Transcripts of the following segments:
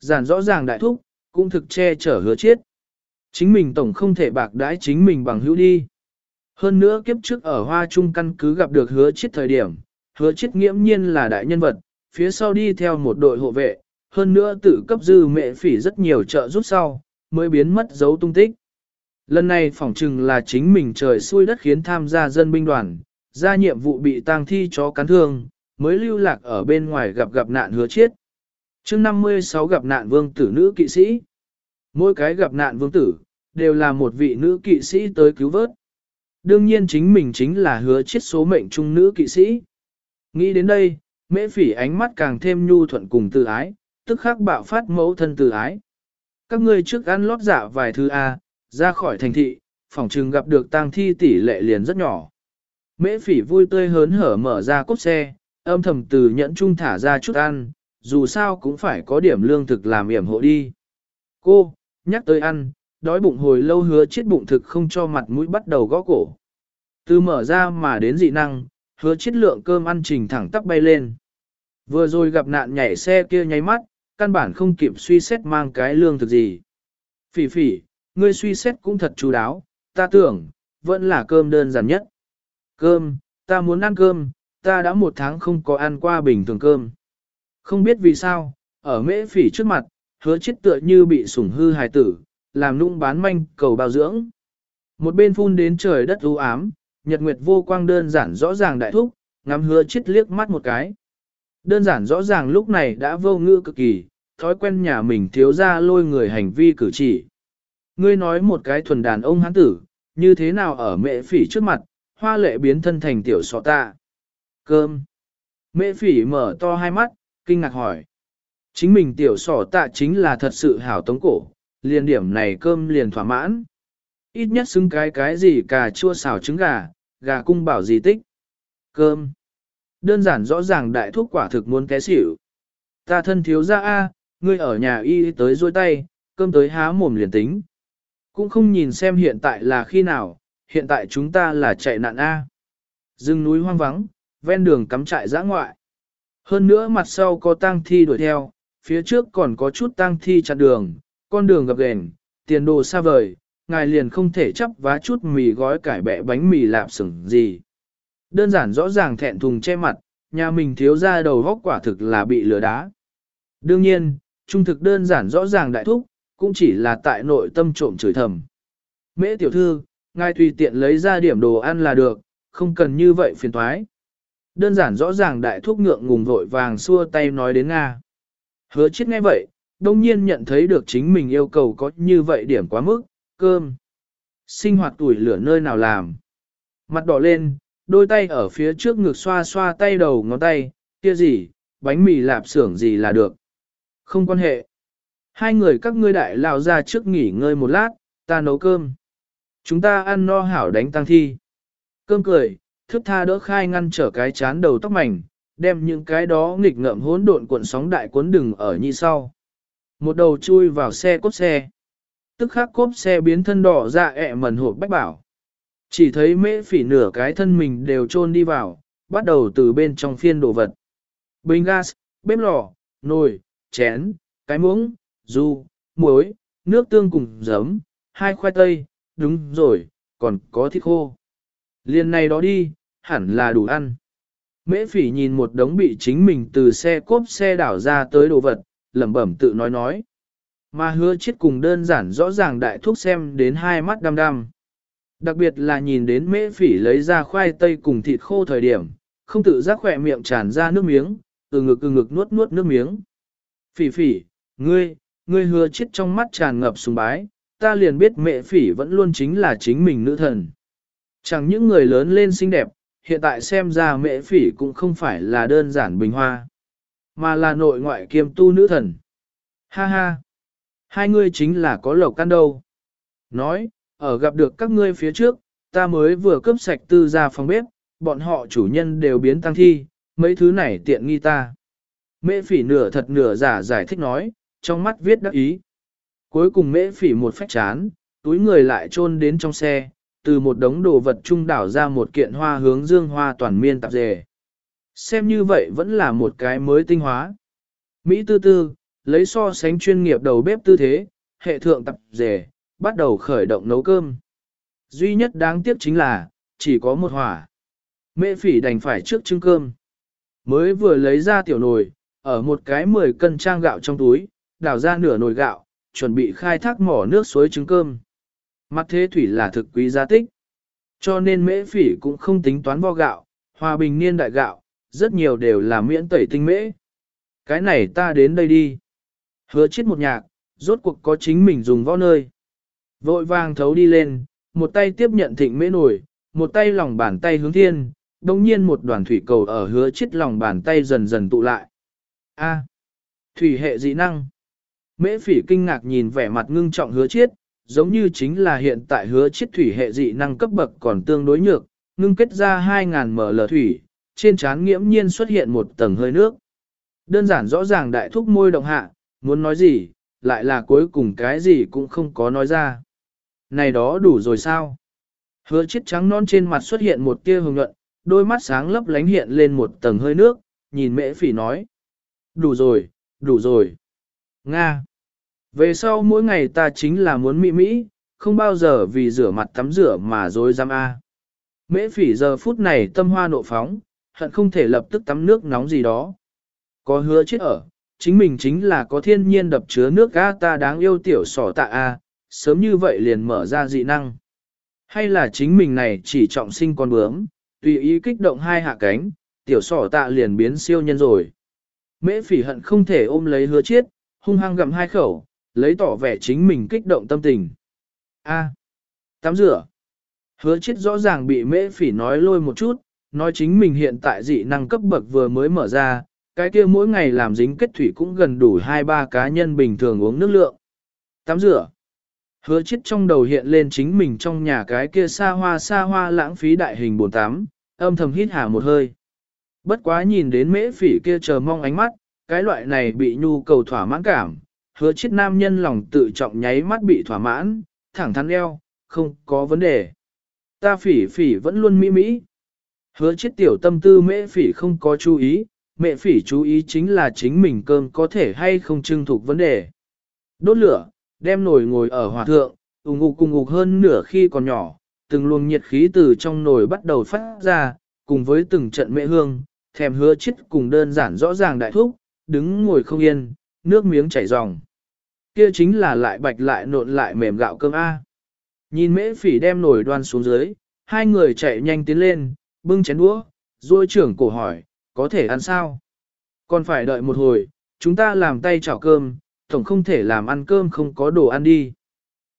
Giản rõ ràng đại thúc, cũng thực che chở hứa chết. Chính mình tổng không thể bạc đãi chính mình bằng hữu đi. Hơn nữa kiếp trước ở Hoa Trung căn cứ gặp được hứa chết thời điểm, hứa chết nghiễm nhiên là đại nhân vật, phía sau đi theo một đội hộ vệ, hơn nữa tự cấp dư mệ phỉ rất nhiều trợ rút sau, mới biến mất dấu tung tích. Lần này phỏng chừng là chính mình trời xui đất khiến tham gia dân binh đoàn, ra nhiệm vụ bị tang thi chó cắn thương, mới lưu lạc ở bên ngoài gặp gặp nạn hứa chết chương 56 gặp nạn vương tử nữ kỵ sĩ. Mỗi cái gặp nạn vương tử, đều là một vị nữ kỵ sĩ tới cứu vớt. Đương nhiên chính mình chính là hứa chết số mệnh trung nữ kỵ sĩ. Nghĩ đến đây, mễ phỉ ánh mắt càng thêm nhu thuận cùng tự ái, tức khắc bạo phát mẫu thân tự ái. Các ngươi trước ăn lót dạ vài thứ A, ra khỏi thành thị, phòng trừng gặp được tang thi tỷ lệ liền rất nhỏ. Mễ phỉ vui tươi hớn hở mở ra cốp xe, âm thầm từ nhẫn trung thả ra chút ăn, dù sao cũng phải có điểm lương thực làm yểm hộ đi. Cô, nhắc tới ăn, đói bụng hồi lâu hứa chết bụng thực không cho mặt mũi bắt đầu gõ cổ. Từ mở ra mà đến dị năng, hứa chết lượng cơm ăn trình thẳng tắp bay lên. Vừa rồi gặp nạn nhảy xe kia nháy mắt, căn bản không kịp suy xét mang cái lương thực gì. Phỉ phỉ, ngươi suy xét cũng thật chú đáo, ta tưởng, vẫn là cơm đơn giản nhất. Cơm, ta muốn ăn cơm, ta đã một tháng không có ăn qua bình thường cơm. Không biết vì sao, ở mễ phỉ trước mặt, hứa chết tựa như bị sủng hư hài tử, làm nũng bán manh cầu bao dưỡng. Một bên phun đến trời đất u ám, nhật nguyệt vô quang đơn giản rõ ràng đại thúc, ngắm hứa chết liếc mắt một cái. Đơn giản rõ ràng lúc này đã vô ngữ cực kỳ, thói quen nhà mình thiếu ra lôi người hành vi cử chỉ. Ngươi nói một cái thuần đàn ông hán tử, như thế nào ở mẹ phỉ trước mặt, hoa lệ biến thân thành tiểu sọ ta. Cơm. Mẹ phỉ mở to hai mắt, kinh ngạc hỏi. Chính mình tiểu sỏ tạ chính là thật sự hảo tống cổ, liền điểm này cơm liền thỏa mãn. Ít nhất xứng cái cái gì cà chua xào trứng gà, gà cung bảo gì tích. Cơm. Đơn giản rõ ràng đại thuốc quả thực muốn té xỉu. Ta thân thiếu ra A, ngươi ở nhà y tới dôi tay, cơm tới há mồm liền tính. Cũng không nhìn xem hiện tại là khi nào, hiện tại chúng ta là chạy nạn A. Rừng núi hoang vắng, ven đường cắm trại giã ngoại. Hơn nữa mặt sau có tang thi đuổi theo, phía trước còn có chút tang thi chặn đường, con đường gập ghềnh, tiền đồ xa vời, ngài liền không thể chấp vá chút mì gói cải bẹ bánh mì lạp sừng gì. Đơn giản rõ ràng thẹn thùng che mặt, nhà mình thiếu ra đầu góc quả thực là bị lừa đá. Đương nhiên, trung thực đơn giản rõ ràng đại thúc, cũng chỉ là tại nội tâm trộm chửi thầm. Mễ tiểu thư, ngài tùy tiện lấy ra điểm đồ ăn là được, không cần như vậy phiền thoái. Đơn giản rõ ràng đại thúc ngượng ngùng vội vàng xua tay nói đến Nga. Hứa chết ngay vậy, đông nhiên nhận thấy được chính mình yêu cầu có như vậy điểm quá mức, cơm. Sinh hoạt tuổi lửa nơi nào làm. Mặt đỏ lên, đôi tay ở phía trước ngực xoa xoa tay đầu ngón tay, kia gì, bánh mì lạp xưởng gì là được. Không quan hệ. Hai người các ngươi đại lao ra trước nghỉ ngơi một lát, ta nấu cơm. Chúng ta ăn no hảo đánh tăng thi. Cơm cười, thức tha đỡ khai ngăn trở cái chán đầu tóc mảnh, đem những cái đó nghịch ngợm hỗn độn cuộn sóng đại cuốn đừng ở như sau. Một đầu chui vào xe cốt xe. Tức khắc cốp xe biến thân đỏ ra ẹ mần hộp bách bảo. Chỉ thấy mễ phỉ nửa cái thân mình đều trôn đi vào, bắt đầu từ bên trong phiên đồ vật. Bình gas, bếp lò, nồi, chén, cái muỗng, du, muối, nước tương cùng giấm, hai khoai tây, đúng rồi, còn có thịt khô. Liên này đó đi, hẳn là đủ ăn. Mễ phỉ nhìn một đống bị chính mình từ xe cốp xe đảo ra tới đồ vật, lẩm bẩm tự nói nói. Mà hứa chết cùng đơn giản rõ ràng đại thuốc xem đến hai mắt đăm đăm. Đặc biệt là nhìn đến mễ phỉ lấy ra khoai tây cùng thịt khô thời điểm, không tự giác khỏe miệng tràn ra nước miếng, từ ngực từ ngực nuốt nuốt nước miếng. Phỉ phỉ, ngươi, ngươi hứa chết trong mắt tràn ngập sùng bái, ta liền biết mẹ phỉ vẫn luôn chính là chính mình nữ thần. Chẳng những người lớn lên xinh đẹp, hiện tại xem ra mẹ phỉ cũng không phải là đơn giản bình hoa, mà là nội ngoại kiêm tu nữ thần. Ha ha! Hai ngươi chính là có lộc căn đâu. Nói, ở gặp được các ngươi phía trước, ta mới vừa cướp sạch tư ra phòng bếp, bọn họ chủ nhân đều biến tăng thi, mấy thứ này tiện nghi ta. Mễ phỉ nửa thật nửa giả giải thích nói, trong mắt viết đắc ý. Cuối cùng mễ phỉ một phách chán, túi người lại chôn đến trong xe, từ một đống đồ vật trung đảo ra một kiện hoa hướng dương hoa toàn miên tạp dề. Xem như vậy vẫn là một cái mới tinh hóa. Mỹ tư tư, lấy so sánh chuyên nghiệp đầu bếp tư thế, hệ thượng tạp dề bắt đầu khởi động nấu cơm. Duy nhất đáng tiếc chính là, chỉ có một hỏa. mẹ phỉ đành phải trước trưng cơm. Mới vừa lấy ra tiểu nồi, ở một cái 10 cân trang gạo trong túi, đảo ra nửa nồi gạo, chuẩn bị khai thác mỏ nước suối trứng cơm. Mặt thế thủy là thực quý giá tích. Cho nên mễ phỉ cũng không tính toán vo gạo, hòa bình niên đại gạo, rất nhiều đều là miễn tẩy tinh mễ. Cái này ta đến đây đi. Hứa chết một nhạc, rốt cuộc có chính mình dùng võ nơi. Vội vàng thấu đi lên, một tay tiếp nhận thịnh mễ nổi, một tay lòng bàn tay hướng thiên, đồng nhiên một đoàn thủy cầu ở hứa chết lòng bàn tay dần dần tụ lại. A. thủy hệ dị năng. Mễ phỉ kinh ngạc nhìn vẻ mặt ngưng trọng hứa chết, giống như chính là hiện tại hứa chiết thủy hệ dị năng cấp bậc còn tương đối nhược, ngưng kết ra 2.000 ml thủy, trên trán nghiễm nhiên xuất hiện một tầng hơi nước. Đơn giản rõ ràng đại thúc môi động hạ, muốn nói gì, lại là cuối cùng cái gì cũng không có nói ra. Này đó đủ rồi sao? Hứa chiết trắng non trên mặt xuất hiện một tia hồng nhuận, đôi mắt sáng lấp lánh hiện lên một tầng hơi nước, nhìn mễ phỉ nói. Đủ rồi, đủ rồi. Nga. Về sau mỗi ngày ta chính là muốn mỹ mỹ, không bao giờ vì rửa mặt tắm rửa mà dối giam A. Mễ phỉ giờ phút này tâm hoa nộ phóng, hận không thể lập tức tắm nước nóng gì đó. Có hứa chết ở, chính mình chính là có thiên nhiên đập chứa nước ga ta đáng yêu tiểu sỏ tạ A, sớm như vậy liền mở ra dị năng. Hay là chính mình này chỉ trọng sinh con bướm, tùy ý kích động hai hạ cánh, tiểu sỏ tạ liền biến siêu nhân rồi. Mễ phỉ hận không thể ôm lấy hứa chết, hung hăng gặm hai khẩu, lấy tỏ vẻ chính mình kích động tâm tình. A. tắm rửa. Hứa chết rõ ràng bị mễ phỉ nói lôi một chút, nói chính mình hiện tại dị năng cấp bậc vừa mới mở ra, cái kia mỗi ngày làm dính kết thủy cũng gần đủ 2-3 cá nhân bình thường uống nước lượng. Tắm rửa. Hứa chết trong đầu hiện lên chính mình trong nhà cái kia xa hoa xa hoa lãng phí đại hình bồn tắm, âm thầm hít hà một hơi. Bất quá nhìn đến mễ phỉ kia chờ mong ánh mắt, cái loại này bị nhu cầu thỏa mãn cảm, hứa chết nam nhân lòng tự trọng nháy mắt bị thỏa mãn, thẳng thắn eo, không có vấn đề. Ta phỉ phỉ vẫn luôn mỹ mỹ. Hứa chết tiểu tâm tư mễ phỉ không có chú ý, mẹ phỉ chú ý chính là chính mình cơm có thể hay không trưng thuộc vấn đề. Đốt lửa, đem nồi ngồi ở hòa thượng, ủng ngục cùng ngục hơn nửa khi còn nhỏ, từng luồng nhiệt khí từ trong nồi bắt đầu phát ra, cùng với từng trận mẹ hương, thèm hứa chết cùng đơn giản rõ ràng đại thúc, đứng ngồi không yên, nước miếng chảy ròng. Kia chính là lại bạch lại nộn lại mềm gạo cơm A. Nhìn mễ phỉ đem nồi đoan xuống dưới, hai người chạy nhanh tiến lên, bưng chén đũa, rồi trưởng cổ hỏi, có thể ăn sao? Còn phải đợi một hồi, chúng ta làm tay chảo cơm, tổng không thể làm ăn cơm không có đồ ăn đi.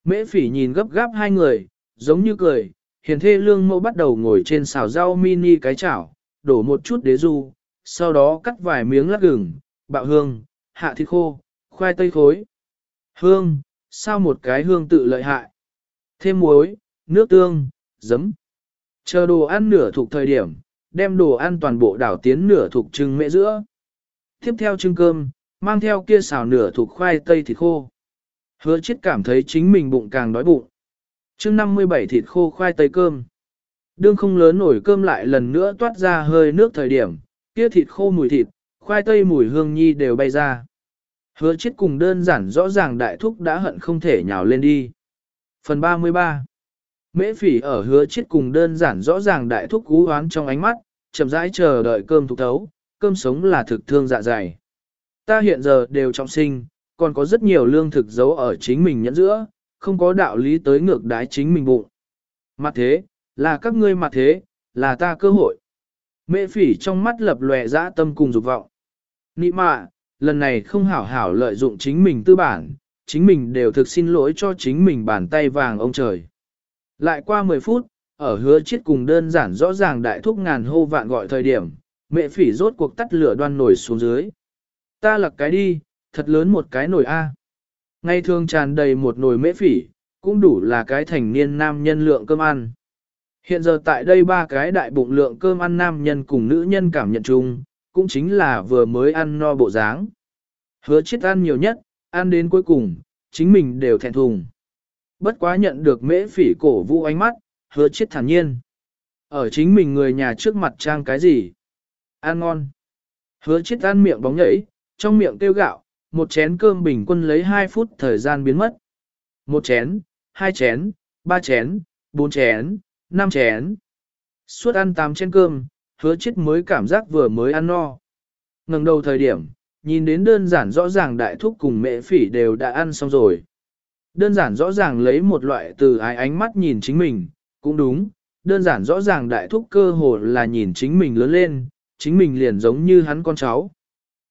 Mễ phỉ nhìn gấp gáp hai người, giống như cười, hiền thê lương mẫu bắt đầu ngồi trên xào rau mini cái chảo, đổ một chút đế du, sau đó cắt vài miếng lát gừng, bạo hương, hạ thịt khô, khoai tây khối. Hương, sao một cái hương tự lợi hại. Thêm muối, nước tương, giấm. Chờ đồ ăn nửa thuộc thời điểm, đem đồ ăn toàn bộ đảo tiến nửa thuộc trưng mẹ giữa. Tiếp theo trưng cơm, mang theo kia xào nửa thuộc khoai tây thịt khô. Hứa chết cảm thấy chính mình bụng càng đói bụng. Trưng 57 thịt khô khoai tây cơm. Đương không lớn nổi cơm lại lần nữa toát ra hơi nước thời điểm, kia thịt khô mùi thịt, khoai tây mùi hương nhi đều bay ra. Hứa chết cùng đơn giản rõ ràng đại thúc đã hận không thể nhào lên đi. Phần 33 Mễ phỉ ở hứa chết cùng đơn giản rõ ràng đại thúc cú hoán trong ánh mắt, chậm rãi chờ đợi cơm thục thấu, cơm sống là thực thương dạ dày. Ta hiện giờ đều trọng sinh, còn có rất nhiều lương thực giấu ở chính mình nhẫn giữa, không có đạo lý tới ngược đái chính mình bụng. Mặt thế, là các ngươi mặt thế, là ta cơ hội. Mễ phỉ trong mắt lập lòe dã tâm cùng dục vọng. Nị mạ, lần này không hảo hảo lợi dụng chính mình tư bản, chính mình đều thực xin lỗi cho chính mình bàn tay vàng ông trời. Lại qua 10 phút, ở hứa chết cùng đơn giản rõ ràng đại thúc ngàn hô vạn gọi thời điểm, mẹ phỉ rốt cuộc tắt lửa đoan nổi xuống dưới. Ta lặc cái đi, thật lớn một cái nồi A. À. Ngay thường tràn đầy một nồi mễ phỉ, cũng đủ là cái thành niên nam nhân lượng cơm ăn. Hiện giờ tại đây ba cái đại bụng lượng cơm ăn nam nhân cùng nữ nhân cảm nhận chung, cũng chính là vừa mới ăn no bộ dáng. Hứa chết ăn nhiều nhất, ăn đến cuối cùng, chính mình đều thẹn thùng. Bất quá nhận được mễ phỉ cổ vũ ánh mắt, hứa chết thản nhiên. Ở chính mình người nhà trước mặt trang cái gì? Ăn ngon. Hứa chết ăn miệng bóng nhảy, trong miệng tiêu gạo, một chén cơm bình quân lấy 2 phút thời gian biến mất. Một chén, hai chén, ba chén, bốn chén, năm chén. Suốt ăn 8 chén cơm, hứa chết mới cảm giác vừa mới ăn no. ngẩng đầu thời điểm, nhìn đến đơn giản rõ ràng đại thúc cùng mẹ phỉ đều đã ăn xong rồi. Đơn giản rõ ràng lấy một loại từ ái ánh mắt nhìn chính mình, cũng đúng, đơn giản rõ ràng đại thúc cơ hồ là nhìn chính mình lớn lên, chính mình liền giống như hắn con cháu.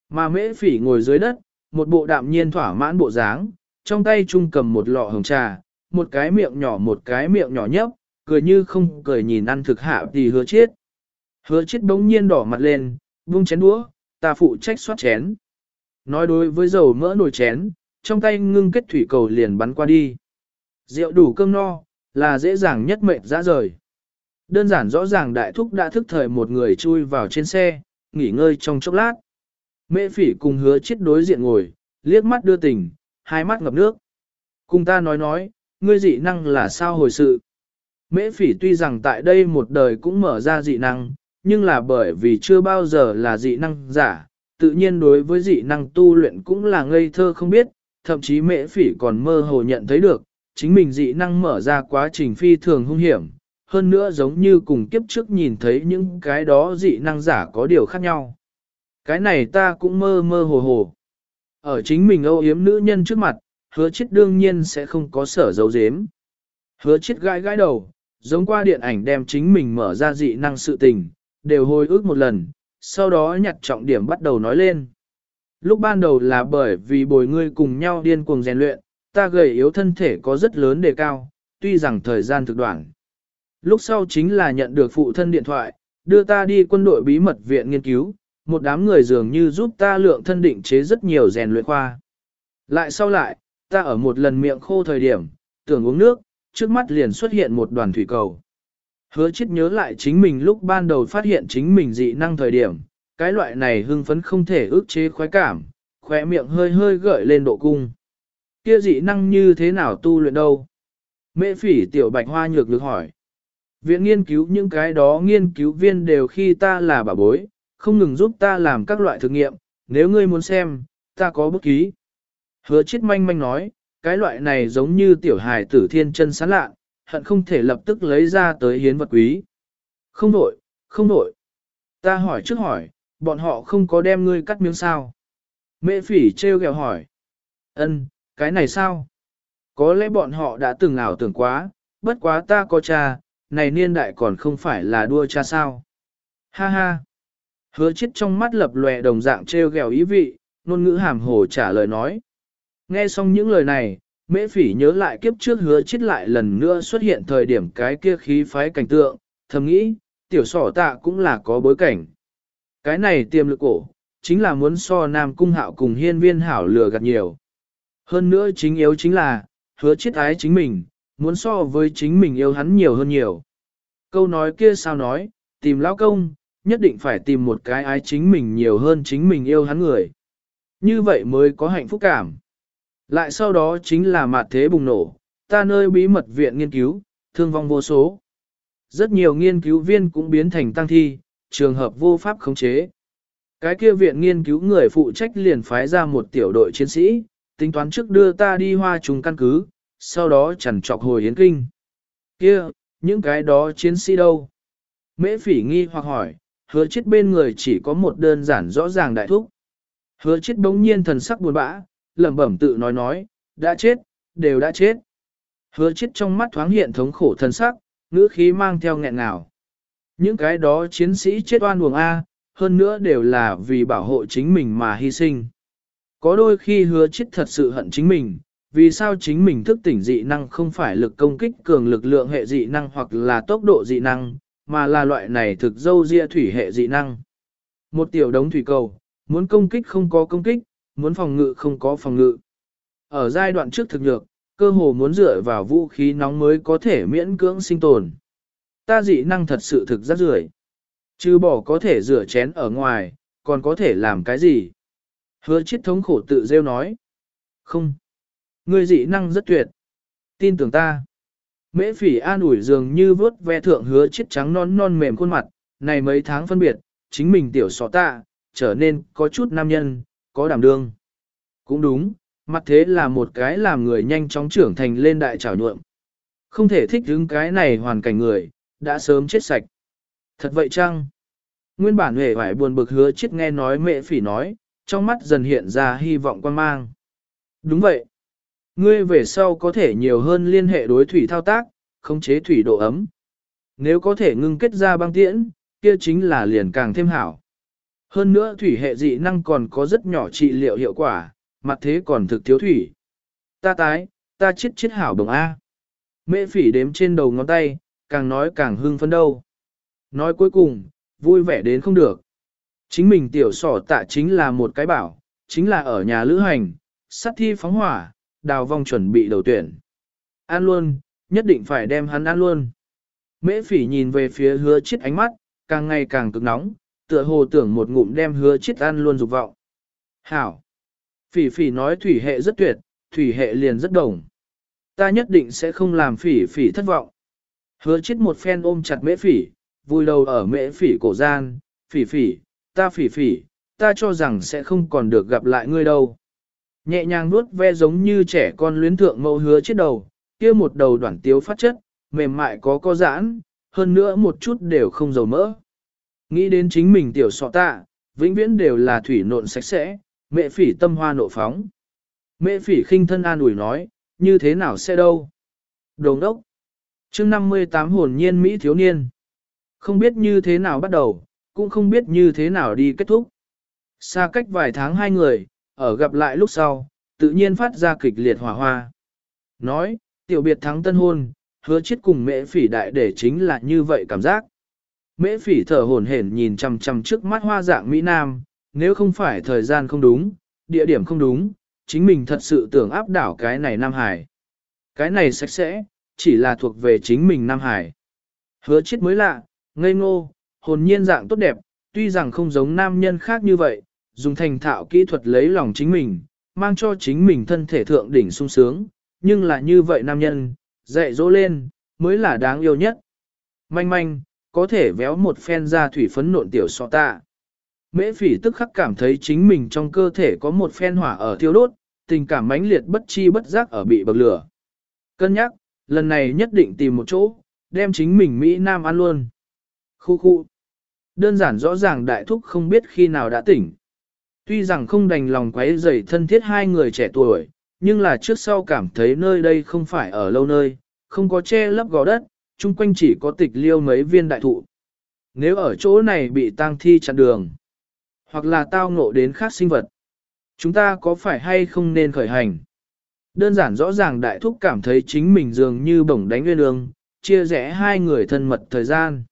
Mà mễ phỉ ngồi dưới đất, một bộ đạm nhiên thỏa mãn bộ dáng, trong tay chung cầm một lọ hồng trà, một cái miệng nhỏ một cái miệng nhỏ nhấp, cười như không cười nhìn ăn thực hạ thì hứa chết. Hứa chết bỗng nhiên đỏ mặt lên, vung chén đũa, ta phụ trách xoát chén. Nói đối với dầu mỡ nồi chén, trong tay ngưng kết thủy cầu liền bắn qua đi. Rượu đủ cơm no, là dễ dàng nhất mệnh ra rời. Đơn giản rõ ràng đại thúc đã thức thời một người chui vào trên xe, nghỉ ngơi trong chốc lát. Mễ phỉ cùng hứa chết đối diện ngồi, liếc mắt đưa tình, hai mắt ngập nước. Cùng ta nói nói, ngươi dị năng là sao hồi sự. Mễ phỉ tuy rằng tại đây một đời cũng mở ra dị năng, nhưng là bởi vì chưa bao giờ là dị năng giả, tự nhiên đối với dị năng tu luyện cũng là ngây thơ không biết, thậm chí mễ phỉ còn mơ hồ nhận thấy được, chính mình dị năng mở ra quá trình phi thường hung hiểm, hơn nữa giống như cùng kiếp trước nhìn thấy những cái đó dị năng giả có điều khác nhau. Cái này ta cũng mơ mơ hồ hồ. Ở chính mình âu yếm nữ nhân trước mặt, hứa chết đương nhiên sẽ không có sở dấu dếm. Hứa chết gãi gãi đầu, giống qua điện ảnh đem chính mình mở ra dị năng sự tình, đều hồi ức một lần, sau đó nhặt trọng điểm bắt đầu nói lên. Lúc ban đầu là bởi vì bồi ngươi cùng nhau điên cuồng rèn luyện, ta gầy yếu thân thể có rất lớn đề cao, tuy rằng thời gian thực đoạn. Lúc sau chính là nhận được phụ thân điện thoại, đưa ta đi quân đội bí mật viện nghiên cứu, một đám người dường như giúp ta lượng thân định chế rất nhiều rèn luyện khoa. Lại sau lại, ta ở một lần miệng khô thời điểm, tưởng uống nước, trước mắt liền xuất hiện một đoàn thủy cầu. Hứa chết nhớ lại chính mình lúc ban đầu phát hiện chính mình dị năng thời điểm, cái loại này hưng phấn không thể ước chế khoái cảm, khỏe miệng hơi hơi gợi lên độ cung. Kia dị năng như thế nào tu luyện đâu? Mệ phỉ tiểu bạch hoa nhược lực hỏi. Viện nghiên cứu những cái đó nghiên cứu viên đều khi ta là bà bối, không ngừng giúp ta làm các loại thử nghiệm, nếu ngươi muốn xem, ta có bút ký. Hứa chết manh manh nói, cái loại này giống như tiểu hài tử thiên chân sán lạ, hận không thể lập tức lấy ra tới hiến vật quý. Không đổi, không đổi. Ta hỏi trước hỏi, bọn họ không có đem ngươi cắt miếng sao? Mẹ phỉ treo gẹo hỏi. Ân, cái này sao? Có lẽ bọn họ đã từng ảo tưởng quá, bất quá ta có cha, này niên đại còn không phải là đua cha sao? Ha ha. Hứa chết trong mắt lập lòe đồng dạng treo gẹo ý vị, ngôn ngữ hàm hồ trả lời nói. Nghe xong những lời này, mễ phỉ nhớ lại kiếp trước hứa chết lại lần nữa xuất hiện thời điểm cái kia khí phái cảnh tượng, thầm nghĩ, tiểu sỏ tạ cũng là có bối cảnh. Cái này tiềm lực cổ, chính là muốn so nam cung hạo cùng hiên viên hảo lừa gạt nhiều. Hơn nữa chính yếu chính là, hứa chết ái chính mình, muốn so với chính mình yêu hắn nhiều hơn nhiều. Câu nói kia sao nói, tìm lão công, nhất định phải tìm một cái ái chính mình nhiều hơn chính mình yêu hắn người. Như vậy mới có hạnh phúc cảm. Lại sau đó chính là mạt thế bùng nổ, ta nơi bí mật viện nghiên cứu, thương vong vô số. Rất nhiều nghiên cứu viên cũng biến thành tăng thi, trường hợp vô pháp khống chế. Cái kia viện nghiên cứu người phụ trách liền phái ra một tiểu đội chiến sĩ, tính toán trước đưa ta đi hoa trùng căn cứ, sau đó chẳng trọc hồi yến kinh. Kia, những cái đó chiến sĩ đâu? Mễ phỉ nghi hoặc hỏi, hứa chết bên người chỉ có một đơn giản rõ ràng đại thúc. Hứa chết bỗng nhiên thần sắc buồn bã, lẩm bẩm tự nói nói, đã chết, đều đã chết. Hứa chết trong mắt thoáng hiện thống khổ thân sắc, ngữ khí mang theo nghẹn ngào. Những cái đó chiến sĩ chết oan uổng A, hơn nữa đều là vì bảo hộ chính mình mà hy sinh. Có đôi khi hứa chết thật sự hận chính mình, vì sao chính mình thức tỉnh dị năng không phải lực công kích cường lực lượng hệ dị năng hoặc là tốc độ dị năng, mà là loại này thực dâu ria thủy hệ dị năng. Một tiểu đống thủy cầu, muốn công kích không có công kích, muốn phòng ngự không có phòng ngự. Ở giai đoạn trước thực nhược, cơ hồ muốn dựa vào vũ khí nóng mới có thể miễn cưỡng sinh tồn. Ta dị năng thật sự thực rất rưởi. Chứ bỏ có thể rửa chén ở ngoài, còn có thể làm cái gì? Hứa chết thống khổ tự rêu nói. Không. Ngươi dị năng rất tuyệt. Tin tưởng ta. Mễ phỉ an ủi dường như vớt ve thượng hứa chết trắng non non mềm khuôn mặt, này mấy tháng phân biệt, chính mình tiểu sọ tạ, trở nên có chút nam nhân, có đảm đương. Cũng đúng, mặt thế là một cái làm người nhanh chóng trưởng thành lên đại trảo nhuộm. Không thể thích đứng cái này hoàn cảnh người, đã sớm chết sạch. Thật vậy chăng? Nguyên bản hề phải buồn bực hứa chết nghe nói mẹ phỉ nói, trong mắt dần hiện ra hy vọng quan mang. Đúng vậy. Ngươi về sau có thể nhiều hơn liên hệ đối thủy thao tác, khống chế thủy độ ấm. Nếu có thể ngưng kết ra băng tiễn, kia chính là liền càng thêm hảo. Hơn nữa thủy hệ dị năng còn có rất nhỏ trị liệu hiệu quả, mặt thế còn thực thiếu thủy. Ta tái, ta chết chết hảo đồng A. Mễ phỉ đếm trên đầu ngón tay, càng nói càng hưng phấn đâu. Nói cuối cùng, vui vẻ đến không được. Chính mình tiểu sỏ tạ chính là một cái bảo, chính là ở nhà lữ hành, sát thi phóng hỏa, đào vong chuẩn bị đầu tuyển. An luôn, nhất định phải đem hắn an luôn. Mễ phỉ nhìn về phía hứa chết ánh mắt, càng ngày càng cực nóng, tựa hồ tưởng một ngụm đem hứa chết ăn luôn dục vọng. Hảo! Phỉ phỉ nói thủy hệ rất tuyệt, thủy hệ liền rất đồng. Ta nhất định sẽ không làm phỉ phỉ thất vọng. Hứa chết một phen ôm chặt mễ phỉ, vui đầu ở mễ phỉ cổ gian, phỉ phỉ, ta phỉ phỉ, ta cho rằng sẽ không còn được gặp lại ngươi đâu. Nhẹ nhàng nuốt ve giống như trẻ con luyến thượng mẫu hứa chết đầu, kia một đầu đoạn tiếu phát chất, mềm mại có co giãn, hơn nữa một chút đều không dầu mỡ. Nghĩ đến chính mình tiểu sọ tạ, vĩnh viễn đều là thủy nộn sạch sẽ, mẹ phỉ tâm hoa nộ phóng. Mẹ phỉ khinh thân an ủi nói, như thế nào sẽ đâu? Đồng đốc. chương 58 hồn nhiên Mỹ thiếu niên. Không biết như thế nào bắt đầu, cũng không biết như thế nào đi kết thúc. Xa cách vài tháng hai người, ở gặp lại lúc sau, tự nhiên phát ra kịch liệt hỏa hoa. Nói, tiểu biệt thắng tân hôn, hứa chết cùng mẹ phỉ đại để chính là như vậy cảm giác. Mễ phỉ thở hổn hển nhìn chằm chằm trước mắt hoa dạng Mỹ Nam, nếu không phải thời gian không đúng, địa điểm không đúng, chính mình thật sự tưởng áp đảo cái này Nam Hải. Cái này sạch sẽ, chỉ là thuộc về chính mình Nam Hải. Hứa chết mới lạ, ngây ngô, hồn nhiên dạng tốt đẹp, tuy rằng không giống nam nhân khác như vậy, dùng thành thạo kỹ thuật lấy lòng chính mình, mang cho chính mình thân thể thượng đỉnh sung sướng, nhưng là như vậy nam nhân, dạy dỗ lên, mới là đáng yêu nhất. Manh manh, có thể véo một phen ra thủy phấn nộn tiểu so ta, Mễ phỉ tức khắc cảm thấy chính mình trong cơ thể có một phen hỏa ở thiêu đốt, tình cảm mãnh liệt bất chi bất giác ở bị bậc lửa. Cân nhắc, lần này nhất định tìm một chỗ, đem chính mình Mỹ Nam ăn luôn. Khu khu. Đơn giản rõ ràng đại thúc không biết khi nào đã tỉnh. Tuy rằng không đành lòng quấy rầy thân thiết hai người trẻ tuổi, nhưng là trước sau cảm thấy nơi đây không phải ở lâu nơi, không có che lấp gò đất, chung quanh chỉ có tịch liêu mấy viên đại thụ. Nếu ở chỗ này bị tang thi chặn đường, hoặc là tao ngộ đến khác sinh vật, chúng ta có phải hay không nên khởi hành? Đơn giản rõ ràng đại thúc cảm thấy chính mình dường như bổng đánh nguyên ương, chia rẽ hai người thân mật thời gian.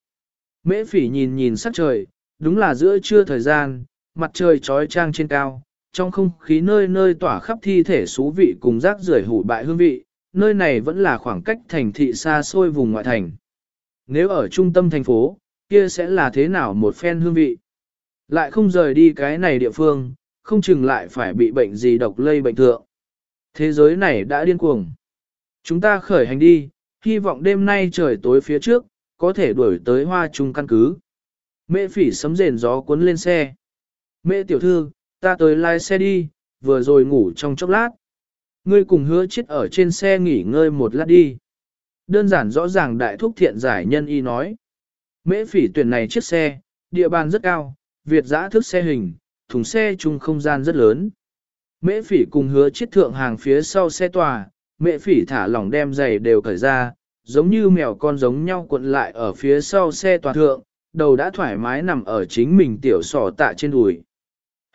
Mễ phỉ nhìn nhìn sắc trời, đúng là giữa trưa thời gian, mặt trời trói trang trên cao, trong không khí nơi nơi tỏa khắp thi thể xú vị cùng rác rưởi hủ bại hương vị, nơi này vẫn là khoảng cách thành thị xa xôi vùng ngoại thành. Nếu ở trung tâm thành phố, kia sẽ là thế nào một phen hương vị? Lại không rời đi cái này địa phương, không chừng lại phải bị bệnh gì độc lây bệnh thượng. Thế giới này đã điên cuồng. Chúng ta khởi hành đi, hy vọng đêm nay trời tối phía trước, có thể đuổi tới hoa trung căn cứ. Mẹ phỉ sấm rền gió cuốn lên xe. Mẹ tiểu thư, ta tới lái xe đi, vừa rồi ngủ trong chốc lát. Ngươi cùng hứa chết ở trên xe nghỉ ngơi một lát đi. Đơn giản rõ ràng đại thúc thiện giải nhân y nói. Mễ phỉ tuyển này chiếc xe, địa bàn rất cao, Việt giã thức xe hình, thùng xe chung không gian rất lớn. Mễ phỉ cùng hứa chết thượng hàng phía sau xe tòa, mễ phỉ thả lỏng đem giày đều cởi ra, giống như mèo con giống nhau cuộn lại ở phía sau xe tòa thượng, đầu đã thoải mái nằm ở chính mình tiểu sỏ tạ trên đùi.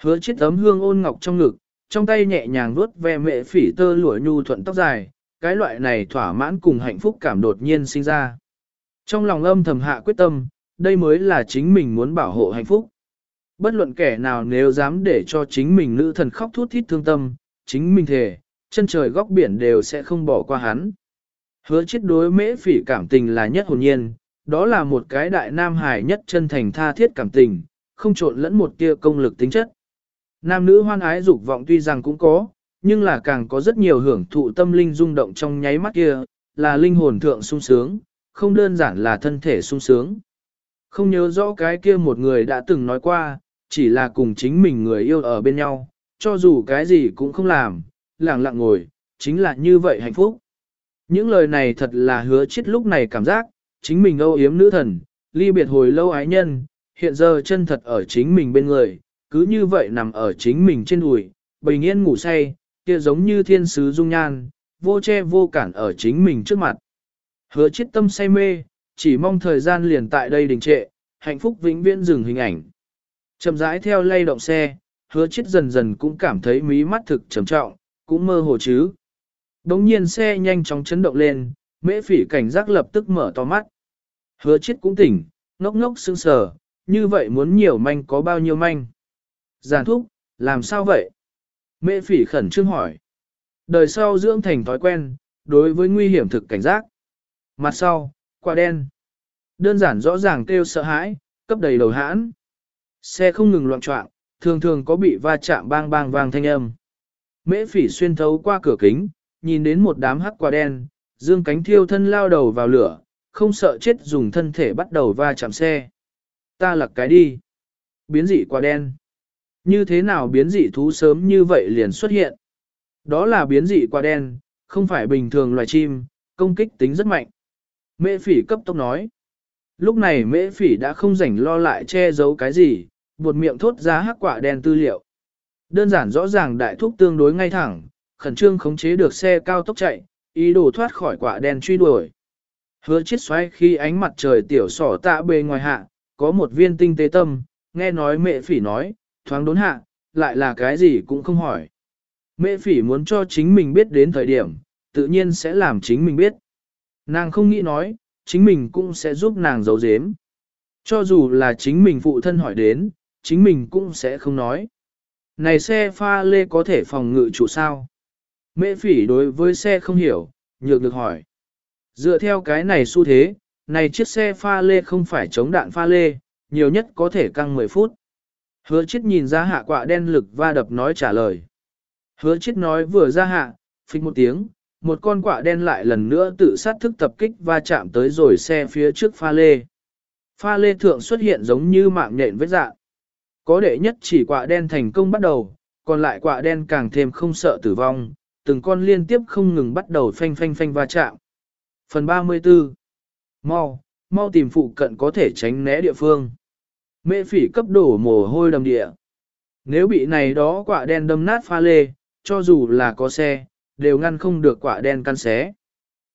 Hứa chết ấm hương ôn ngọc trong ngực, trong tay nhẹ nhàng vuốt ve mẹ phỉ tơ lụa nhu thuận tóc dài, cái loại này thỏa mãn cùng hạnh phúc cảm đột nhiên sinh ra. Trong lòng âm thầm hạ quyết tâm, đây mới là chính mình muốn bảo hộ hạnh phúc. Bất luận kẻ nào nếu dám để cho chính mình nữ thần khóc thút thít thương tâm, chính mình thề, chân trời góc biển đều sẽ không bỏ qua hắn. Hứa chết đối mễ phỉ cảm tình là nhất hồn nhiên, đó là một cái đại nam hài nhất chân thành tha thiết cảm tình, không trộn lẫn một tia công lực tính chất. Nam nữ hoan ái dục vọng tuy rằng cũng có, nhưng là càng có rất nhiều hưởng thụ tâm linh rung động trong nháy mắt kia, là linh hồn thượng sung sướng, không đơn giản là thân thể sung sướng. Không nhớ rõ cái kia một người đã từng nói qua, chỉ là cùng chính mình người yêu ở bên nhau, cho dù cái gì cũng không làm, lặng lặng ngồi, chính là như vậy hạnh phúc. Những lời này thật là hứa chết lúc này cảm giác, chính mình âu yếm nữ thần, ly biệt hồi lâu ái nhân, hiện giờ chân thật ở chính mình bên người, cứ như vậy nằm ở chính mình trên đùi, bình yên ngủ say, kia giống như thiên sứ dung nhan, vô che vô cản ở chính mình trước mặt. Hứa chết tâm say mê, chỉ mong thời gian liền tại đây đình trệ, hạnh phúc vĩnh viễn dừng hình ảnh. Chậm rãi theo lay động xe, hứa chết dần dần cũng cảm thấy mí mắt thực trầm trọng, cũng mơ hồ chứ. Đống nhiên xe nhanh chóng chấn động lên, mễ phỉ cảnh giác lập tức mở to mắt. Hứa chết cũng tỉnh, ngốc ngốc sững sờ, như vậy muốn nhiều manh có bao nhiêu manh. Giàn thúc, làm sao vậy? Mễ phỉ khẩn trương hỏi. Đời sau dưỡng thành thói quen, đối với nguy hiểm thực cảnh giác. Mặt sau, quả đen. Đơn giản rõ ràng kêu sợ hãi, cấp đầy đầu hãn. Xe không ngừng loạn trọng, thường thường có bị va chạm bang bang vang thanh âm. Mễ phỉ xuyên thấu qua cửa kính, nhìn đến một đám hắc quả đen, dương cánh thiêu thân lao đầu vào lửa, không sợ chết dùng thân thể bắt đầu va chạm xe. Ta lật cái đi. Biến dị quả đen. Như thế nào biến dị thú sớm như vậy liền xuất hiện? Đó là biến dị quả đen, không phải bình thường loài chim, công kích tính rất mạnh. Mễ phỉ cấp tốc nói. Lúc này mễ phỉ đã không rảnh lo lại che giấu cái gì, buột miệng thốt ra hắc quả đen tư liệu. Đơn giản rõ ràng đại thúc tương đối ngay thẳng, khẩn trương khống chế được xe cao tốc chạy, ý đồ thoát khỏi quả đen truy đuổi. Hứa chết xoay khi ánh mặt trời tiểu sỏ tạ bề ngoài hạ, có một viên tinh tế tâm, nghe nói mẹ phỉ nói, thoáng đốn hạ, lại là cái gì cũng không hỏi. Mẹ phỉ muốn cho chính mình biết đến thời điểm, tự nhiên sẽ làm chính mình biết. Nàng không nghĩ nói, chính mình cũng sẽ giúp nàng giấu giếm. Cho dù là chính mình phụ thân hỏi đến, chính mình cũng sẽ không nói. Này xe pha lê có thể phòng ngự chủ sao? Mễ phỉ đối với xe không hiểu, nhược được hỏi. Dựa theo cái này xu thế, này chiếc xe pha lê không phải chống đạn pha lê, nhiều nhất có thể căng 10 phút. Hứa chết nhìn ra hạ quạ đen lực va đập nói trả lời. Hứa chết nói vừa ra hạ, phích một tiếng, một con quạ đen lại lần nữa tự sát thức tập kích va chạm tới rồi xe phía trước pha lê. Pha lê thượng xuất hiện giống như mạng nhện vết dạng. Có đệ nhất chỉ quạ đen thành công bắt đầu, còn lại quạ đen càng thêm không sợ tử vong, từng con liên tiếp không ngừng bắt đầu phanh phanh phanh va chạm. Phần 34 Mau, mau tìm phụ cận có thể tránh né địa phương. Mễ phỉ cấp đổ mồ hôi đầm địa. Nếu bị này đó quả đen đâm nát pha lê, cho dù là có xe, đều ngăn không được quả đen căn xé.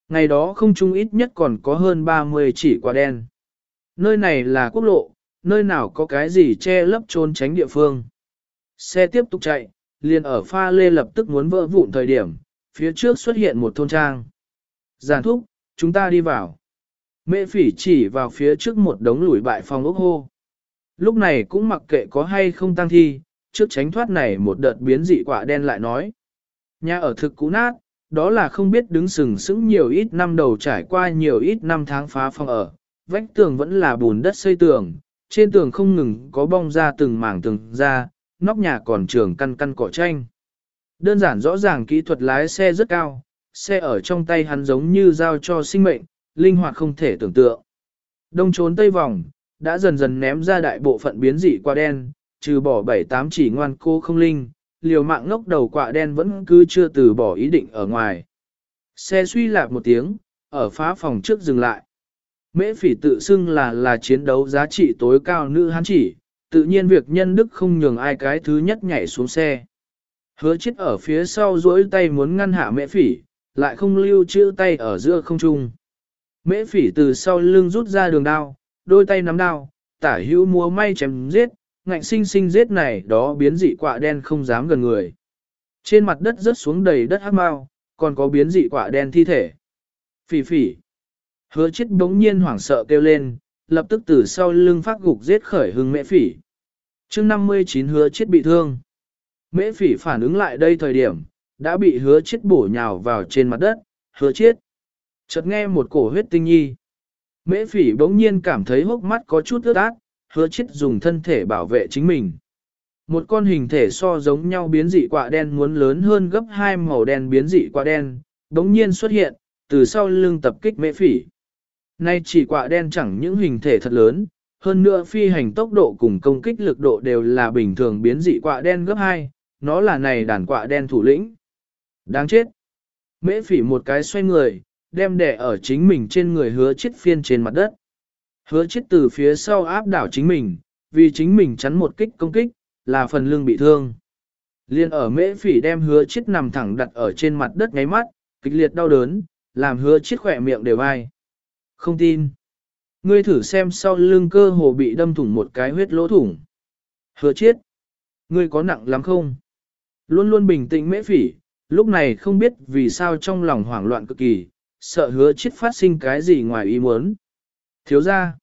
Ngày đó không chung ít nhất còn có hơn 30 chỉ quả đen. Nơi này là quốc lộ, nơi nào có cái gì che lấp trốn tránh địa phương. Xe tiếp tục chạy, liền ở pha lê lập tức muốn vỡ vụn thời điểm, phía trước xuất hiện một thôn trang. Giàn thúc, chúng ta đi vào. Mẹ phỉ chỉ vào phía trước một đống lủi bại phòng ốc hô. Lúc này cũng mặc kệ có hay không tăng thi, trước tránh thoát này một đợt biến dị quả đen lại nói. Nhà ở thực cũ nát, đó là không biết đứng sừng sững nhiều ít năm đầu trải qua nhiều ít năm tháng phá phong ở. Vách tường vẫn là bùn đất xây tường, trên tường không ngừng có bong ra từng mảng từng ra, nóc nhà còn trường căn căn cỏ tranh. Đơn giản rõ ràng kỹ thuật lái xe rất cao, xe ở trong tay hắn giống như giao cho sinh mệnh, linh hoạt không thể tưởng tượng. Đông trốn tây vòng, đã dần dần ném ra đại bộ phận biến dị qua đen, trừ bỏ bảy tám chỉ ngoan cô không linh, liều mạng ngốc đầu quạ đen vẫn cứ chưa từ bỏ ý định ở ngoài. Xe suy lạc một tiếng, ở phá phòng trước dừng lại. Mễ phỉ tự xưng là là chiến đấu giá trị tối cao nữ hán chỉ, tự nhiên việc nhân đức không nhường ai cái thứ nhất nhảy xuống xe. Hứa chết ở phía sau duỗi tay muốn ngăn hạ mễ phỉ, lại không lưu chữ tay ở giữa không trung. Mễ phỉ từ sau lưng rút ra đường đao, đôi tay nắm đao, tả hữu múa may chém giết, ngạnh sinh sinh giết này đó biến dị quạ đen không dám gần người. Trên mặt đất rớt xuống đầy đất hắc mau, còn có biến dị quạ đen thi thể. Phỉ phỉ. Hứa chết bỗng nhiên hoảng sợ kêu lên, lập tức từ sau lưng phát gục giết khởi hưng Mẹ phỉ. chương 59 hứa chết bị thương. Mễ phỉ phản ứng lại đây thời điểm, đã bị hứa chết bổ nhào vào trên mặt đất, hứa chết. Chợt nghe một cổ huyết tinh nhi. Mễ phỉ bỗng nhiên cảm thấy hốc mắt có chút ướt át, hứa chết dùng thân thể bảo vệ chính mình. Một con hình thể so giống nhau biến dị quạ đen muốn lớn hơn gấp hai màu đen biến dị quạ đen, bỗng nhiên xuất hiện, từ sau lưng tập kích mễ phỉ. Nay chỉ quạ đen chẳng những hình thể thật lớn, hơn nữa phi hành tốc độ cùng công kích lực độ đều là bình thường biến dị quạ đen gấp 2, nó là này đàn quạ đen thủ lĩnh. Đáng chết. Mễ phỉ một cái xoay người, đem đẻ ở chính mình trên người hứa chết phiên trên mặt đất. Hứa chết từ phía sau áp đảo chính mình, vì chính mình chắn một kích công kích, là phần lưng bị thương. Liên ở mễ phỉ đem hứa chết nằm thẳng đặt ở trên mặt đất ngáy mắt, kịch liệt đau đớn, làm hứa chết khỏe miệng đều ai. Không tin. Ngươi thử xem sau lưng cơ hồ bị đâm thủng một cái huyết lỗ thủng. Hứa chết. Ngươi có nặng lắm không? Luôn luôn bình tĩnh mễ phỉ, lúc này không biết vì sao trong lòng hoảng loạn cực kỳ, sợ hứa chết phát sinh cái gì ngoài ý muốn. Thiếu ra.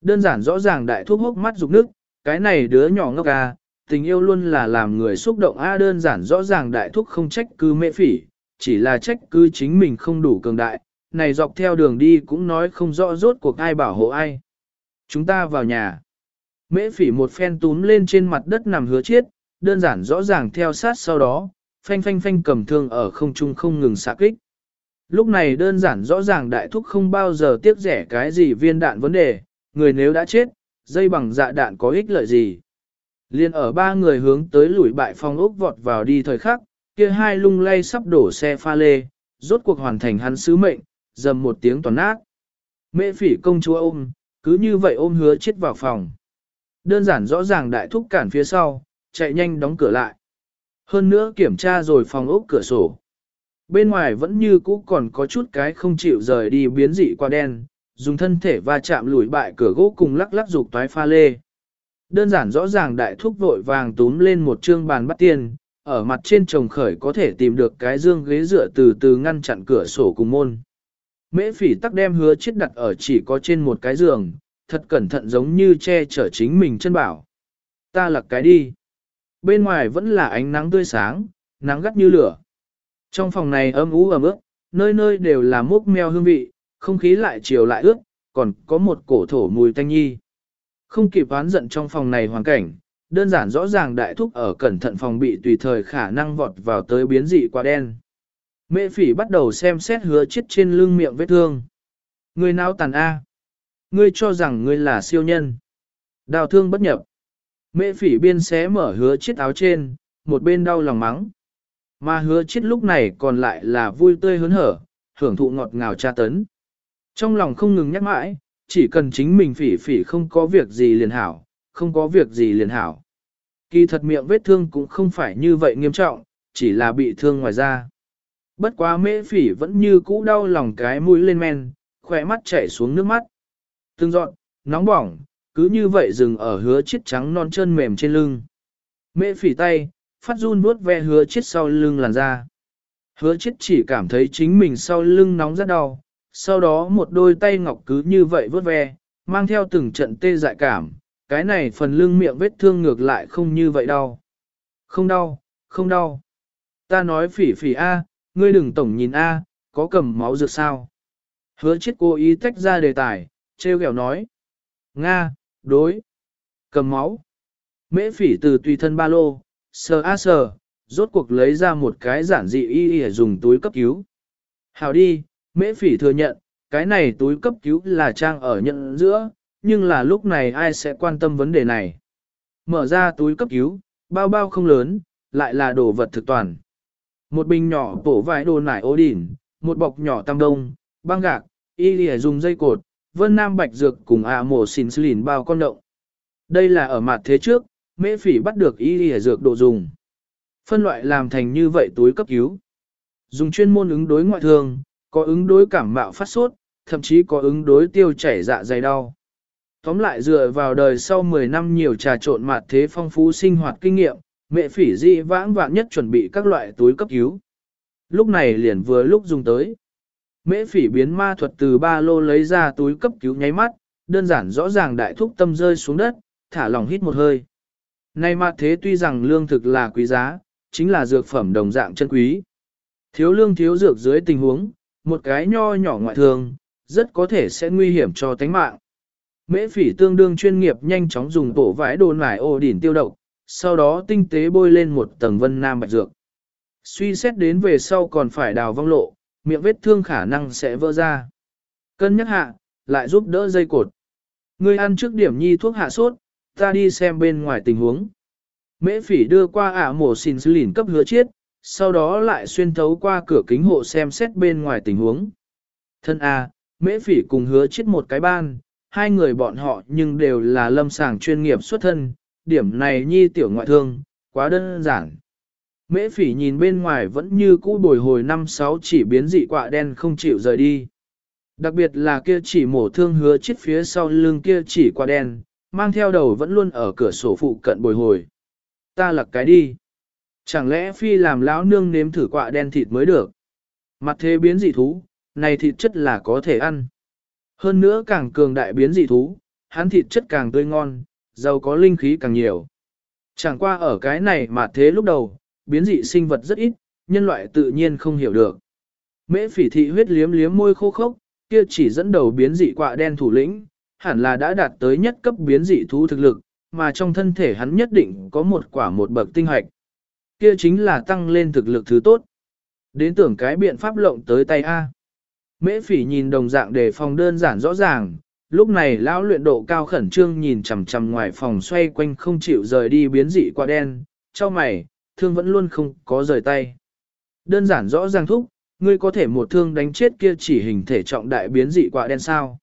Đơn giản rõ ràng đại thuốc hốc mắt rục nước, cái này đứa nhỏ ngốc à, tình yêu luôn là làm người xúc động a đơn giản rõ ràng đại thuốc không trách cứ mễ phỉ, chỉ là trách cứ chính mình không đủ cường đại, này dọc theo đường đi cũng nói không rõ rốt cuộc ai bảo hộ ai. Chúng ta vào nhà. Mễ phỉ một phen túm lên trên mặt đất nằm hứa chiết, đơn giản rõ ràng theo sát sau đó, phanh phanh phanh cầm thương ở không trung không ngừng xạ kích. Lúc này đơn giản rõ ràng đại thúc không bao giờ tiếc rẻ cái gì viên đạn vấn đề, người nếu đã chết, dây bằng dạ đạn có ích lợi gì. Liên ở ba người hướng tới lùi bại phong ốc vọt vào đi thời khắc, kia hai lung lay sắp đổ xe pha lê, rốt cuộc hoàn thành hắn sứ mệnh, dầm một tiếng toàn nát. Mễ phỉ công chúa ôm, cứ như vậy ôm hứa chết vào phòng. Đơn giản rõ ràng đại thúc cản phía sau, chạy nhanh đóng cửa lại. Hơn nữa kiểm tra rồi phòng ốc cửa sổ. Bên ngoài vẫn như cũ còn có chút cái không chịu rời đi biến dị qua đen, dùng thân thể va chạm lùi bại cửa gỗ cùng lắc lắc dục toái pha lê. Đơn giản rõ ràng đại thúc vội vàng túm lên một trương bàn bắt tiền, ở mặt trên trồng khởi có thể tìm được cái dương ghế dựa từ từ ngăn chặn cửa sổ cùng môn. Mễ phỉ tắc đem hứa chết đặt ở chỉ có trên một cái giường, thật cẩn thận giống như che chở chính mình chân bảo. Ta lật cái đi. Bên ngoài vẫn là ánh nắng tươi sáng, nắng gắt như lửa. Trong phòng này ấm ú ẩm ướt, nơi nơi đều là mốc meo hương vị, không khí lại chiều lại ướt, còn có một cổ thổ mùi tanh nhi. Không kịp oán giận trong phòng này hoàn cảnh, đơn giản rõ ràng đại thúc ở cẩn thận phòng bị tùy thời khả năng vọt vào tới biến dị quả đen. Mẹ phỉ bắt đầu xem xét hứa chết trên lưng miệng vết thương. Người nào tàn A? Ngươi cho rằng ngươi là siêu nhân. Đào thương bất nhập. Mẹ phỉ biên xé mở hứa chết áo trên, một bên đau lòng mắng. Mà hứa chết lúc này còn lại là vui tươi hớn hở, hưởng thụ ngọt ngào tra tấn. Trong lòng không ngừng nhắc mãi, chỉ cần chính mình phỉ phỉ không có việc gì liền hảo, không có việc gì liền hảo. Kỳ thật miệng vết thương cũng không phải như vậy nghiêm trọng, chỉ là bị thương ngoài da. Bất quá mễ phỉ vẫn như cũ đau lòng cái mũi lên men, khỏe mắt chảy xuống nước mắt. Tương dọn, nóng bỏng, cứ như vậy dừng ở hứa chiếc trắng non chân mềm trên lưng. Mễ phỉ tay, phát run vuốt ve hứa chiết sau lưng làn da. Hứa chiết chỉ cảm thấy chính mình sau lưng nóng rất đau, sau đó một đôi tay ngọc cứ như vậy vuốt ve, mang theo từng trận tê dại cảm, cái này phần lưng miệng vết thương ngược lại không như vậy đau. Không đau, không đau. Ta nói phỉ phỉ A, ngươi đừng tổng nhìn A, có cầm máu dược sao. Hứa chết cố ý tách ra đề tài, treo kẹo nói. Nga, đối. Cầm máu. Mễ phỉ từ tùy thân ba lô, sờ a sờ, rốt cuộc lấy ra một cái giản dị y y dùng túi cấp cứu. Hào đi, mễ phỉ thừa nhận, cái này túi cấp cứu là trang ở nhận giữa, nhưng là lúc này ai sẽ quan tâm vấn đề này. Mở ra túi cấp cứu, bao bao không lớn, lại là đồ vật thực toàn. Một bình nhỏ bổ vài đồ nải ô đỉn, một bọc nhỏ tam đông, băng gạc, y lìa dùng dây cột, vân nam bạch dược cùng ạ mổ xin lìn bao con động. Đây là ở mặt thế trước, mễ phỉ bắt được y lìa dược độ dùng. Phân loại làm thành như vậy túi cấp cứu. Dùng chuyên môn ứng đối ngoại thương, có ứng đối cảm mạo phát sốt, thậm chí có ứng đối tiêu chảy dạ dày đau. Tóm lại dựa vào đời sau 10 năm nhiều trà trộn mạt thế phong phú sinh hoạt kinh nghiệm, mẹ phỉ dị vãng vạn nhất chuẩn bị các loại túi cấp cứu. Lúc này liền vừa lúc dùng tới. Mễ phỉ biến ma thuật từ ba lô lấy ra túi cấp cứu nháy mắt, đơn giản rõ ràng đại thúc tâm rơi xuống đất, thả lòng hít một hơi. Nay mặt thế tuy rằng lương thực là quý giá, chính là dược phẩm đồng dạng chân quý. Thiếu lương thiếu dược dưới tình huống, một cái nho nhỏ ngoại thường, rất có thể sẽ nguy hiểm cho tánh mạng. Mễ phỉ tương đương chuyên nghiệp nhanh chóng dùng tổ vải đồn nải ổ đỉn tiêu độc, sau đó tinh tế bôi lên một tầng vân nam bạch dược. Suy xét đến về sau còn phải đào vong lộ, miệng vết thương khả năng sẽ vỡ ra. Cân nhắc hạ, lại giúp đỡ dây cột. Ngươi ăn trước điểm nhi thuốc hạ sốt, ta đi xem bên ngoài tình huống. Mễ phỉ đưa qua ả mổ xin dư lìn cấp hứa chiết, sau đó lại xuyên thấu qua cửa kính hộ xem xét bên ngoài tình huống. Thân A, mễ phỉ cùng hứa chiết một cái ban, hai người bọn họ nhưng đều là lâm sàng chuyên nghiệp xuất thân, điểm này nhi tiểu ngoại thương, quá đơn giản. Mễ phỉ nhìn bên ngoài vẫn như cũ bồi hồi năm sáu chỉ biến dị quạ đen không chịu rời đi. Đặc biệt là kia chỉ mổ thương hứa chết phía sau lưng kia chỉ quạ đen, mang theo đầu vẫn luôn ở cửa sổ phụ cận bồi hồi. Ta lặc cái đi. Chẳng lẽ phi làm lão nương nếm thử quạ đen thịt mới được. Mặt thế biến dị thú, này thịt chất là có thể ăn. Hơn nữa càng cường đại biến dị thú, hắn thịt chất càng tươi ngon, giàu có linh khí càng nhiều. Chẳng qua ở cái này mà thế lúc đầu, biến dị sinh vật rất ít, nhân loại tự nhiên không hiểu được. Mễ phỉ thị huyết liếm liếm môi khô khốc, kia chỉ dẫn đầu biến dị quạ đen thủ lĩnh, hẳn là đã đạt tới nhất cấp biến dị thú thực lực, mà trong thân thể hắn nhất định có một quả một bậc tinh hạch, Kia chính là tăng lên thực lực thứ tốt. Đến tưởng cái biện pháp lộng tới tay A. Mễ phỉ nhìn đồng dạng đề phòng đơn giản rõ ràng, lúc này lão luyện độ cao khẩn trương nhìn chằm chằm ngoài phòng xoay quanh không chịu rời đi biến dị qua đen, cho mày, thương vẫn luôn không có rời tay. Đơn giản rõ ràng thúc, ngươi có thể một thương đánh chết kia chỉ hình thể trọng đại biến dị quả đen sao.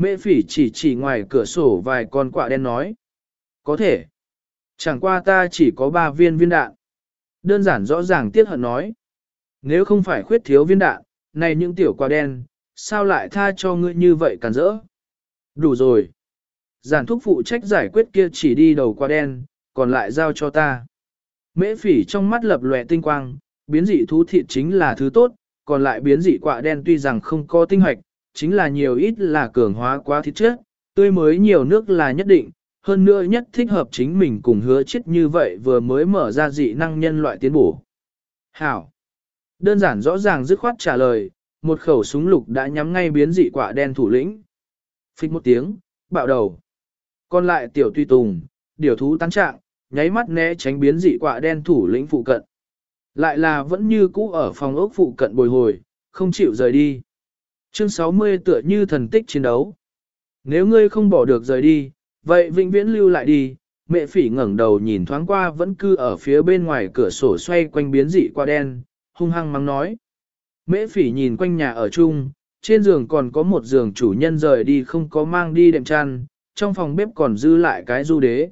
Mễ phỉ chỉ chỉ ngoài cửa sổ vài con quạ đen nói. Có thể. Chẳng qua ta chỉ có ba viên viên đạn. Đơn giản rõ ràng tiết hận nói. Nếu không phải khuyết thiếu viên đạn, này những tiểu quạ đen, sao lại tha cho ngươi như vậy càn rỡ? Đủ rồi. Giản thúc phụ trách giải quyết kia chỉ đi đầu quạ đen, còn lại giao cho ta. Mễ phỉ trong mắt lập lòe tinh quang, biến dị thú thịt chính là thứ tốt, còn lại biến dị quạ đen tuy rằng không có tinh hoạch, chính là nhiều ít là cường hóa quá thịt chất, tươi mới nhiều nước là nhất định, hơn nữa nhất thích hợp chính mình cùng hứa chết như vậy vừa mới mở ra dị năng nhân loại tiến bổ. Hảo! Đơn giản rõ ràng dứt khoát trả lời, một khẩu súng lục đã nhắm ngay biến dị quạ đen thủ lĩnh. Phích một tiếng, bạo đầu. Còn lại tiểu tùy tùng, điều thú tán trạng, nháy mắt né tránh biến dị quạ đen thủ lĩnh phụ cận. Lại là vẫn như cũ ở phòng ốc phụ cận bồi hồi, không chịu rời đi. Chương 60 tựa như thần tích chiến đấu. Nếu ngươi không bỏ được rời đi, vậy vĩnh viễn lưu lại đi. Mẹ phỉ ngẩng đầu nhìn thoáng qua vẫn cư ở phía bên ngoài cửa sổ xoay quanh biến dị qua đen, hung hăng mắng nói. Mễ phỉ nhìn quanh nhà ở chung, trên giường còn có một giường chủ nhân rời đi không có mang đi đệm chăn, trong phòng bếp còn dư lại cái du đế.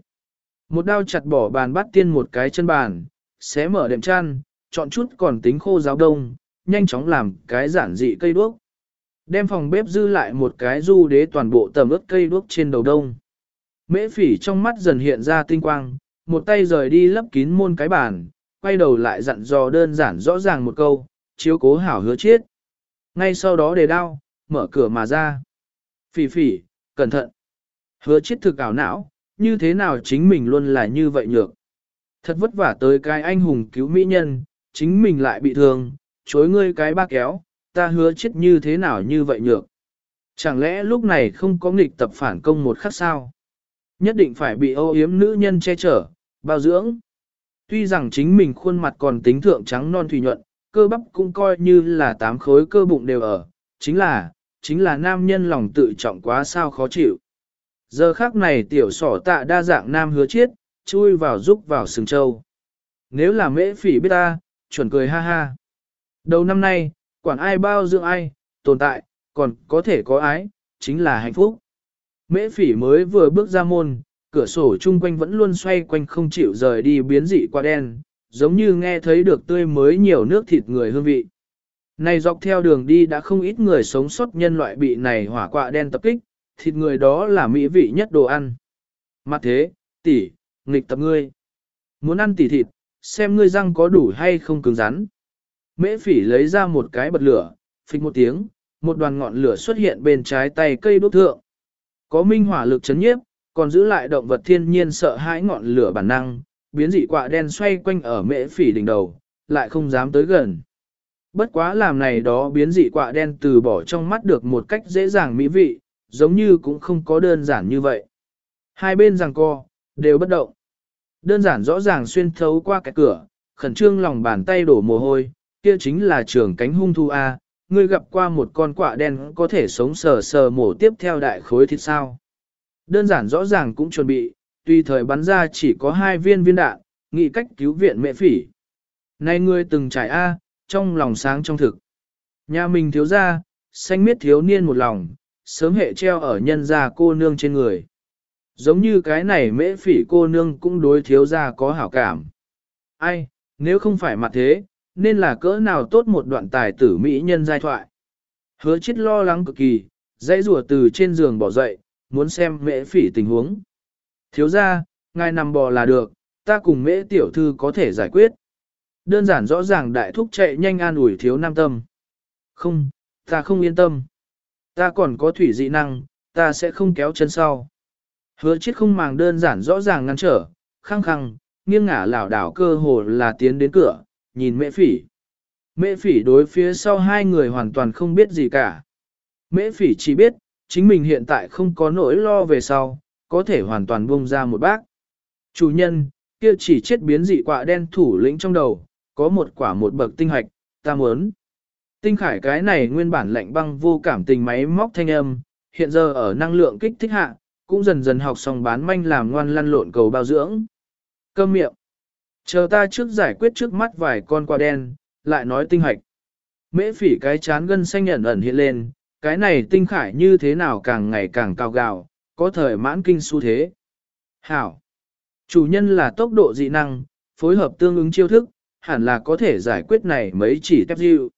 Một đao chặt bỏ bàn bắt tiên một cái chân bàn, xé mở đệm chăn, chọn chút còn tính khô giáo đông, nhanh chóng làm cái giản dị cây đuốc. Đem phòng bếp dư lại một cái du đế toàn bộ tầm ướt cây đuốc trên đầu đông. Mễ phỉ trong mắt dần hiện ra tinh quang, một tay rời đi lấp kín môn cái bàn, quay đầu lại dặn dò đơn giản rõ ràng một câu, chiếu cố hảo hứa chết. Ngay sau đó đề đao, mở cửa mà ra. Phỉ phỉ, cẩn thận. Hứa chết thực ảo não, như thế nào chính mình luôn là như vậy nhược. Thật vất vả tới cái anh hùng cứu mỹ nhân, chính mình lại bị thương, chối ngươi cái ba kéo, ta hứa chết như thế nào như vậy nhược. Chẳng lẽ lúc này không có nghịch tập phản công một khắc sao? Nhất định phải bị ô yếm nữ nhân che chở, bao dưỡng. Tuy rằng chính mình khuôn mặt còn tính thượng trắng non thủy nhuận, cơ bắp cũng coi như là tám khối cơ bụng đều ở, chính là, chính là nam nhân lòng tự trọng quá sao khó chịu. Giờ khác này tiểu sỏ tạ đa dạng nam hứa chiết, chui vào giúp vào sừng châu. Nếu là mễ phỉ biết ta, chuẩn cười ha ha. Đầu năm nay, quản ai bao dưỡng ai, tồn tại, còn có thể có ái, chính là hạnh phúc. Mễ phỉ mới vừa bước ra môn, cửa sổ chung quanh vẫn luôn xoay quanh không chịu rời đi biến dị qua đen, giống như nghe thấy được tươi mới nhiều nước thịt người hương vị. Này dọc theo đường đi đã không ít người sống sót nhân loại bị này hỏa quạ đen tập kích, thịt người đó là mỹ vị nhất đồ ăn. Mặt thế, tỷ, nghịch tập ngươi. Muốn ăn tỷ thịt, xem ngươi răng có đủ hay không cứng rắn. Mễ phỉ lấy ra một cái bật lửa, phịch một tiếng, một đoàn ngọn lửa xuất hiện bên trái tay cây đốt thượng. Có minh hỏa lực chấn nhiếp, còn giữ lại động vật thiên nhiên sợ hãi ngọn lửa bản năng, biến dị quạ đen xoay quanh ở mễ phỉ đỉnh đầu, lại không dám tới gần. Bất quá làm này đó biến dị quạ đen từ bỏ trong mắt được một cách dễ dàng mỹ vị, giống như cũng không có đơn giản như vậy. Hai bên giằng co, đều bất động. Đơn giản rõ ràng xuyên thấu qua cái cửa, khẩn trương lòng bàn tay đổ mồ hôi, kia chính là trường cánh hung thu A, ngươi gặp qua một con quạ đen có thể sống sờ sờ mổ tiếp theo đại khối thịt sao. Đơn giản rõ ràng cũng chuẩn bị, tuy thời bắn ra chỉ có hai viên viên đạn, nghị cách cứu viện mẹ phỉ. Này ngươi từng trải A, trong lòng sáng trong thực. Nhà mình thiếu ra, xanh miết thiếu niên một lòng, sớm hệ treo ở nhân gia cô nương trên người. Giống như cái này mễ phỉ cô nương cũng đối thiếu gia có hảo cảm. Ai, nếu không phải mặt thế, nên là cỡ nào tốt một đoạn tài tử mỹ nhân giai thoại. Hứa chết lo lắng cực kỳ, dãy rùa từ trên giường bỏ dậy, muốn xem mễ phỉ tình huống. Thiếu gia, ngài nằm bò là được, ta cùng mễ tiểu thư có thể giải quyết. Đơn giản rõ ràng đại thúc chạy nhanh an ủi thiếu nam tâm. Không, ta không yên tâm. Ta còn có thủy dị năng, ta sẽ không kéo chân sau. Hứa chết không màng đơn giản rõ ràng ngăn trở, khăng khăng, nghiêng ngả lảo đảo cơ hồ là tiến đến cửa, nhìn mễ phỉ. Mễ phỉ đối phía sau hai người hoàn toàn không biết gì cả. Mễ phỉ chỉ biết, chính mình hiện tại không có nỗi lo về sau, có thể hoàn toàn buông ra một bác. Chủ nhân, kia chỉ chết biến dị quạ đen thủ lĩnh trong đầu, có một quả một bậc tinh hạch, ta muốn. Tinh khải cái này nguyên bản lạnh băng vô cảm tình máy móc thanh âm, hiện giờ ở năng lượng kích thích hạ, cũng dần dần học xong bán manh làm ngoan lăn lộn cầu bao dưỡng. Cơm miệng. Chờ ta trước giải quyết trước mắt vài con quạ đen, lại nói tinh hạch. Mễ phỉ cái chán gân xanh ẩn ẩn hiện lên, cái này tinh khải như thế nào càng ngày càng cao gạo, có thời mãn kinh xu thế. Hảo. Chủ nhân là tốc độ dị năng, phối hợp tương ứng chiêu thức, hẳn là có thể giải quyết này mấy chỉ tép dịu.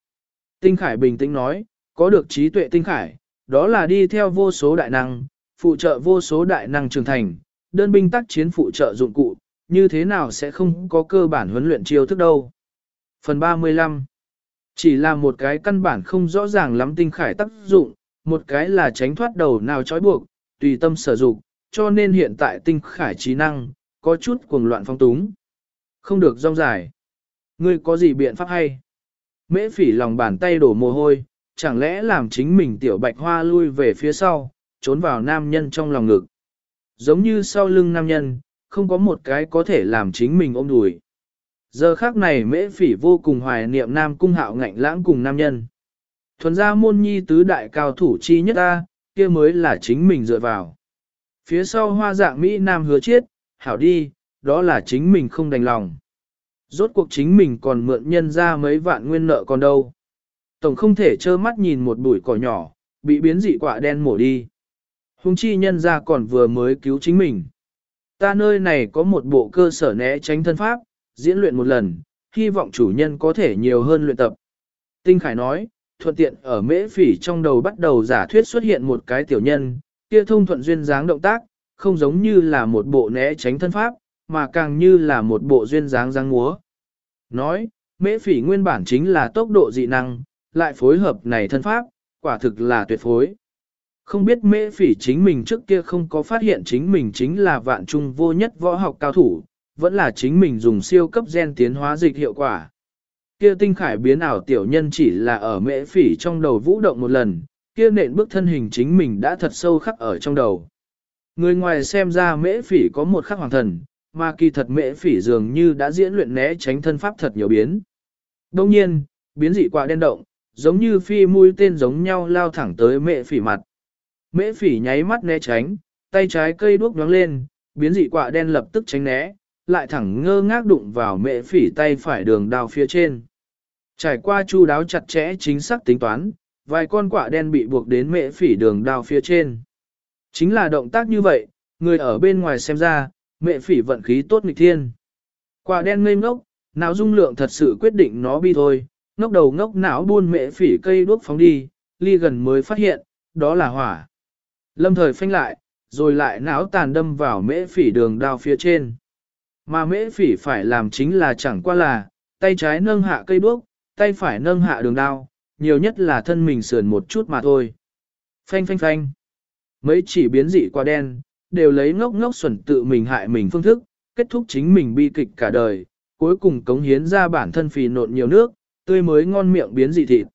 Tinh Khải bình tĩnh nói, có được trí tuệ Tinh Khải, đó là đi theo vô số đại năng, phụ trợ vô số đại năng trưởng thành, đơn binh tác chiến phụ trợ dụng cụ, như thế nào sẽ không có cơ bản huấn luyện chiêu thức đâu. Phần 35 Chỉ là một cái căn bản không rõ ràng lắm Tinh Khải tác dụng, một cái là tránh thoát đầu nào trói buộc, tùy tâm sử dụng, cho nên hiện tại Tinh Khải trí năng, có chút cuồng loạn phong túng. Không được rong dài. Ngươi có gì biện pháp hay? Mễ phỉ lòng bàn tay đổ mồ hôi, chẳng lẽ làm chính mình tiểu bạch hoa lui về phía sau, trốn vào nam nhân trong lòng ngực. Giống như sau lưng nam nhân, không có một cái có thể làm chính mình ôm đùi. Giờ khác này mễ phỉ vô cùng hoài niệm nam cung hạo ngạnh lãng cùng nam nhân. Thuần ra môn nhi tứ đại cao thủ chi nhất ta, kia mới là chính mình dựa vào. Phía sau hoa dạng Mỹ Nam hứa chết, hảo đi, đó là chính mình không đành lòng. Rốt cuộc chính mình còn mượn nhân ra mấy vạn nguyên nợ còn đâu. Tổng không thể trơ mắt nhìn một bụi cỏ nhỏ, bị biến dị quả đen mổ đi. Hùng chi nhân ra còn vừa mới cứu chính mình. Ta nơi này có một bộ cơ sở né tránh thân pháp, diễn luyện một lần, hy vọng chủ nhân có thể nhiều hơn luyện tập. Tinh Khải nói, thuận tiện ở mễ phỉ trong đầu bắt đầu giả thuyết xuất hiện một cái tiểu nhân, kia thông thuận duyên dáng động tác, không giống như là một bộ né tránh thân pháp, mà càng như là một bộ duyên dáng dáng múa. Nói, mễ phỉ nguyên bản chính là tốc độ dị năng, lại phối hợp này thân pháp, quả thực là tuyệt phối. Không biết mễ phỉ chính mình trước kia không có phát hiện chính mình chính là vạn trung vô nhất võ học cao thủ, vẫn là chính mình dùng siêu cấp gen tiến hóa dịch hiệu quả. Kia tinh khải biến ảo tiểu nhân chỉ là ở mễ phỉ trong đầu vũ động một lần, kia nện bước thân hình chính mình đã thật sâu khắc ở trong đầu. Người ngoài xem ra mễ phỉ có một khắc hoàng thần, mà kỳ thật mễ phỉ dường như đã diễn luyện né tránh thân pháp thật nhiều biến. Đông nhiên, biến dị quả đen động, giống như phi mũi tên giống nhau lao thẳng tới mễ phỉ mặt. Mễ phỉ nháy mắt né tránh, tay trái cây đuốc nhoáng lên, biến dị quạ đen lập tức tránh né, lại thẳng ngơ ngác đụng vào mễ phỉ tay phải đường đao phía trên. Trải qua chu đáo chặt chẽ chính xác tính toán, vài con quạ đen bị buộc đến mễ phỉ đường đao phía trên. Chính là động tác như vậy, người ở bên ngoài xem ra, Mễ phỉ vận khí tốt nghịch thiên. quạ đen ngây ngốc, não dung lượng thật sự quyết định nó bi thôi, ngốc đầu ngốc não buôn Mễ phỉ cây đuốc phóng đi, ly gần mới phát hiện, đó là hỏa. Lâm thời phanh lại, rồi lại não tàn đâm vào mễ phỉ đường đao phía trên. Mà mễ phỉ phải làm chính là chẳng qua là, tay trái nâng hạ cây đuốc, tay phải nâng hạ đường đao, nhiều nhất là thân mình sườn một chút mà thôi. Phanh phanh phanh. Mấy chỉ biến dị qua đen, đều lấy ngốc ngốc xuẩn tự mình hại mình phương thức, kết thúc chính mình bi kịch cả đời, cuối cùng cống hiến ra bản thân phì nộn nhiều nước, tươi mới ngon miệng biến dị thịt.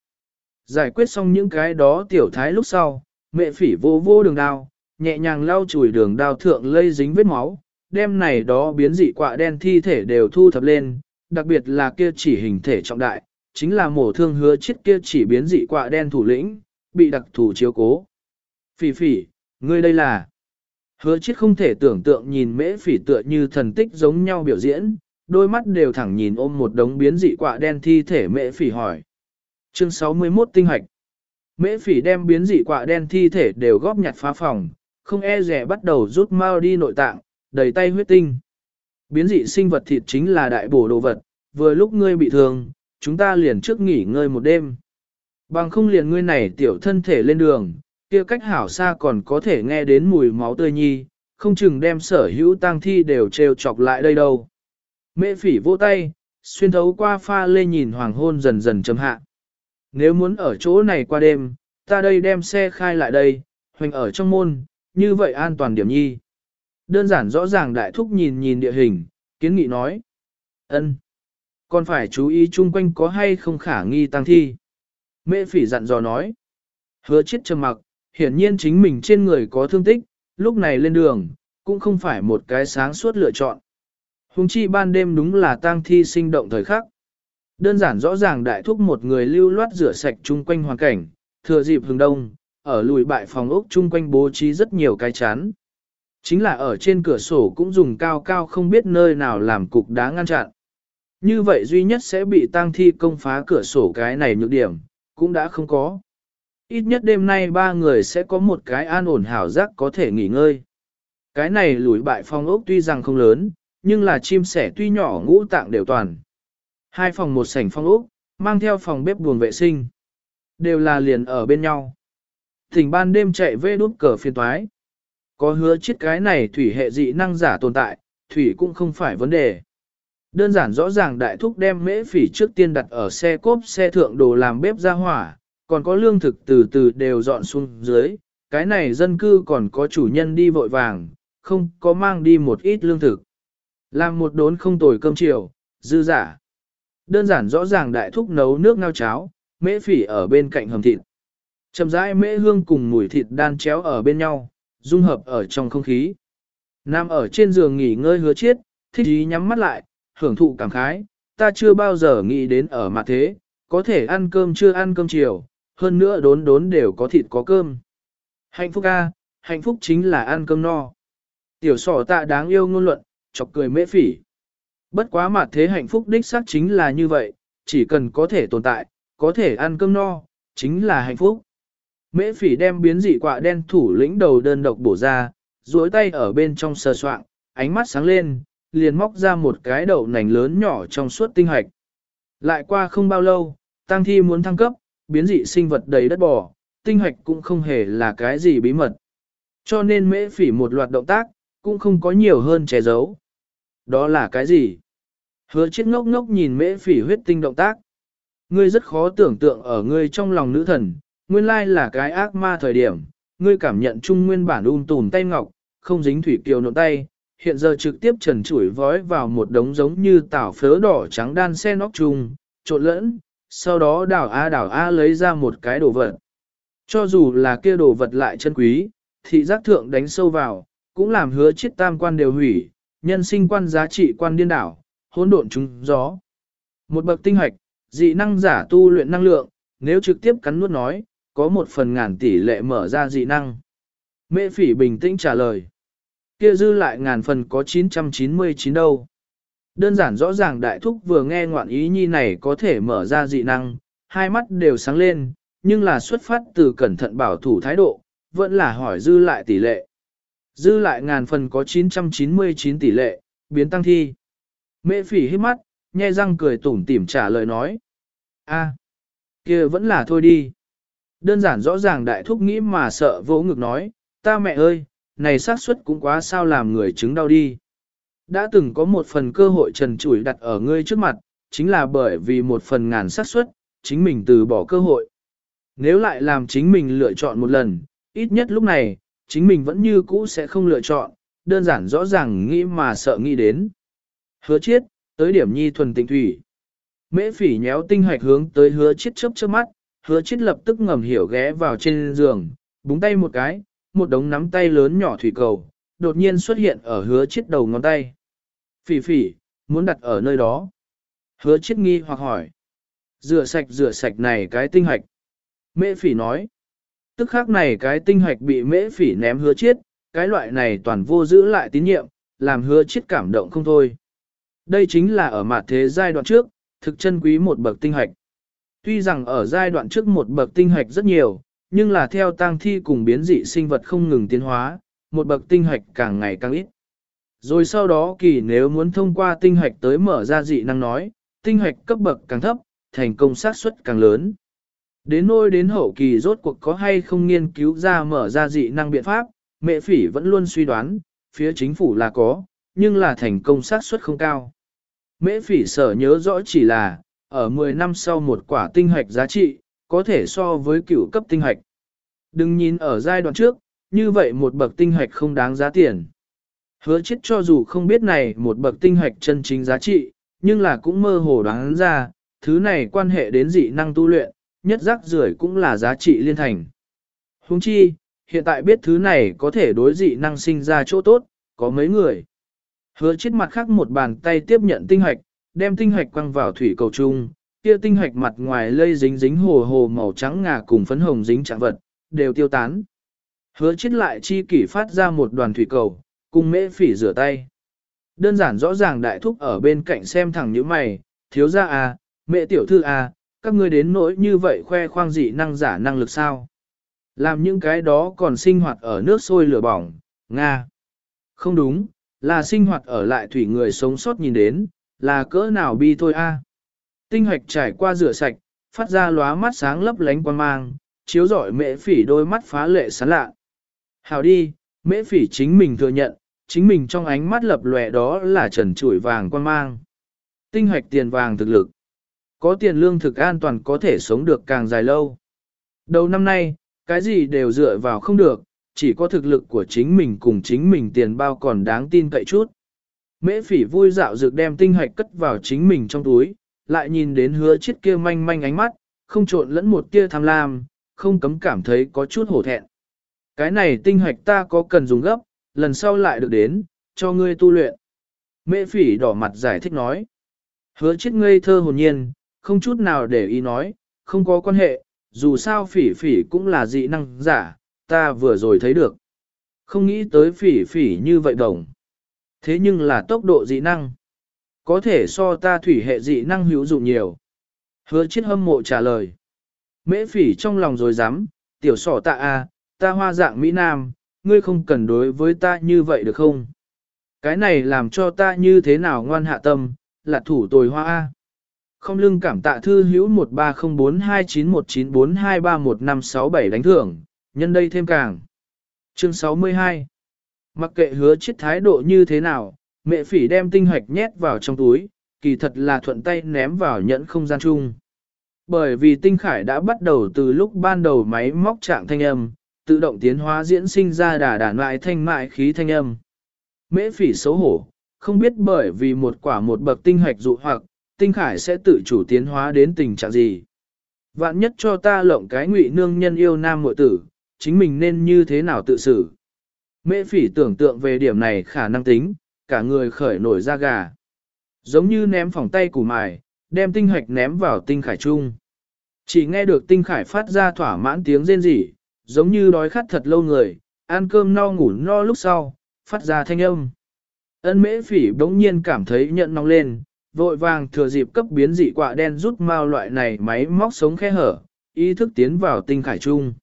Giải quyết xong những cái đó tiểu thái lúc sau, mẹ phỉ vô vô đường đao, nhẹ nhàng lau chùi đường đao thượng lây dính vết máu, đem này đó biến dị quạ đen thi thể đều thu thập lên, đặc biệt là kia chỉ hình thể trọng đại, chính là mổ thương hứa chết kia chỉ biến dị quạ đen thủ lĩnh, bị đặc thủ chiếu cố. Phỉ phỉ, ngươi đây là... Hứa chết không thể tưởng tượng nhìn mễ phỉ tựa như thần tích giống nhau biểu diễn, đôi mắt đều thẳng nhìn ôm một đống biến dị quạ đen thi thể mễ phỉ hỏi. Chương 61 tinh hoạch. Mễ phỉ đem biến dị quạ đen thi thể đều góp nhặt phá phòng, không e rẻ bắt đầu rút mau đi nội tạng, đầy tay huyết tinh. Biến dị sinh vật thịt chính là đại bổ đồ vật, vừa lúc ngươi bị thương, chúng ta liền trước nghỉ ngơi một đêm. Bằng không liền ngươi này tiểu thân thể lên đường, kia cách hảo xa còn có thể nghe đến mùi máu tươi nhi, không chừng đem sở hữu tang thi đều trêu chọc lại đây đâu. Mễ phỉ vỗ tay, xuyên thấu qua pha lê nhìn hoàng hôn dần dần chấm hạ. Nếu muốn ở chỗ này qua đêm, ta đây đem xe khai lại đây, hoành ở trong môn, như vậy an toàn điểm nhi. Đơn giản rõ ràng đại thúc nhìn nhìn địa hình, kiến nghị nói. ân, Còn phải chú ý chung quanh có hay không khả nghi tăng thi. Mễ phỉ dặn dò nói. Hứa chết trầm mặc, hiển nhiên chính mình trên người có thương tích, lúc này lên đường, cũng không phải một cái sáng suốt lựa chọn. Hùng chi ban đêm đúng là tang thi sinh động thời khắc. Đơn giản rõ ràng đại thúc một người lưu loát rửa sạch chung quanh hoàn cảnh, thừa dịp hừng đông, ở lùi bại phòng ốc chung quanh bố trí rất nhiều cái chán. Chính là ở trên cửa sổ cũng dùng cao cao không biết nơi nào làm cục đá ngăn chặn. Như vậy duy nhất sẽ bị tang thi công phá cửa sổ cái này nhược điểm, cũng đã không có. Ít nhất đêm nay ba người sẽ có một cái an ổn hảo giác có thể nghỉ ngơi. Cái này lùi bại phòng ốc tuy rằng không lớn, nhưng là chim sẻ tuy nhỏ ngũ tạng đều toàn. Hai phòng một sảnh phong ốc, mang theo phòng bếp buồng vệ sinh. Đều là liền ở bên nhau. Thỉnh ban đêm chạy về đút cờ phiên toái. Có hứa chiếc cái này thủy hệ dị năng giả tồn tại, thủy cũng không phải vấn đề. Đơn giản rõ ràng đại thúc đem mễ phỉ trước tiên đặt ở xe cốp xe thượng đồ làm bếp ra hỏa, còn có lương thực từ từ đều dọn xuống dưới, cái này dân cư còn có chủ nhân đi vội vàng, không có mang đi một ít lương thực. Làm một đốn không tồi cơm chiều, dư giả. Đơn giản rõ ràng đại thúc nấu nước ngao cháo, mễ phỉ ở bên cạnh hầm thịt. Chầm rãi mễ hương cùng mùi thịt đan chéo ở bên nhau, dung hợp ở trong không khí. Nam ở trên giường nghỉ ngơi hứa chiết, thích ý nhắm mắt lại, hưởng thụ cảm khái, ta chưa bao giờ nghĩ đến ở mặt thế, có thể ăn cơm chưa ăn cơm chiều, hơn nữa đốn đốn đều có thịt có cơm. Hạnh phúc a, hạnh phúc chính là ăn cơm no. Tiểu sỏ tạ đáng yêu ngôn luận, chọc cười mễ phỉ. Bất quá mặt thế hạnh phúc đích xác chính là như vậy, chỉ cần có thể tồn tại, có thể ăn cơm no, chính là hạnh phúc. Mễ phỉ đem biến dị quạ đen thủ lĩnh đầu đơn độc bổ ra, duỗi tay ở bên trong sờ soạng, ánh mắt sáng lên, liền móc ra một cái đậu nành lớn nhỏ trong suốt tinh hạch. Lại qua không bao lâu, tăng thi muốn thăng cấp, biến dị sinh vật đầy đất bò, tinh hạch cũng không hề là cái gì bí mật. Cho nên mễ phỉ một loạt động tác, cũng không có nhiều hơn che giấu. Đó là cái gì? Hứa chết ngốc ngốc nhìn mễ phỉ huyết tinh động tác. Ngươi rất khó tưởng tượng ở ngươi trong lòng nữ thần, nguyên lai là cái ác ma thời điểm, ngươi cảm nhận chung nguyên bản un tùn tay ngọc, không dính thủy kiều nộn tay, hiện giờ trực tiếp trần chủi vói vào một đống giống như tảo phớ đỏ trắng đan sen nóc chung, trộn lẫn, sau đó đảo A đảo A lấy ra một cái đồ vật. Cho dù là kia đồ vật lại chân quý, thị giác thượng đánh sâu vào, cũng làm hứa chết tam quan đều hủy, nhân sinh quan giá trị quan điên đảo, hỗn độn chúng gió. Một bậc tinh hoạch, dị năng giả tu luyện năng lượng, nếu trực tiếp cắn nuốt nói, có một phần ngàn tỷ lệ mở ra dị năng. Mễ phỉ bình tĩnh trả lời. Kia dư lại ngàn phần có 999 đâu. Đơn giản rõ ràng đại thúc vừa nghe ngoạn ý nhi này có thể mở ra dị năng, hai mắt đều sáng lên, nhưng là xuất phát từ cẩn thận bảo thủ thái độ, vẫn là hỏi dư lại tỷ lệ. Dư lại ngàn phần có 999 tỷ lệ, biến tăng thi. Mễ phỉ hít mắt, nhe răng cười tủm tỉm trả lời nói. a kia vẫn là thôi đi. Đơn giản rõ ràng đại thúc nghĩ mà sợ vỗ ngực nói, ta mẹ ơi, này xác suất cũng quá sao làm người chứng đau đi. Đã từng có một phần cơ hội trần trụi đặt ở ngươi trước mặt, chính là bởi vì một phần ngàn xác suất, chính mình từ bỏ cơ hội. Nếu lại làm chính mình lựa chọn một lần, ít nhất lúc này, chính mình vẫn như cũ sẽ không lựa chọn, đơn giản rõ ràng nghĩ mà sợ nghĩ đến. Hứa chiết, tới điểm nhi thuần tịnh thủy. Mễ phỉ nhéo tinh hoạch hướng tới hứa chiết chớp chớp mắt, hứa chiết lập tức ngầm hiểu ghé vào trên giường, búng tay một cái, một đống nắm tay lớn nhỏ thủy cầu, đột nhiên xuất hiện ở hứa chiết đầu ngón tay. Phỉ phỉ, muốn đặt ở nơi đó. Hứa chiết nghi hoặc hỏi. Rửa sạch rửa sạch này cái tinh hoạch. Mễ phỉ nói. Tức khác này cái tinh hoạch bị mễ phỉ ném hứa chiết, cái loại này toàn vô giữ lại tín nhiệm, làm hứa chiết cảm động không thôi. Đây chính là ở mặt thế giai đoạn trước, thực chân quý một bậc tinh hạch. Tuy rằng ở giai đoạn trước một bậc tinh hạch rất nhiều, nhưng là theo tang thi cùng biến dị sinh vật không ngừng tiến hóa, một bậc tinh hạch càng ngày càng ít. Rồi sau đó kỳ nếu muốn thông qua tinh hạch tới mở ra dị năng nói, tinh hạch cấp bậc càng thấp, thành công xác suất càng lớn. Đến nôi đến hậu kỳ rốt cuộc có hay không nghiên cứu ra mở ra dị năng biện pháp, mẹ phỉ vẫn luôn suy đoán, phía chính phủ là có, nhưng là thành công xác suất không cao. Mễ phỉ sở nhớ rõ chỉ là, ở 10 năm sau một quả tinh hạch giá trị, có thể so với cựu cấp tinh hạch. Đừng nhìn ở giai đoạn trước, như vậy một bậc tinh hạch không đáng giá tiền. Hứa chết cho dù không biết này một bậc tinh hạch chân chính giá trị, nhưng là cũng mơ hồ đoán ra, thứ này quan hệ đến dị năng tu luyện, nhất rác rưởi cũng là giá trị liên thành. Huống chi, hiện tại biết thứ này có thể đối dị năng sinh ra chỗ tốt, có mấy người. Hứa chết mặt khác một bàn tay tiếp nhận tinh hoạch, đem tinh hoạch quăng vào thủy cầu chung, kia tinh hoạch mặt ngoài lây dính dính hồ hồ màu trắng ngà cùng phấn hồng dính trạng vật, đều tiêu tán. Hứa chết lại chi kỷ phát ra một đoàn thủy cầu, cùng mễ phỉ rửa tay. Đơn giản rõ ràng đại thúc ở bên cạnh xem thẳng như mày, thiếu ra à, mẹ tiểu thư à, các ngươi đến nỗi như vậy khoe khoang dị năng giả năng lực sao. Làm những cái đó còn sinh hoạt ở nước sôi lửa bỏng, Nga. Không đúng, là sinh hoạt ở lại thủy người sống sót nhìn đến, là cỡ nào bi thôi a. Tinh hoạch trải qua rửa sạch, phát ra lóa mắt sáng lấp lánh quan mang, chiếu rọi mễ phỉ đôi mắt phá lệ sáng lạ. Hào đi, mễ phỉ chính mình thừa nhận, chính mình trong ánh mắt lập lòe đó là trần chuỗi vàng quan mang. Tinh hoạch tiền vàng thực lực. Có tiền lương thực an toàn có thể sống được càng dài lâu. Đầu năm nay, cái gì đều dựa vào không được, chỉ có thực lực của chính mình cùng chính mình tiền bao còn đáng tin cậy chút. Mễ phỉ vui dạo dược đem tinh hạch cất vào chính mình trong túi, lại nhìn đến hứa chiếc kia manh manh ánh mắt, không trộn lẫn một tia tham lam, không cấm cảm thấy có chút hổ thẹn. Cái này tinh hạch ta có cần dùng gấp, lần sau lại được đến, cho ngươi tu luyện. Mễ phỉ đỏ mặt giải thích nói. Hứa chiếc ngây thơ hồn nhiên, không chút nào để ý nói, không có quan hệ, dù sao phỉ phỉ cũng là dị năng giả, ta vừa rồi thấy được. Không nghĩ tới phỉ phỉ như vậy đồng. Thế nhưng là tốc độ dị năng. Có thể so ta thủy hệ dị năng hữu dụng nhiều. Hứa chết hâm mộ trả lời. Mễ phỉ trong lòng rồi dám, tiểu sỏ tạ a, ta hoa dạng Mỹ Nam, ngươi không cần đối với ta như vậy được không? Cái này làm cho ta như thế nào ngoan hạ tâm, là thủ tồi hoa a. Không lưng cảm tạ thư hữu 1304291942315567 đánh thưởng, nhân đây thêm càng. Chương 62 Mặc kệ hứa chết thái độ như thế nào, mẹ phỉ đem tinh hoạch nhét vào trong túi, kỳ thật là thuận tay ném vào nhẫn không gian chung. Bởi vì tinh khải đã bắt đầu từ lúc ban đầu máy móc trạng thanh âm, tự động tiến hóa diễn sinh ra đà đàn lại thanh mại khí thanh âm. Mễ phỉ xấu hổ, không biết bởi vì một quả một bậc tinh hoạch dụ hoặc, tinh khải sẽ tự chủ tiến hóa đến tình trạng gì. Vạn nhất cho ta lộng cái ngụy nương nhân yêu nam mội tử, chính mình nên như thế nào tự xử. Mễ phỉ tưởng tượng về điểm này khả năng tính, cả người khởi nổi da gà. Giống như ném phòng tay củ mài, đem tinh Hạch ném vào tinh khải chung. Chỉ nghe được tinh khải phát ra thỏa mãn tiếng rên rỉ, giống như đói khát thật lâu người, ăn cơm no ngủ no lúc sau, phát ra thanh âm. Ân mễ phỉ bỗng nhiên cảm thấy nhận nóng lên, vội vàng thừa dịp cấp biến dị quạ đen rút mao loại này máy móc sống khe hở, ý thức tiến vào tinh khải trung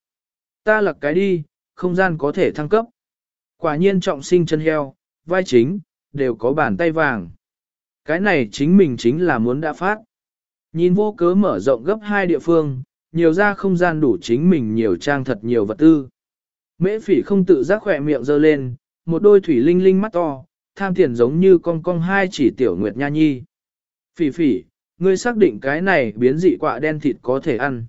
Ta lật cái đi, không gian có thể thăng cấp. Quả nhiên trọng sinh chân heo, vai chính, đều có bàn tay vàng. Cái này chính mình chính là muốn đã phát. Nhìn vô cớ mở rộng gấp hai địa phương, nhiều ra không gian đủ chính mình nhiều trang thật nhiều vật tư. Mễ phỉ không tự giác khỏe miệng dơ lên, một đôi thủy linh linh mắt to, tham tiền giống như con cong hai chỉ tiểu nguyệt nha nhi. Phỉ phỉ, ngươi xác định cái này biến dị quạ đen thịt có thể ăn.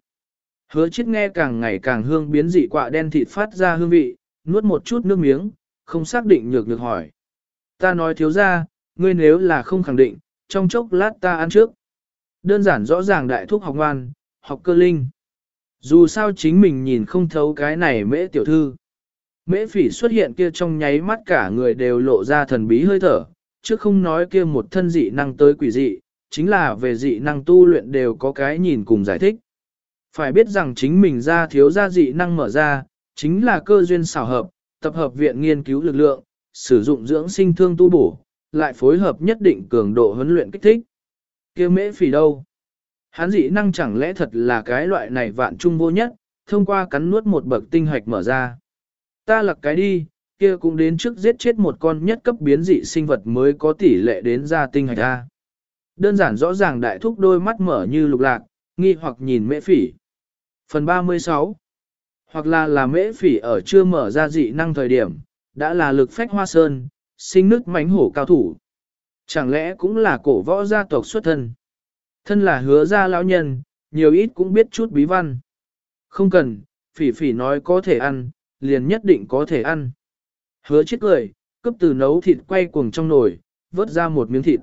Hứa chết nghe càng ngày càng hương biến dị quạ đen thịt phát ra hương vị, nuốt một chút nước miếng, không xác định nhược được hỏi. Ta nói thiếu ra, ngươi nếu là không khẳng định, trong chốc lát ta ăn trước. Đơn giản rõ ràng đại thuốc học ngoan, học cơ linh. Dù sao chính mình nhìn không thấu cái này mễ tiểu thư. Mễ phỉ xuất hiện kia trong nháy mắt cả người đều lộ ra thần bí hơi thở, chứ không nói kia một thân dị năng tới quỷ dị, chính là về dị năng tu luyện đều có cái nhìn cùng giải thích. Phải biết rằng chính mình ra thiếu ra dị năng mở ra, chính là cơ duyên xảo hợp, tập hợp viện nghiên cứu lực lượng, sử dụng dưỡng sinh thương tu bổ, lại phối hợp nhất định cường độ huấn luyện kích thích. kia mễ phỉ đâu? Hắn dị năng chẳng lẽ thật là cái loại này vạn trung vô nhất, thông qua cắn nuốt một bậc tinh hoạch mở ra. Ta lặc cái đi, kia cũng đến trước giết chết một con nhất cấp biến dị sinh vật mới có tỷ lệ đến ra tinh hoạch ra. Đơn giản rõ ràng đại thúc đôi mắt mở như lục lạc, nghi hoặc nhìn mễ phỉ. Phần 36 Hoặc là là mễ phỉ ở chưa mở ra dị năng thời điểm, đã là lực phách hoa sơn, sinh nước mánh hổ cao thủ. Chẳng lẽ cũng là cổ võ gia tộc xuất thân? Thân là hứa gia lão nhân, nhiều ít cũng biết chút bí văn. Không cần, phỉ phỉ nói có thể ăn, liền nhất định có thể ăn. Hứa chết cười, cấp từ nấu thịt quay cuồng trong nồi, vớt ra một miếng thịt.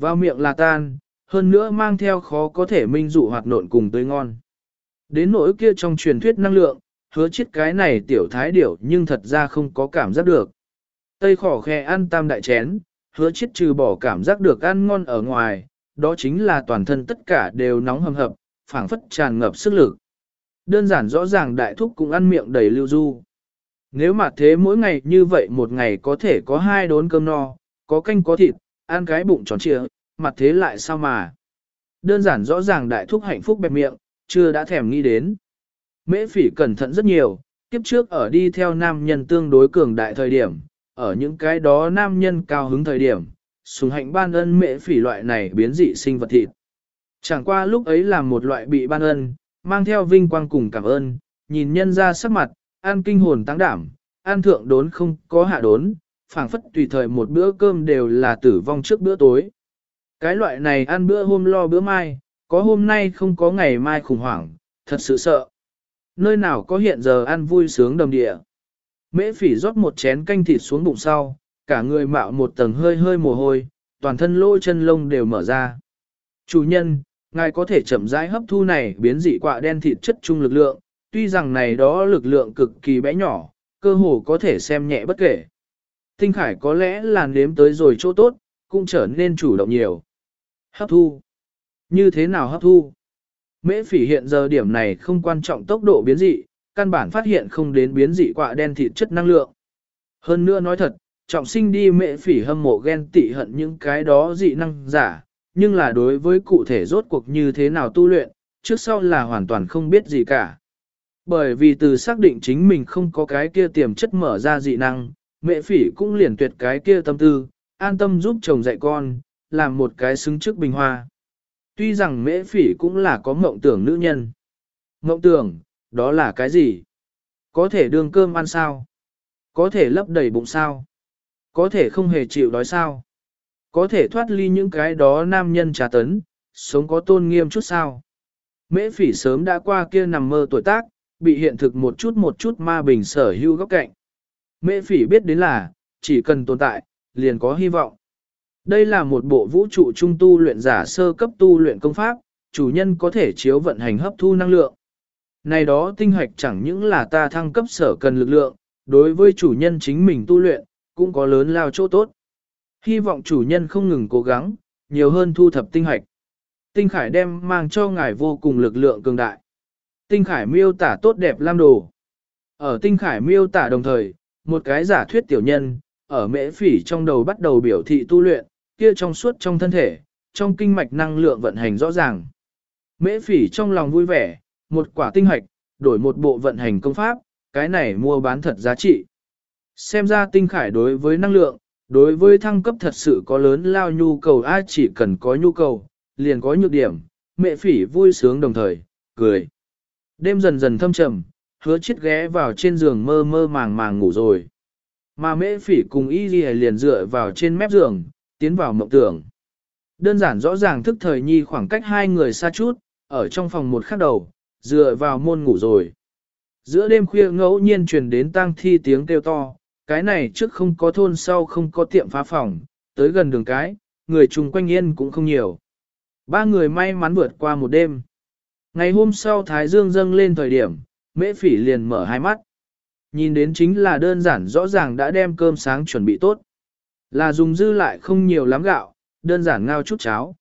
Vào miệng là tan, hơn nữa mang theo khó có thể minh dụ hoạt nộn cùng tươi ngon. Đến nỗi kia trong truyền thuyết năng lượng, hứa chiết cái này tiểu thái điểu nhưng thật ra không có cảm giác được. Tây khỏ khe ăn tam đại chén, hứa chiết trừ bỏ cảm giác được ăn ngon ở ngoài, đó chính là toàn thân tất cả đều nóng hầm hập, phảng phất tràn ngập sức lực. Đơn giản rõ ràng đại thúc cũng ăn miệng đầy lưu du. Nếu mà thế mỗi ngày như vậy một ngày có thể có hai đốn cơm no, có canh có thịt, ăn cái bụng tròn trịa, mặt thế lại sao mà. Đơn giản rõ ràng đại thúc hạnh phúc bẹp miệng, chưa đã thèm nghĩ đến. Mễ phỉ cẩn thận rất nhiều, kiếp trước ở đi theo nam nhân tương đối cường đại thời điểm, ở những cái đó nam nhân cao hứng thời điểm, sùng hạnh ban ân mễ phỉ loại này biến dị sinh vật thịt. Chẳng qua lúc ấy là một loại bị ban ân, mang theo vinh quang cùng cảm ơn, nhìn nhân ra sắc mặt, an kinh hồn tăng đảm, an thượng đốn không có hạ đốn, phảng phất tùy thời một bữa cơm đều là tử vong trước bữa tối. Cái loại này ăn bữa hôm lo bữa mai, có hôm nay không có ngày mai khủng hoảng, thật sự sợ. Nơi nào có hiện giờ ăn vui sướng đầm địa. Mễ phỉ rót một chén canh thịt xuống bụng sau, cả người mạo một tầng hơi hơi mồ hôi, toàn thân lỗ chân lông đều mở ra. Chủ nhân, ngài có thể chậm rãi hấp thu này biến dị quạ đen thịt chất trung lực lượng, tuy rằng này đó lực lượng cực kỳ bé nhỏ, cơ hồ có thể xem nhẹ bất kể. Tinh Khải có lẽ là nếm tới rồi chỗ tốt, cũng trở nên chủ động nhiều. Hấp thu. Như thế nào hấp thu? Mễ phỉ hiện giờ điểm này không quan trọng tốc độ biến dị, căn bản phát hiện không đến biến dị quạ đen thịt chất năng lượng. Hơn nữa nói thật, trọng sinh đi mễ phỉ hâm mộ ghen tị hận những cái đó dị năng giả, nhưng là đối với cụ thể rốt cuộc như thế nào tu luyện, trước sau là hoàn toàn không biết gì cả. Bởi vì từ xác định chính mình không có cái kia tiềm chất mở ra dị năng, mẹ phỉ cũng liền tuyệt cái kia tâm tư, an tâm giúp chồng dạy con, làm một cái xứng trước bình hoa. Tuy rằng mễ phỉ cũng là có mộng tưởng nữ nhân. Mộng tưởng, đó là cái gì? Có thể đương cơm ăn sao? Có thể lấp đầy bụng sao? Có thể không hề chịu đói sao? Có thể thoát ly những cái đó nam nhân trà tấn, sống có tôn nghiêm chút sao? Mễ phỉ sớm đã qua kia nằm mơ tuổi tác, bị hiện thực một chút một chút ma bình sở hưu góc cạnh. Mễ phỉ biết đến là, chỉ cần tồn tại, liền có hy vọng. Đây là một bộ vũ trụ trung tu luyện giả sơ cấp tu luyện công pháp, chủ nhân có thể chiếu vận hành hấp thu năng lượng. Này đó tinh hoạch chẳng những là ta thăng cấp sở cần lực lượng, đối với chủ nhân chính mình tu luyện, cũng có lớn lao chỗ tốt. Hy vọng chủ nhân không ngừng cố gắng, nhiều hơn thu thập tinh hoạch. Tinh khải đem mang cho ngài vô cùng lực lượng cường đại. Tinh khải miêu tả tốt đẹp lam đồ. Ở tinh khải miêu tả đồng thời, một cái giả thuyết tiểu nhân, ở mễ phỉ trong đầu bắt đầu biểu thị tu luyện, kia trong suốt trong thân thể, trong kinh mạch năng lượng vận hành rõ ràng. Mễ phỉ trong lòng vui vẻ, một quả tinh hạch, đổi một bộ vận hành công pháp, cái này mua bán thật giá trị. Xem ra tinh khải đối với năng lượng, đối với thăng cấp thật sự có lớn lao nhu cầu ai chỉ cần có nhu cầu, liền có nhược điểm, mẹ phỉ vui sướng đồng thời, cười. Đêm dần dần thâm trầm, hứa chết ghé vào trên giường mơ mơ màng màng ngủ rồi. Mà mễ phỉ cùng y ghi liền dựa vào trên mép giường, tiến vào mộng tưởng. Đơn giản rõ ràng thức thời nhi khoảng cách hai người xa chút, ở trong phòng một khắc đầu, dựa vào môn ngủ rồi. Giữa đêm khuya ngẫu nhiên truyền đến tang thi tiếng kêu to, cái này trước không có thôn sau không có tiệm phá phòng, tới gần đường cái, người chung quanh yên cũng không nhiều. Ba người may mắn vượt qua một đêm. Ngày hôm sau Thái Dương dâng lên thời điểm, mễ phỉ liền mở hai mắt. Nhìn đến chính là đơn giản rõ ràng đã đem cơm sáng chuẩn bị tốt. Là dùng dư lại không nhiều lắm gạo, đơn giản ngao chút cháo.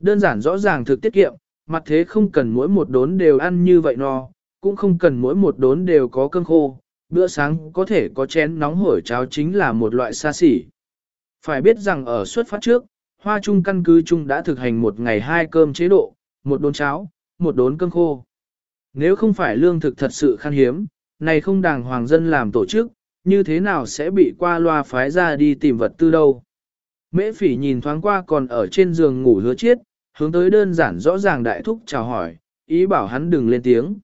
Đơn giản rõ ràng thực tiết kiệm, mặt thế không cần mỗi một đốn đều ăn như vậy no, cũng không cần mỗi một đốn đều có cơm khô, bữa sáng có thể có chén nóng hổi cháo chính là một loại xa xỉ. Phải biết rằng ở xuất phát trước, hoa trung căn cứ trung đã thực hành một ngày hai cơm chế độ, một đốn cháo, một đốn cơm khô. Nếu không phải lương thực thật sự khan hiếm, này không đàng hoàng dân làm tổ chức, như thế nào sẽ bị qua loa phái ra đi tìm vật tư đâu. Mễ phỉ nhìn thoáng qua còn ở trên giường ngủ hứa chiết, hướng tới đơn giản rõ ràng đại thúc chào hỏi, ý bảo hắn đừng lên tiếng.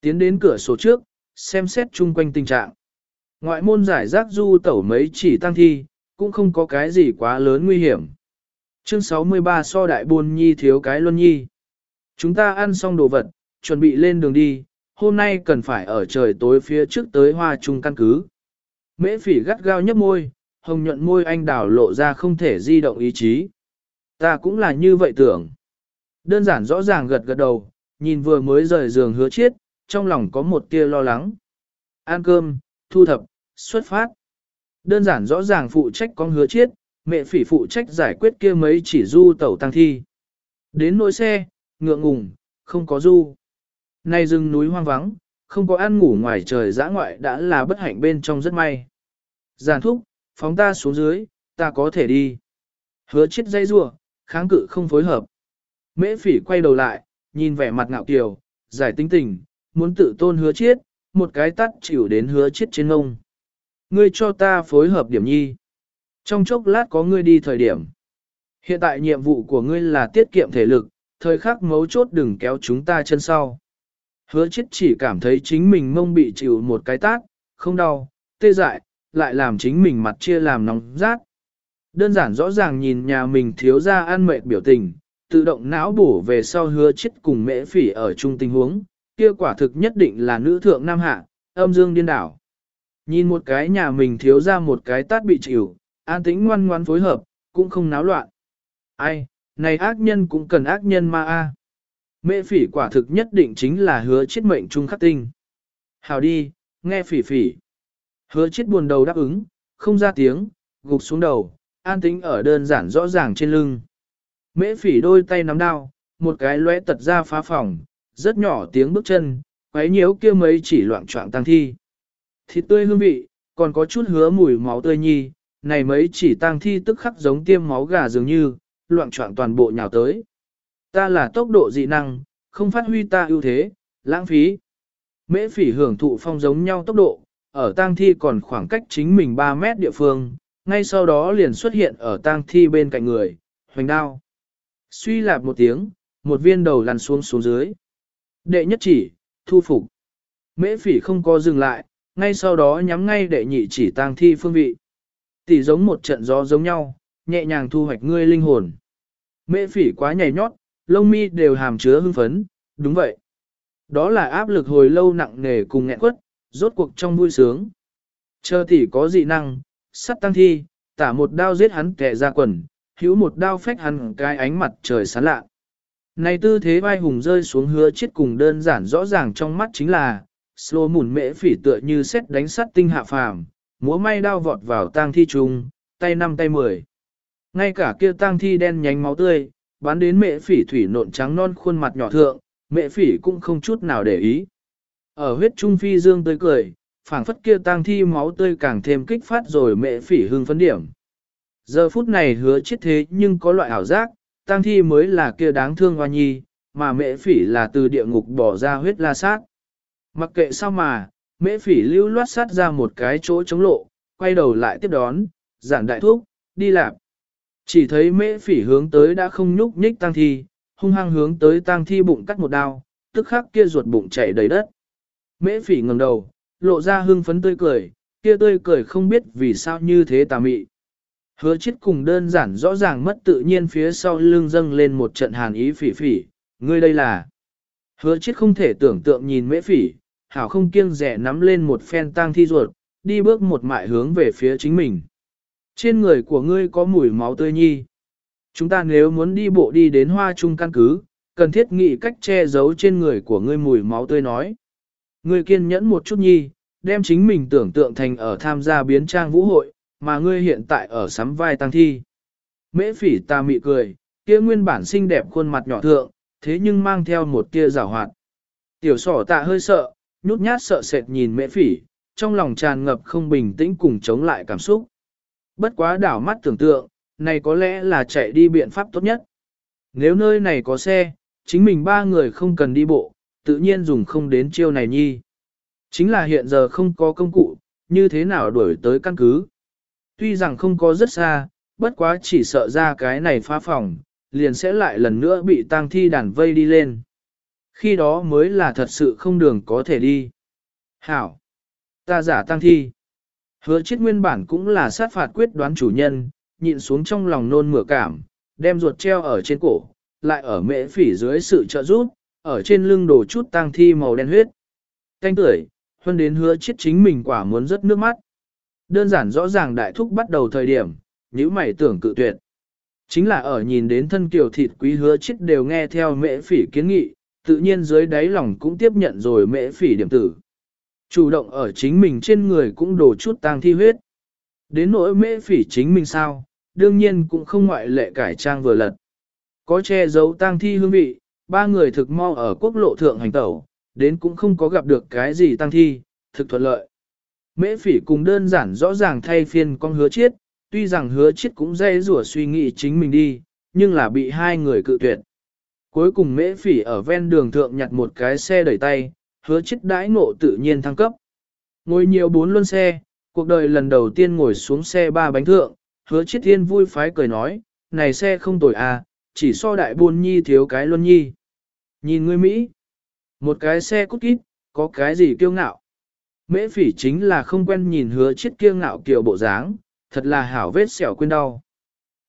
Tiến đến cửa sổ trước, xem xét chung quanh tình trạng. Ngoại môn giải rác du tẩu mấy chỉ tăng thi, cũng không có cái gì quá lớn nguy hiểm. Chương 63 so đại buôn nhi thiếu cái luân nhi. Chúng ta ăn xong đồ vật, chuẩn bị lên đường đi, hôm nay cần phải ở trời tối phía trước tới hoa trung căn cứ. Mễ phỉ gắt gao nhấp môi, hồng nhuận môi anh đảo lộ ra không thể di động ý chí. Ta cũng là như vậy tưởng. Đơn giản rõ ràng gật gật đầu, nhìn vừa mới rời giường hứa chiết, trong lòng có một tia lo lắng. Ăn cơm, thu thập, xuất phát. Đơn giản rõ ràng phụ trách con hứa chiết, mẹ phỉ phụ trách giải quyết kia mấy chỉ du tẩu tăng thi. Đến nỗi xe, ngượng ngùng, không có du. Nay rừng núi hoang vắng, không có ăn ngủ ngoài trời dã ngoại đã là bất hạnh bên trong rất may. Giàn thúc, phóng ta xuống dưới, ta có thể đi. Hứa chết dây rùa, kháng cự không phối hợp. Mễ phỉ quay đầu lại, nhìn vẻ mặt ngạo kiều, giải tính tình, muốn tự tôn hứa chết, một cái tắt chịu đến hứa chết trên ngông. Ngươi cho ta phối hợp điểm nhi. Trong chốc lát có ngươi đi thời điểm. Hiện tại nhiệm vụ của ngươi là tiết kiệm thể lực, thời khắc mấu chốt đừng kéo chúng ta chân sau. Hứa chết chỉ cảm thấy chính mình mông bị chịu một cái tát, không đau, tê dại, lại làm chính mình mặt chia làm nóng rát. Đơn giản rõ ràng nhìn nhà mình thiếu ra ăn mệt biểu tình, tự động não bổ về sau hứa chết cùng mễ phỉ ở chung tình huống, kia quả thực nhất định là nữ thượng nam hạ, âm dương điên đảo. Nhìn một cái nhà mình thiếu ra một cái tát bị chịu, an tĩnh ngoan ngoan phối hợp, cũng không náo loạn. Ai, này ác nhân cũng cần ác nhân ma a. Mễ phỉ quả thực nhất định chính là hứa chết mệnh trung khắc tinh. Hào đi, nghe phỉ phỉ. Hứa chết buồn đầu đáp ứng, không ra tiếng, gục xuống đầu, an tĩnh ở đơn giản rõ ràng trên lưng. Mễ phỉ đôi tay nắm đao, một cái lóe tật ra phá phòng, rất nhỏ tiếng bước chân, quấy nhiễu kia mấy chỉ loạn trọng tăng thi. Thịt tươi hương vị, còn có chút hứa mùi máu tươi nhi, này mấy chỉ tăng thi tức khắc giống tiêm máu gà dường như, loạn trọng toàn bộ nhào tới. Ta là tốc độ dị năng, không phát huy ta ưu thế, lãng phí. Mễ phỉ hưởng thụ phong giống nhau tốc độ, ở tang thi còn khoảng cách chính mình 3 mét địa phương, ngay sau đó liền xuất hiện ở tang thi bên cạnh người, hoành đao. Suy lạp một tiếng, một viên đầu lăn xuống xuống dưới. Đệ nhất chỉ, thu phục. Mễ phỉ không có dừng lại, ngay sau đó nhắm ngay đệ nhị chỉ tang thi phương vị. Tỷ giống một trận gió giống nhau, nhẹ nhàng thu hoạch ngươi linh hồn. Mễ phỉ quá nhảy nhót, lông mi đều hàm chứa hưng phấn, đúng vậy. Đó là áp lực hồi lâu nặng nề cùng nghẹn quất, rốt cuộc trong vui sướng. Chờ tỷ có dị năng, sắt tăng thi, tả một đao giết hắn kẻ ra quần, hữu một đao phách hắn cái ánh mặt trời sáng lạ. Này tư thế vai hùng rơi xuống hứa chết cùng đơn giản rõ ràng trong mắt chính là, slow mùn mễ phỉ tựa như xét đánh sắt tinh hạ phàm, múa may đao vọt vào tang thi trùng, tay năm tay mười. Ngay cả kia tang thi đen nhánh máu tươi, bán đến mẹ phỉ thủy nộn trắng non khuôn mặt nhỏ thượng, mẹ phỉ cũng không chút nào để ý. Ở huyết trung phi dương tới cười, phảng phất kia tang thi máu tươi càng thêm kích phát rồi mẹ phỉ hưng phấn điểm. Giờ phút này hứa chết thế nhưng có loại ảo giác, tang thi mới là kia đáng thương hoa nhi, mà mẹ phỉ là từ địa ngục bỏ ra huyết la sát. Mặc kệ sao mà, mẹ phỉ lưu loát sát ra một cái chỗ chống lộ, quay đầu lại tiếp đón, giản đại thuốc, đi làm. Chỉ thấy mễ phỉ hướng tới đã không nhúc nhích tang thi, hung hăng hướng tới tang thi bụng cắt một đao, tức khắc kia ruột bụng chảy đầy đất. Mễ phỉ ngẩng đầu, lộ ra hưng phấn tươi cười, kia tươi cười không biết vì sao như thế tà mị. Hứa chết cùng đơn giản rõ ràng mất tự nhiên phía sau lưng dâng lên một trận hàn ý phỉ phỉ, ngươi đây là. Hứa chết không thể tưởng tượng nhìn mễ phỉ, hảo không kiêng rẻ nắm lên một phen tang thi ruột, đi bước một mại hướng về phía chính mình. Trên người của ngươi có mùi máu tươi nhi. Chúng ta nếu muốn đi bộ đi đến hoa trung căn cứ, cần thiết nghĩ cách che giấu trên người của ngươi mùi máu tươi nói. Ngươi kiên nhẫn một chút nhi, đem chính mình tưởng tượng thành ở tham gia biến trang vũ hội, mà ngươi hiện tại ở sắm vai tăng thi. Mễ phỉ ta mị cười, kia nguyên bản xinh đẹp khuôn mặt nhỏ thượng, thế nhưng mang theo một tia rào hoạt. Tiểu sỏ tạ hơi sợ, nhút nhát sợ sệt nhìn mễ phỉ, trong lòng tràn ngập không bình tĩnh cùng chống lại cảm xúc. Bất quá đảo mắt tưởng tượng, này có lẽ là chạy đi biện pháp tốt nhất. Nếu nơi này có xe, chính mình ba người không cần đi bộ, tự nhiên dùng không đến chiêu này nhi. Chính là hiện giờ không có công cụ, như thế nào đuổi tới căn cứ. Tuy rằng không có rất xa, bất quá chỉ sợ ra cái này phá phòng, liền sẽ lại lần nữa bị tang thi đàn vây đi lên. Khi đó mới là thật sự không đường có thể đi. Hảo! Ta giả tang thi. Hứa chết nguyên bản cũng là sát phạt quyết đoán chủ nhân, nhịn xuống trong lòng nôn mửa cảm, đem ruột treo ở trên cổ, lại ở mễ phỉ dưới sự trợ giúp, ở trên lưng đổ chút tang thi màu đen huyết. Canh tuổi, hơn đến hứa chết chính mình quả muốn rất nước mắt. Đơn giản rõ ràng đại thúc bắt đầu thời điểm, nếu mày tưởng cự tuyệt. Chính là ở nhìn đến thân kiều thịt quý hứa chết đều nghe theo mễ phỉ kiến nghị, tự nhiên dưới đáy lòng cũng tiếp nhận rồi mễ phỉ điểm tử. Chủ động ở chính mình trên người cũng đổ chút tang thi huyết. Đến nỗi mễ phỉ chính mình sao, đương nhiên cũng không ngoại lệ cải trang vừa lật. Có che giấu tang thi hương vị, ba người thực mau ở quốc lộ thượng hành tẩu, đến cũng không có gặp được cái gì tang thi, thực thuận lợi. Mễ phỉ cùng đơn giản rõ ràng thay phiên con hứa chiết, tuy rằng hứa chiết cũng dây rủa suy nghĩ chính mình đi, nhưng là bị hai người cự tuyệt. Cuối cùng mễ phỉ ở ven đường thượng nhặt một cái xe đẩy tay, hứa chiết đãi ngộ tự nhiên thăng cấp. Ngồi nhiều bốn luân xe, cuộc đời lần đầu tiên ngồi xuống xe ba bánh thượng, hứa chiết thiên vui phái cười nói, này xe không tồi à, chỉ so đại buôn nhi thiếu cái luân nhi. Nhìn ngươi Mỹ, một cái xe cút kít, có cái gì kiêu ngạo. Mễ phỉ chính là không quen nhìn hứa chiết kiêu ngạo kiểu bộ dáng, thật là hảo vết sẹo quên đau.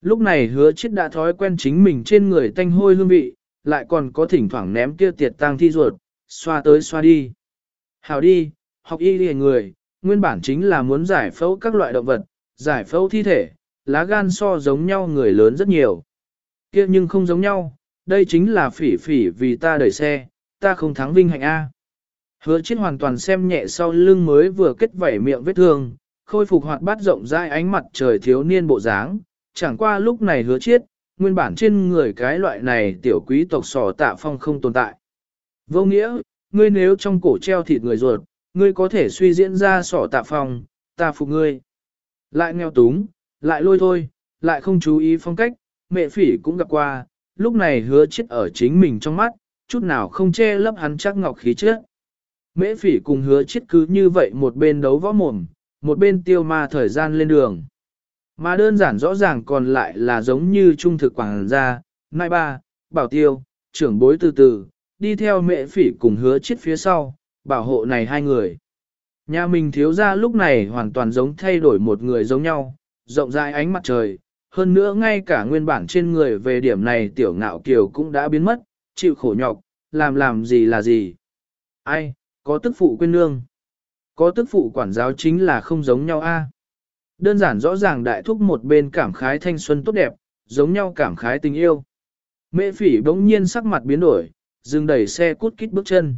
Lúc này hứa chiết đã thói quen chính mình trên người tanh hôi hương vị, lại còn có thỉnh thoảng ném kia tiệt tang thi ruột, xoa tới xoa đi. Hảo đi, học y lìa người, nguyên bản chính là muốn giải phẫu các loại động vật, giải phẫu thi thể, lá gan so giống nhau người lớn rất nhiều. kia nhưng không giống nhau, đây chính là phỉ phỉ vì ta đẩy xe, ta không thắng vinh hạnh A. Hứa chết hoàn toàn xem nhẹ sau lưng mới vừa kết vảy miệng vết thương, khôi phục hoạt bát rộng rãi ánh mặt trời thiếu niên bộ dáng, chẳng qua lúc này hứa chết, nguyên bản trên người cái loại này tiểu quý tộc sò tạ phong không tồn tại. Vô nghĩa, ngươi nếu trong cổ treo thịt người ruột, ngươi có thể suy diễn ra sỏ tạ phòng, ta phục ngươi. Lại nghèo túng, lại lôi thôi, lại không chú ý phong cách, mẹ phỉ cũng gặp qua, lúc này hứa chết ở chính mình trong mắt, chút nào không che lấp hắn chắc ngọc khí chết, Mễ phỉ cùng hứa chết cứ như vậy một bên đấu võ mồm, một bên tiêu ma thời gian lên đường. Mà đơn giản rõ ràng còn lại là giống như trung thực quảng gia, nai ba, bảo tiêu, trưởng bối từ từ, đi theo mẹ phỉ cùng hứa chết phía sau, bảo hộ này hai người. Nhà mình thiếu ra lúc này hoàn toàn giống thay đổi một người giống nhau, rộng rãi ánh mặt trời, hơn nữa ngay cả nguyên bản trên người về điểm này tiểu ngạo kiều cũng đã biến mất, chịu khổ nhọc, làm làm gì là gì. Ai, có tức phụ quên nương. Có tức phụ quản giáo chính là không giống nhau a. Đơn giản rõ ràng đại thúc một bên cảm khái thanh xuân tốt đẹp, giống nhau cảm khái tình yêu. Mẹ phỉ bỗng nhiên sắc mặt biến đổi, dừng đẩy xe cút kít bước chân.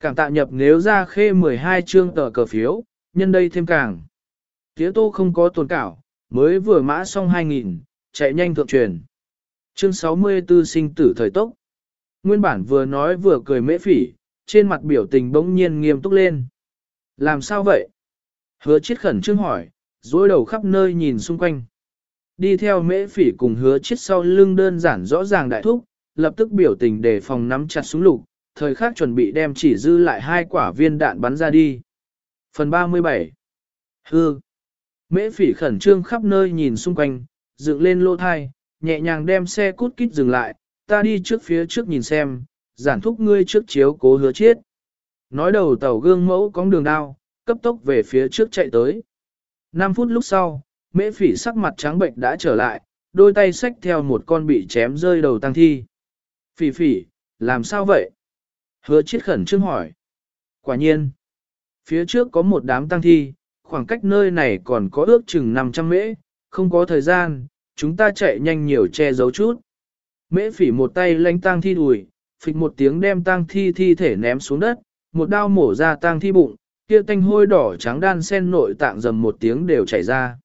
Cảm tạ nhập nếu ra khê 12 chương tờ cờ phiếu, nhân đây thêm càng. Tía tô không có tồn cảo, mới vừa mã xong 2000, chạy nhanh thượng truyền. Chương 64 sinh tử thời tốc. Nguyên bản vừa nói vừa cười mễ phỉ, trên mặt biểu tình bỗng nhiên nghiêm túc lên. Làm sao vậy? Hứa chết khẩn trương hỏi, dối đầu khắp nơi nhìn xung quanh. Đi theo mễ phỉ cùng hứa chết sau lưng đơn giản rõ ràng đại thúc, lập tức biểu tình để phòng nắm chặt súng lục, thời khắc chuẩn bị đem chỉ dư lại hai quả viên đạn bắn ra đi. Phần 37 Hư Mễ phỉ khẩn trương khắp nơi nhìn xung quanh, dựng lên lô thai, nhẹ nhàng đem xe cút kít dừng lại, ta đi trước phía trước nhìn xem, giản thúc ngươi trước chiếu cố hứa chết. Nói đầu tàu gương mẫu cong đường đao, cấp tốc về phía trước chạy tới. 5 phút lúc sau, mễ phỉ sắc mặt trắng bệnh đã trở lại, đôi tay xách theo một con bị chém rơi đầu tăng thi. Phỉ phỉ, làm sao vậy? Hứa chết khẩn trương hỏi. Quả nhiên, phía trước có một đám tăng thi, khoảng cách nơi này còn có ước chừng 500 mễ, không có thời gian, chúng ta chạy nhanh nhiều che giấu chút. Mễ phỉ một tay lánh tang thi đùi, phịch một tiếng đem tang thi thi thể ném xuống đất, một đao mổ ra tang thi bụng, kia tanh hôi đỏ trắng đan sen nội tạng dầm một tiếng đều chảy ra.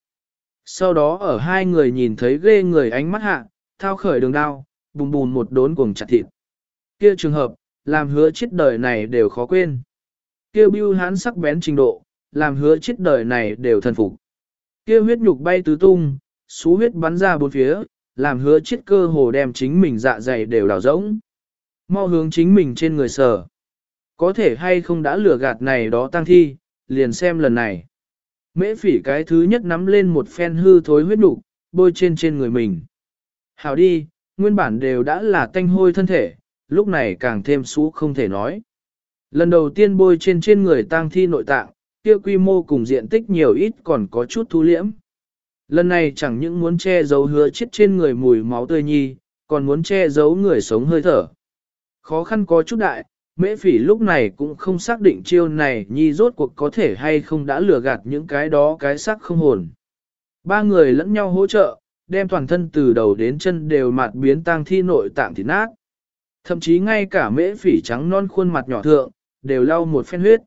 Sau đó ở hai người nhìn thấy ghê người ánh mắt hạ, thao khởi đường đao, bùm bùm một đốn cuồng chặt thịt. Kia trường hợp, làm hứa chết đời này đều khó quên. Kia bưu hán sắc bén trình độ, làm hứa chết đời này đều thần phục. kia huyết nhục bay tứ tung, số huyết bắn ra bốn phía, làm hứa chết cơ hồ đem chính mình dạ dày đều đào rỗng. Mau hướng chính mình trên người sở. Có thể hay không đã lừa gạt này đó tăng thi, liền xem lần này. Mễ phỉ cái thứ nhất nắm lên một phen hư thối huyết nhục, bôi trên trên người mình. Hảo đi, nguyên bản đều đã là tanh hôi thân thể, lúc này càng thêm xú không thể nói. Lần đầu tiên bôi trên trên người tang thi nội tạng, kia quy mô cùng diện tích nhiều ít còn có chút thu liễm. Lần này chẳng những muốn che giấu hứa chết trên người mùi máu tươi nhi, còn muốn che giấu người sống hơi thở. Khó khăn có chút đại, mễ phỉ lúc này cũng không xác định chiêu này nhi rốt cuộc có thể hay không đã lừa gạt những cái đó cái xác không hồn. Ba người lẫn nhau hỗ trợ, đem toàn thân từ đầu đến chân đều mạt biến tang thi nội tạng thịt nát. Thậm chí ngay cả mễ phỉ trắng non khuôn mặt nhỏ thượng, đều lau một phen huyết.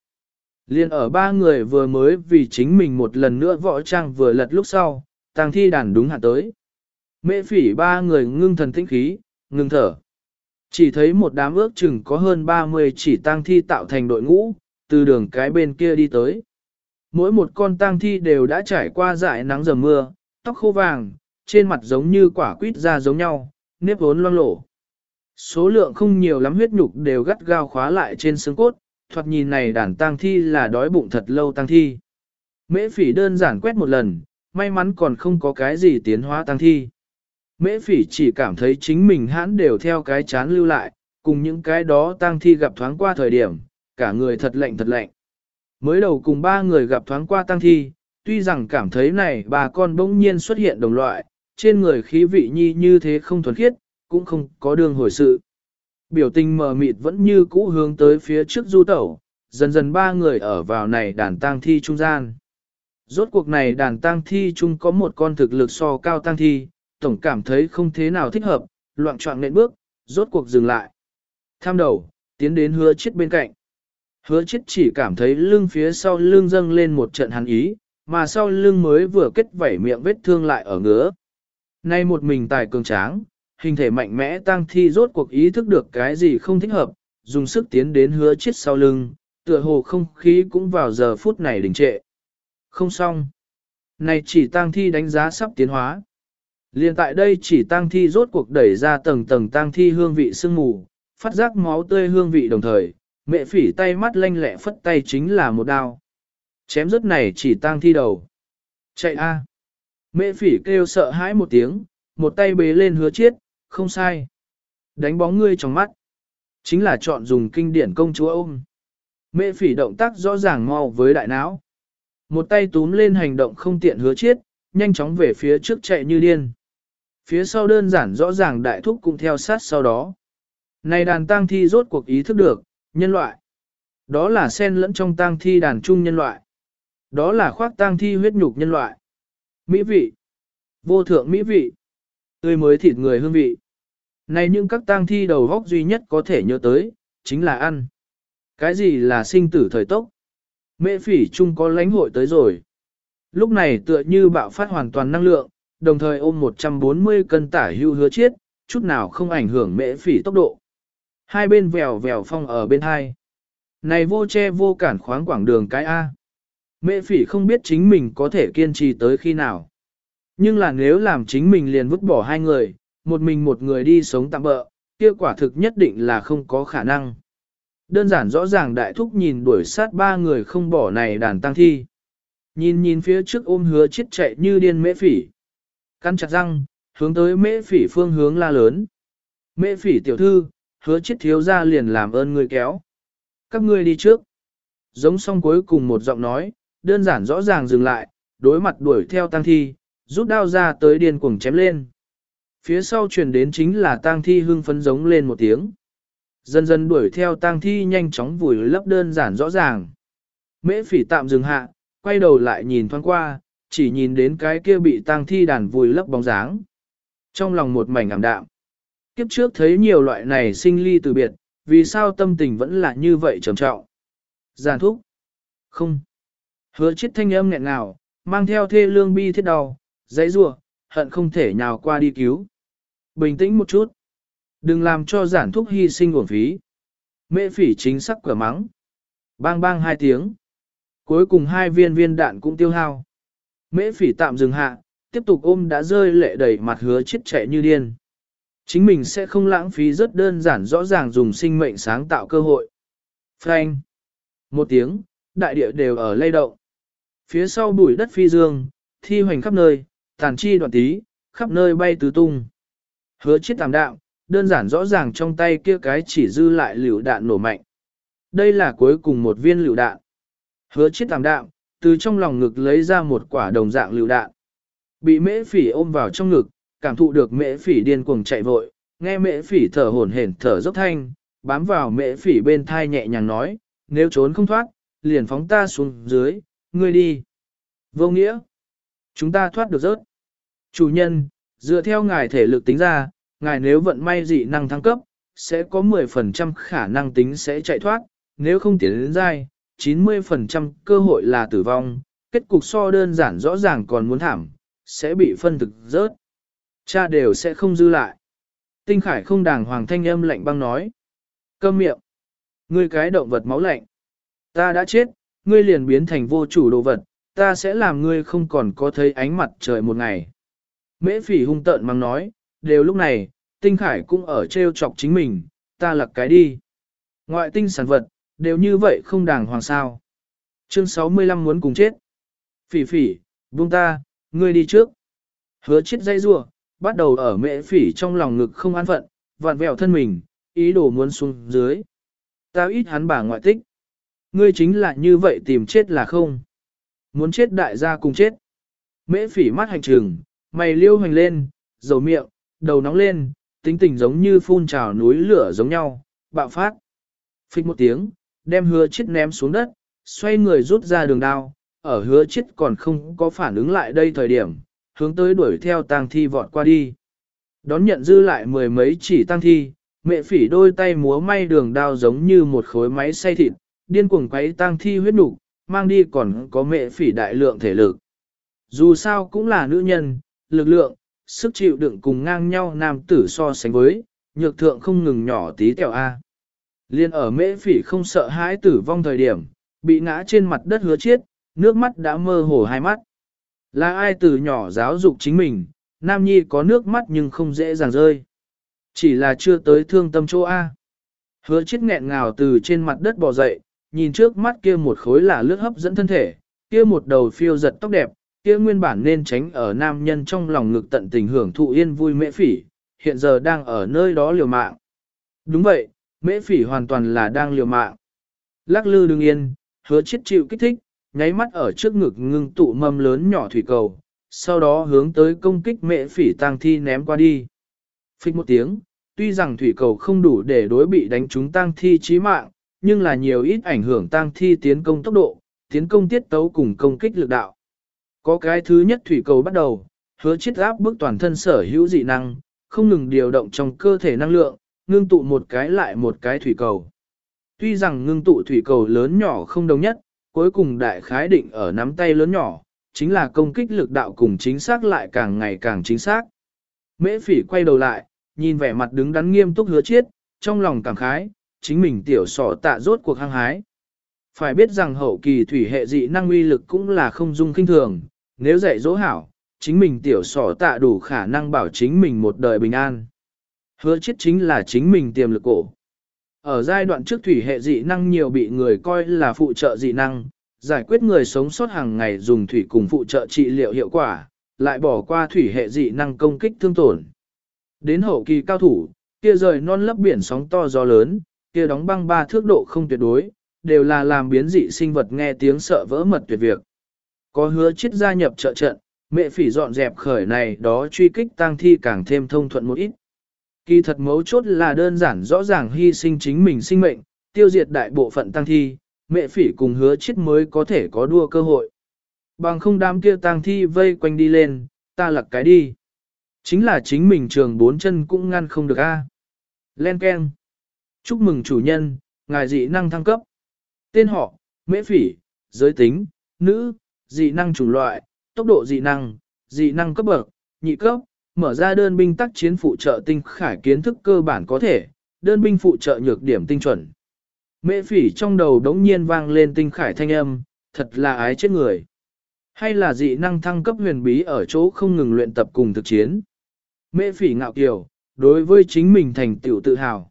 Liên ở ba người vừa mới vì chính mình một lần nữa võ trang vừa lật lúc sau, tang thi đàn đúng hạn tới. Mễ phỉ ba người ngưng thần tĩnh khí, ngưng thở. Chỉ thấy một đám ước chừng có hơn 30 chỉ tang thi tạo thành đội ngũ, từ đường cái bên kia đi tới. Mỗi một con tang thi đều đã trải qua dại nắng dầm mưa, tóc khô vàng, trên mặt giống như quả quýt ra giống nhau, nếp vốn loang lổ. Số lượng không nhiều lắm huyết nhục đều gắt gao khóa lại trên xương cốt, thoạt nhìn này đàn tang thi là đói bụng thật lâu tang thi. Mễ phỉ đơn giản quét một lần, may mắn còn không có cái gì tiến hóa tang thi. Mễ phỉ chỉ cảm thấy chính mình hãn đều theo cái chán lưu lại, cùng những cái đó tang thi gặp thoáng qua thời điểm, cả người thật lạnh thật lạnh. Mới đầu cùng ba người gặp thoáng qua tang thi, tuy rằng cảm thấy này bà con bỗng nhiên xuất hiện đồng loại, trên người khí vị nhi như thế không thuần khiết, cũng không có đường hồi sự. Biểu tình mờ mịt vẫn như cũ hướng tới phía trước du tẩu, dần dần ba người ở vào này đàn tang thi trung gian. Rốt cuộc này đàn tang thi chung có một con thực lực so cao tang thi, tổng cảm thấy không thế nào thích hợp, loạn trọng nện bước, rốt cuộc dừng lại. Tham đầu, tiến đến hứa chết bên cạnh. Hứa chết chỉ cảm thấy lưng phía sau lưng dâng lên một trận hắn ý, mà sau lưng mới vừa kết vảy miệng vết thương lại ở ngứa. Nay một mình tài cường tráng, hình thể mạnh mẽ tăng thi rốt cuộc ý thức được cái gì không thích hợp, dùng sức tiến đến hứa chết sau lưng, tựa hồ không khí cũng vào giờ phút này đình trệ. Không xong. Này chỉ tăng thi đánh giá sắp tiến hóa. Liên tại đây chỉ tăng thi rốt cuộc đẩy ra tầng tầng tăng thi hương vị sương mù, phát giác máu tươi hương vị đồng thời, mẹ phỉ tay mắt lanh lẹ phất tay chính là một đao. Chém rớt này chỉ tăng thi đầu. Chạy a! Mẹ phỉ kêu sợ hãi một tiếng, một tay bế lên hứa chiết, không sai. Đánh bóng ngươi trong mắt. Chính là chọn dùng kinh điển công chúa ôm. Mẹ phỉ động tác rõ ràng mau với đại não. Một tay túm lên hành động không tiện hứa chiết, nhanh chóng về phía trước chạy như điên. Phía sau đơn giản rõ ràng đại thúc cũng theo sát sau đó. Này đàn tang thi rốt cuộc ý thức được, nhân loại. Đó là sen lẫn trong tang thi đàn trung nhân loại. Đó là khoác tang thi huyết nhục nhân loại. Mỹ vị. Vô thượng mỹ vị. Tươi mới thịt người hương vị. Này những các tang thi đầu góc duy nhất có thể nhớ tới, chính là ăn. Cái gì là sinh tử thời tốc? Mễ phỉ chung có lãnh hội tới rồi. Lúc này tựa như bạo phát hoàn toàn năng lượng, đồng thời ôm 140 cân tả hưu hứa chiết, chút nào không ảnh hưởng mễ phỉ tốc độ. Hai bên vèo vèo phong ở bên hai. Này vô che vô cản khoáng quảng đường cái A. Mễ phỉ không biết chính mình có thể kiên trì tới khi nào. Nhưng là nếu làm chính mình liền vứt bỏ hai người, một mình một người đi sống tạm bỡ, kia quả thực nhất định là không có khả năng. Đơn giản rõ ràng đại thúc nhìn đuổi sát ba người không bỏ này đàn tăng thi. Nhìn nhìn phía trước ôm hứa chết chạy như điên mễ phỉ. Căn chặt răng, hướng tới mễ phỉ phương hướng la lớn. Mễ phỉ tiểu thư, hứa chết thiếu ra liền làm ơn người kéo. Các ngươi đi trước. Giống xong cuối cùng một giọng nói, đơn giản rõ ràng dừng lại, đối mặt đuổi theo tang thi, rút đao ra tới điên cuồng chém lên. Phía sau truyền đến chính là tang thi hưng phấn giống lên một tiếng. Dần dần đuổi theo tang thi nhanh chóng vùi lấp đơn giản rõ ràng. Mễ phỉ tạm dừng hạ, quay đầu lại nhìn thoáng qua, chỉ nhìn đến cái kia bị tang thi đàn vùi lấp bóng dáng. Trong lòng một mảnh ảm đạm. Kiếp trước thấy nhiều loại này sinh ly từ biệt, vì sao tâm tình vẫn là như vậy trầm trọng. Giàn thúc. Không. Hứa chết thanh âm nghẹn ngào, mang theo thê lương bi thiết đau, dãy rủa, hận không thể nhào qua đi cứu. Bình tĩnh một chút. Đừng làm cho giản thúc hy sinh uổng phí. Mễ phỉ chính sắc cửa mắng. Bang bang hai tiếng. Cuối cùng hai viên viên đạn cũng tiêu hao. Mễ phỉ tạm dừng hạ, tiếp tục ôm đã rơi lệ đầy mặt hứa chết chạy như điên. Chính mình sẽ không lãng phí rất đơn giản rõ ràng dùng sinh mệnh sáng tạo cơ hội. Frank. Một tiếng, đại địa đều ở lay động. Phía sau bụi đất phi dương, thi hoành khắp nơi, tàn chi đoạn tí, khắp nơi bay tứ tung. Hứa chết tạm đạo, đơn giản rõ ràng trong tay kia cái chỉ dư lại liều đạn nổ mạnh. Đây là cuối cùng một viên liều đạn. Hứa chết tạm đạo, từ trong lòng ngực lấy ra một quả đồng dạng liều đạn. Bị mễ phỉ ôm vào trong ngực, cảm thụ được mễ phỉ điên cuồng chạy vội, nghe mễ phỉ thở hổn hển thở dốc thanh, bám vào mễ phỉ bên thai nhẹ nhàng nói, nếu trốn không thoát, liền phóng ta xuống dưới, ngươi đi. Vô nghĩa, chúng ta thoát được rớt. Chủ nhân, dựa theo ngài thể lực tính ra, ngài nếu vận may dị năng thăng cấp, sẽ có 10% khả năng tính sẽ chạy thoát, nếu không tiến đến dai, 90% cơ hội là tử vong, kết cục so đơn giản rõ ràng còn muốn thảm, sẽ bị phân thực rớt. Cha đều sẽ không dư lại. Tinh Khải không đàng hoàng thanh âm lạnh băng nói. Câm miệng. Ngươi cái động vật máu lạnh. Ta đã chết, ngươi liền biến thành vô chủ đồ vật, ta sẽ làm ngươi không còn có thấy ánh mặt trời một ngày. Mễ phỉ hung tợn mang nói, đều lúc này, Tinh Khải cũng ở treo chọc chính mình, ta lặc cái đi. Ngoại tinh sản vật, đều như vậy không đàng hoàng sao. Chương 65 muốn cùng chết. Phỉ phỉ, buông ta, ngươi đi trước. Hứa chết dây rua, bắt đầu ở mễ phỉ trong lòng ngực không an phận, vặn vẹo thân mình, ý đồ muốn xuống dưới. Tao ít hắn bà ngoại tích. Ngươi chính là như vậy tìm chết là không. Muốn chết đại gia cùng chết. Mễ phỉ mắt hành trường, mày liêu hành lên, dầu miệng, đầu nóng lên, tính tình giống như phun trào núi lửa giống nhau, bạo phát. Phích một tiếng, đem hứa chết ném xuống đất, xoay người rút ra đường đao, ở hứa chết còn không có phản ứng lại đây thời điểm, hướng tới đuổi theo tang thi vọt qua đi. Đón nhận dư lại mười mấy chỉ tang thi, mẹ phỉ đôi tay múa may đường đao giống như một khối máy xay thịt, điên cuồng quấy tang thi huyết nục, mang đi còn có mẹ phỉ đại lượng thể lực. Dù sao cũng là nữ nhân, lực lượng, sức chịu đựng cùng ngang nhau nam tử so sánh với, nhược thượng không ngừng nhỏ tí tẹo A. Liên ở mễ phỉ không sợ hãi tử vong thời điểm, bị ngã trên mặt đất hứa chết, nước mắt đã mơ hồ hai mắt. Là ai từ nhỏ giáo dục chính mình, Nam Nhi có nước mắt nhưng không dễ dàng rơi. Chỉ là chưa tới thương tâm chỗ A. Hứa chết nghẹn ngào từ trên mặt đất bò dậy, nhìn trước mắt kia một khối là lướt hấp dẫn thân thể, kia một đầu phiêu giật tóc đẹp, kia nguyên bản nên tránh ở nam nhân trong lòng ngực tận tình hưởng thụ yên vui mễ phỉ, hiện giờ đang ở nơi đó liều mạng. Đúng vậy, mễ phỉ hoàn toàn là đang liều mạng. Lắc lư đứng yên, hứa chết chịu kích thích, nháy mắt ở trước ngực ngưng tụ mâm lớn nhỏ thủy cầu, sau đó hướng tới công kích mễ phỉ tang thi ném qua đi. Phích một tiếng, tuy rằng thủy cầu không đủ để đối bị đánh trúng tang thi chí mạng, nhưng là nhiều ít ảnh hưởng tang thi tiến công tốc độ, tiến công tiết tấu cùng công kích lực đạo. Có cái thứ nhất thủy cầu bắt đầu, hứa chiết áp bức toàn thân sở hữu dị năng, không ngừng điều động trong cơ thể năng lượng, ngưng tụ một cái lại một cái thủy cầu. Tuy rằng ngưng tụ thủy cầu lớn nhỏ không đồng nhất, cuối cùng đại khái định ở nắm tay lớn nhỏ, chính là công kích lực đạo cùng chính xác lại càng ngày càng chính xác. Mễ phỉ quay đầu lại, nhìn vẻ mặt đứng đắn nghiêm túc hứa chiết, trong lòng cảm khái, chính mình tiểu sỏ tạ rốt cuộc hăng hái. Phải biết rằng hậu kỳ thủy hệ dị năng uy lực cũng là không dung kinh thường, nếu dạy dỗ hảo, chính mình tiểu sỏ tạ đủ khả năng bảo chính mình một đời bình an. Hứa chết chính là chính mình tiềm lực cổ. Ở giai đoạn trước thủy hệ dị năng nhiều bị người coi là phụ trợ dị năng, giải quyết người sống sót hàng ngày dùng thủy cùng phụ trợ trị liệu hiệu quả, lại bỏ qua thủy hệ dị năng công kích thương tổn. Đến hậu kỳ cao thủ, kia rời non lấp biển sóng to gió lớn, kia đóng băng ba thước độ không tuyệt đối, đều là làm biến dị sinh vật nghe tiếng sợ vỡ mật tuyệt việc. Có hứa chết gia nhập trợ trận, mẹ phỉ dọn dẹp khởi này đó truy kích tang thi càng thêm thông thuận một ít. Kỳ thật mấu chốt là đơn giản rõ ràng hy sinh chính mình sinh mệnh, tiêu diệt đại bộ phận tăng thi, mẹ phỉ cùng hứa chết mới có thể có đua cơ hội. Bằng không đám kia tang thi vây quanh đi lên, ta lật cái đi. Chính là chính mình trường bốn chân cũng ngăn không được a. Len keng. Chúc mừng chủ nhân, ngài dị năng thăng cấp. Tên họ, mễ phỉ, giới tính, nữ, dị năng chủng loại, tốc độ dị năng, dị năng cấp bậc, nhị cấp, mở ra đơn binh tác chiến phụ trợ tinh khải kiến thức cơ bản có thể, đơn binh phụ trợ nhược điểm tinh chuẩn. Mễ phỉ trong đầu đống nhiên vang lên tinh khải thanh âm, thật là ái chết người. Hay là dị năng thăng cấp huyền bí ở chỗ không ngừng luyện tập cùng thực chiến. Mễ phỉ ngạo kiều, đối với chính mình thành tựu tự hào.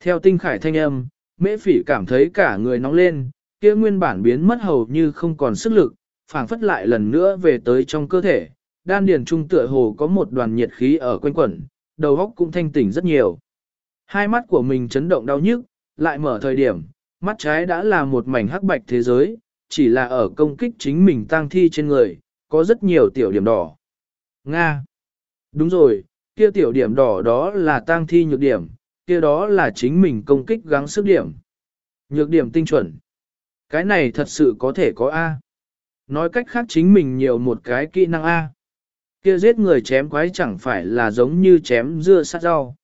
Theo tinh khải thanh âm, mễ phỉ cảm thấy cả người nóng lên, kia nguyên bản biến mất hầu như không còn sức lực, phảng phất lại lần nữa về tới trong cơ thể, đan điền trung tựa hồ có một đoàn nhiệt khí ở quanh quẩn, đầu óc cũng thanh tỉnh rất nhiều. Hai mắt của mình chấn động đau nhức, lại mở thời điểm, mắt trái đã là một mảnh hắc bạch thế giới, chỉ là ở công kích chính mình tang thi trên người, có rất nhiều tiểu điểm đỏ. Nga. Đúng rồi, kia tiểu điểm đỏ đó là tang thi nhược điểm, kia đó là chính mình công kích gắng sức điểm. Nhược điểm tinh chuẩn. Cái này thật sự có thể có A. Nói cách khác chính mình nhiều một cái kỹ năng A. Kia giết người chém quái chẳng phải là giống như chém dưa sát rau.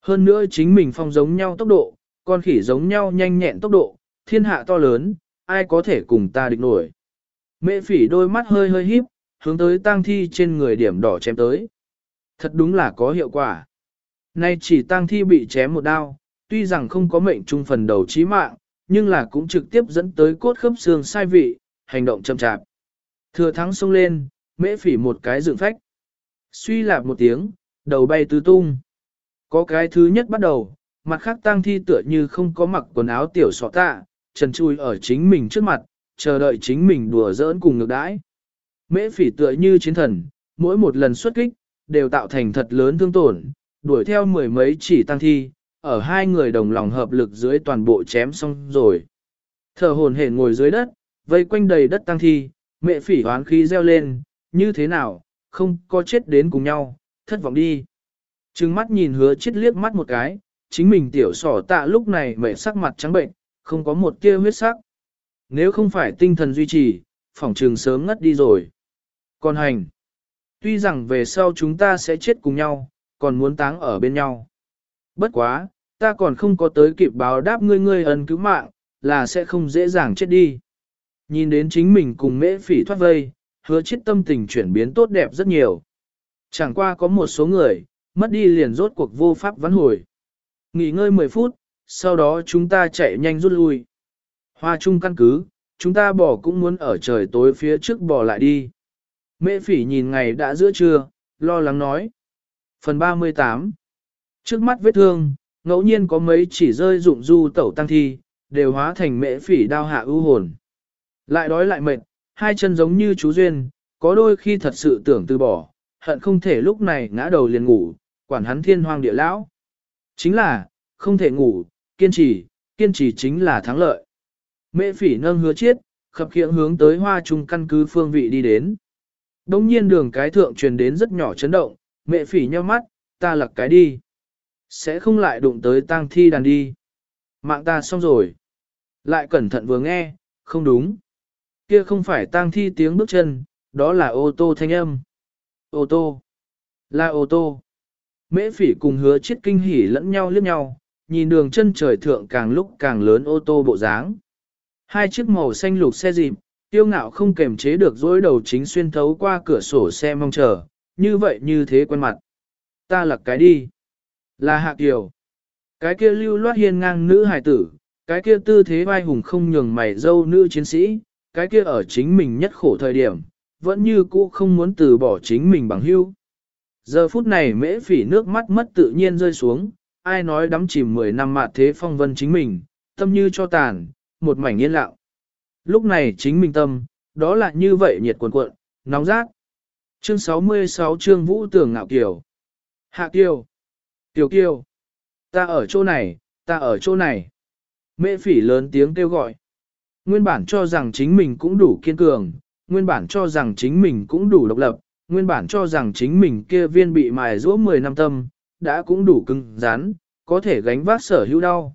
Hơn nữa chính mình phong giống nhau tốc độ, con khỉ giống nhau nhanh nhẹn tốc độ, thiên hạ to lớn, ai có thể cùng ta địch nổi. Mẹ phỉ đôi mắt hơi hơi híp, hướng tới tang thi trên người điểm đỏ chém tới. Thật đúng là có hiệu quả. Nay chỉ tang thi bị chém một đao, tuy rằng không có mệnh trung phần đầu chí mạng, nhưng là cũng trực tiếp dẫn tới cốt khớp xương sai vị, hành động chậm chạp. Thừa thắng xông lên, mễ phỉ một cái dựng phách. Suy lạp một tiếng, đầu bay tứ tung. Có cái thứ nhất bắt đầu, mặt khác tang thi tựa như không có mặc quần áo tiểu sọ tạ, trần chui ở chính mình trước mặt, chờ đợi chính mình đùa giỡn cùng ngược đãi. Mễ phỉ tựa như chiến thần, mỗi một lần xuất kích, đều tạo thành thật lớn thương tổn, đuổi theo mười mấy chỉ tăng thi, ở hai người đồng lòng hợp lực dưới toàn bộ chém xong rồi. Thở hồn hển ngồi dưới đất, vây quanh đầy đất tăng thi, mẹ phỉ hoán khí reo lên, như thế nào, không có chết đến cùng nhau, thất vọng đi. Trừng mắt nhìn hứa chết liếc mắt một cái, chính mình tiểu sỏ tạ lúc này mẹ sắc mặt trắng bệnh, không có một tia huyết sắc. Nếu không phải tinh thần duy trì, phỏng trường sớm ngất đi rồi. Còn hành, tuy rằng về sau chúng ta sẽ chết cùng nhau, còn muốn táng ở bên nhau. Bất quá, ta còn không có tới kịp báo đáp ngươi ngươi ân cứu mạng, là sẽ không dễ dàng chết đi. Nhìn đến chính mình cùng mễ phỉ thoát vây, hứa chết tâm tình chuyển biến tốt đẹp rất nhiều. Chẳng qua có một số người, mất đi liền rốt cuộc vô pháp vãn hồi. Nghỉ ngơi 10 phút, sau đó chúng ta chạy nhanh rút lui. Hoa chung căn cứ, chúng ta bỏ cũng muốn ở trời tối phía trước bỏ lại đi. Mễ phỉ nhìn ngày đã giữa trưa, lo lắng nói. Phần 38 Trước mắt vết thương, ngẫu nhiên có mấy chỉ rơi dụng du tẩu tăng thi, đều hóa thành mễ phỉ đao hạ ưu hồn. Lại đói lại mệt, hai chân giống như chú Duyên, có đôi khi thật sự tưởng từ bỏ, hận không thể lúc này ngã đầu liền ngủ, quản hắn thiên hoang địa lão. Chính là, không thể ngủ, kiên trì, kiên trì chính là thắng lợi. Mễ phỉ nâng hứa chiết, khập khiễng hướng tới hoa trung căn cứ phương vị đi đến. Đông nhiên đường cái thượng truyền đến rất nhỏ chấn động, mẹ phỉ nheo mắt, ta lặc cái đi. Sẽ không lại đụng tới tang thi đàn đi. Mạng ta xong rồi. Lại cẩn thận vừa nghe, không đúng. Kia không phải tang thi tiếng bước chân, đó là ô tô thanh âm. Ô tô. Là ô tô. Mễ phỉ cùng hứa chết kinh hỉ lẫn nhau liếc nhau, nhìn đường chân trời thượng càng lúc càng lớn ô tô bộ dáng. Hai chiếc màu xanh lục xe dịp, tiêu ngạo không kềm chế được dối đầu chính xuyên thấu qua cửa sổ xe mong chờ, như vậy như thế quen mặt. Ta là cái đi. Là hạ kiều. Cái kia lưu loát hiên ngang nữ hài tử, cái kia tư thế vai hùng không nhường mày dâu nữ chiến sĩ, cái kia ở chính mình nhất khổ thời điểm, vẫn như cũ không muốn từ bỏ chính mình bằng hưu. Giờ phút này mễ phỉ nước mắt mất tự nhiên rơi xuống, ai nói đắm chìm 10 năm mạt thế phong vân chính mình, tâm như cho tàn, một mảnh yên lặng. Lúc này chính mình tâm, đó là như vậy nhiệt cuồn cuộn, nóng rát. Chương 66 chương Vũ Tường Ngạo Kiều. Hạ Kiều. Kiều Kiều. Ta ở chỗ này, ta ở chỗ này. Mẹ phỉ lớn tiếng kêu gọi. Nguyên bản cho rằng chính mình cũng đủ kiên cường, nguyên bản cho rằng chính mình cũng đủ độc lập, nguyên bản cho rằng chính mình kia viên bị mài rũa 10 năm tâm, đã cũng đủ cứng rắn, có thể gánh vác sở hữu đau.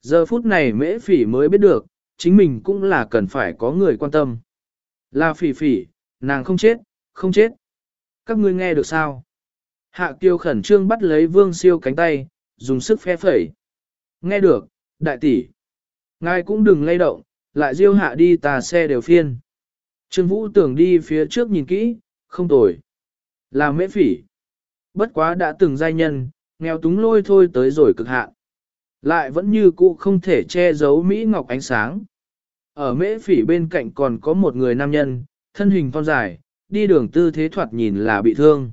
Giờ phút này mễ phỉ mới biết được, chính mình cũng là cần phải có người quan tâm. Là phỉ phỉ, nàng không chết, không chết. Các ngươi nghe được sao? Hạ kiều khẩn trương bắt lấy vương siêu cánh tay, dùng sức phe phẩy. Nghe được, đại tỷ. Ngài cũng đừng lay động, lại diêu hạ đi tà xe đều phiên. Trương Vũ tưởng đi phía trước nhìn kỹ, không tồi. Là mễ phỉ. Bất quá đã từng giai nhân, nghèo túng lôi thôi tới rồi cực hạn. Lại vẫn như cũ không thể che giấu Mỹ Ngọc ánh sáng. Ở mễ phỉ bên cạnh còn có một người nam nhân, thân hình thon dài, đi đường tư thế thoạt nhìn là bị thương.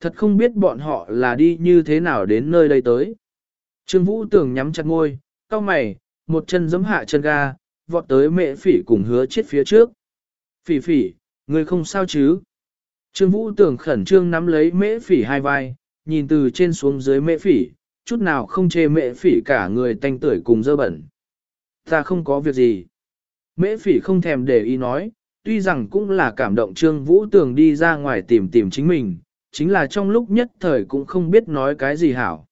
Thật không biết bọn họ là đi như thế nào đến nơi đây tới. Trương Vũ tưởng nhắm chặt môi, cau mày, một chân giẫm hạ chân ga, vọt tới mẹ phỉ cùng hứa chết phía trước. Phỉ phỉ, người không sao chứ? Trương Vũ tưởng khẩn trương nắm lấy mễ phỉ hai vai, nhìn từ trên xuống dưới mễ phỉ, chút nào không chê mễ phỉ cả người tanh tưởi cùng dơ bẩn. Ta không có việc gì. Mễ phỉ không thèm để ý nói, tuy rằng cũng là cảm động Trương Vũ tưởng đi ra ngoài tìm tìm chính mình, chính là trong lúc nhất thời cũng không biết nói cái gì hảo.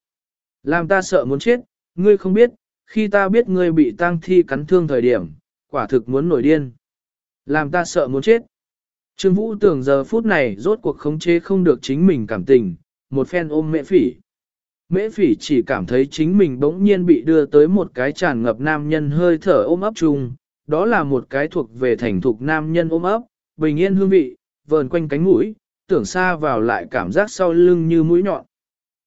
Làm ta sợ muốn chết, ngươi không biết, khi ta biết ngươi bị tang thi cắn thương thời điểm, quả thực muốn nổi điên. Làm ta sợ muốn chết. Trương Vũ tưởng giờ phút này rốt cuộc khống chế không được chính mình cảm tình, một phen ôm mẹ phỉ. Mễ phỉ chỉ cảm thấy chính mình bỗng nhiên bị đưa tới một cái tràn ngập nam nhân hơi thở ôm ấp chung, đó là một cái thuộc về thành thục nam nhân ôm ấp, bình yên hương vị, vờn quanh cánh mũi, tưởng xa vào lại cảm giác sau lưng như mũi nhọn.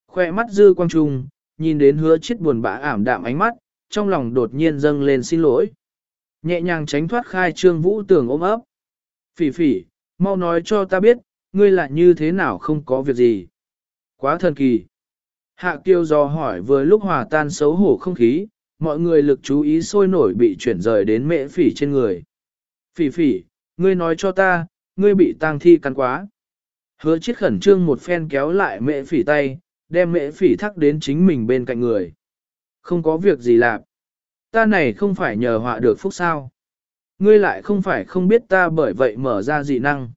Khoe mắt dư quang trung, nhìn đến hứa chết buồn bã ảm đạm ánh mắt, trong lòng đột nhiên dâng lên xin lỗi. Nhẹ nhàng tránh thoát khai trương vũ tưởng ôm ấp. Phỉ phỉ, mau nói cho ta biết, ngươi lại như thế nào không có việc gì. Quá thần kỳ. Hạ kiêu do hỏi vừa lúc hòa tan xấu hổ không khí, mọi người lực chú ý sôi nổi bị chuyển rời đến mễ phỉ trên người. Phỉ phỉ, ngươi nói cho ta, ngươi bị tang thi cắn quá. Hứa chiết khẩn trương một phen kéo lại mễ phỉ tay, đem mễ phỉ thắc đến chính mình bên cạnh người. Không có việc gì làm. Ta này không phải nhờ họa được phúc sao. Ngươi lại không phải không biết ta bởi vậy mở ra dị năng.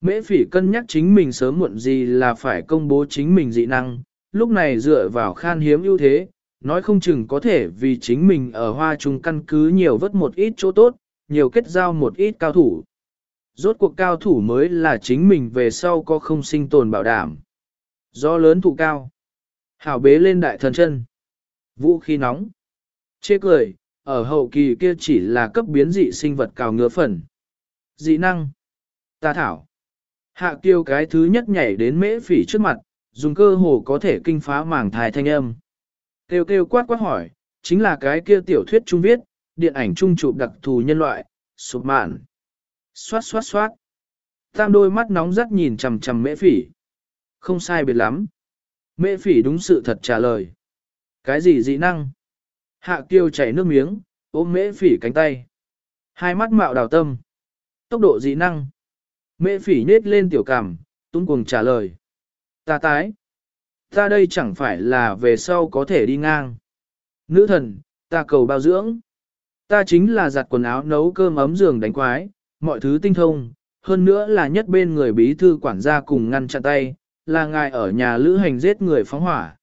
Mễ phỉ cân nhắc chính mình sớm muộn gì là phải công bố chính mình dị năng, lúc này dựa vào khan hiếm ưu thế, nói không chừng có thể vì chính mình ở hoa trung căn cứ nhiều vất một ít chỗ tốt, nhiều kết giao một ít cao thủ. Rốt cuộc cao thủ mới là chính mình về sau có không sinh tồn bảo đảm. Do lớn thụ cao. Hảo bế lên đại thần chân. Vũ khí nóng. Chê cười, ở hậu kỳ kia chỉ là cấp biến dị sinh vật cào ngứa phần. Dị năng. Ta thảo. Hạ kiêu cái thứ nhất nhảy đến mễ phỉ trước mặt, dùng cơ hồ có thể kinh phá màng thai thanh âm. Kêu kêu quát quát hỏi, chính là cái kia tiểu thuyết trung viết, điện ảnh trung chụp đặc thù nhân loại, sụp mạn. Xoát xoát xoát. Tam đôi mắt nóng rắt nhìn chằm chằm mễ phỉ. Không sai biệt lắm. Mễ phỉ đúng sự thật trả lời. Cái gì dị năng? Hạ kiêu chảy nước miếng, ôm mễ phỉ cánh tay. Hai mắt mạo đào tâm. Tốc độ dị năng. Mễ phỉ nết lên tiểu cảm, tung cùng trả lời. Ta tái. Ta đây chẳng phải là về sau có thể đi ngang. Nữ thần, ta cầu bao dưỡng. Ta chính là giặt quần áo nấu cơm ấm giường đánh quái, mọi thứ tinh thông, hơn nữa là nhất bên người bí thư quản gia cùng ngăn chặn tay, là ngài ở nhà lữ hành giết người phóng hỏa.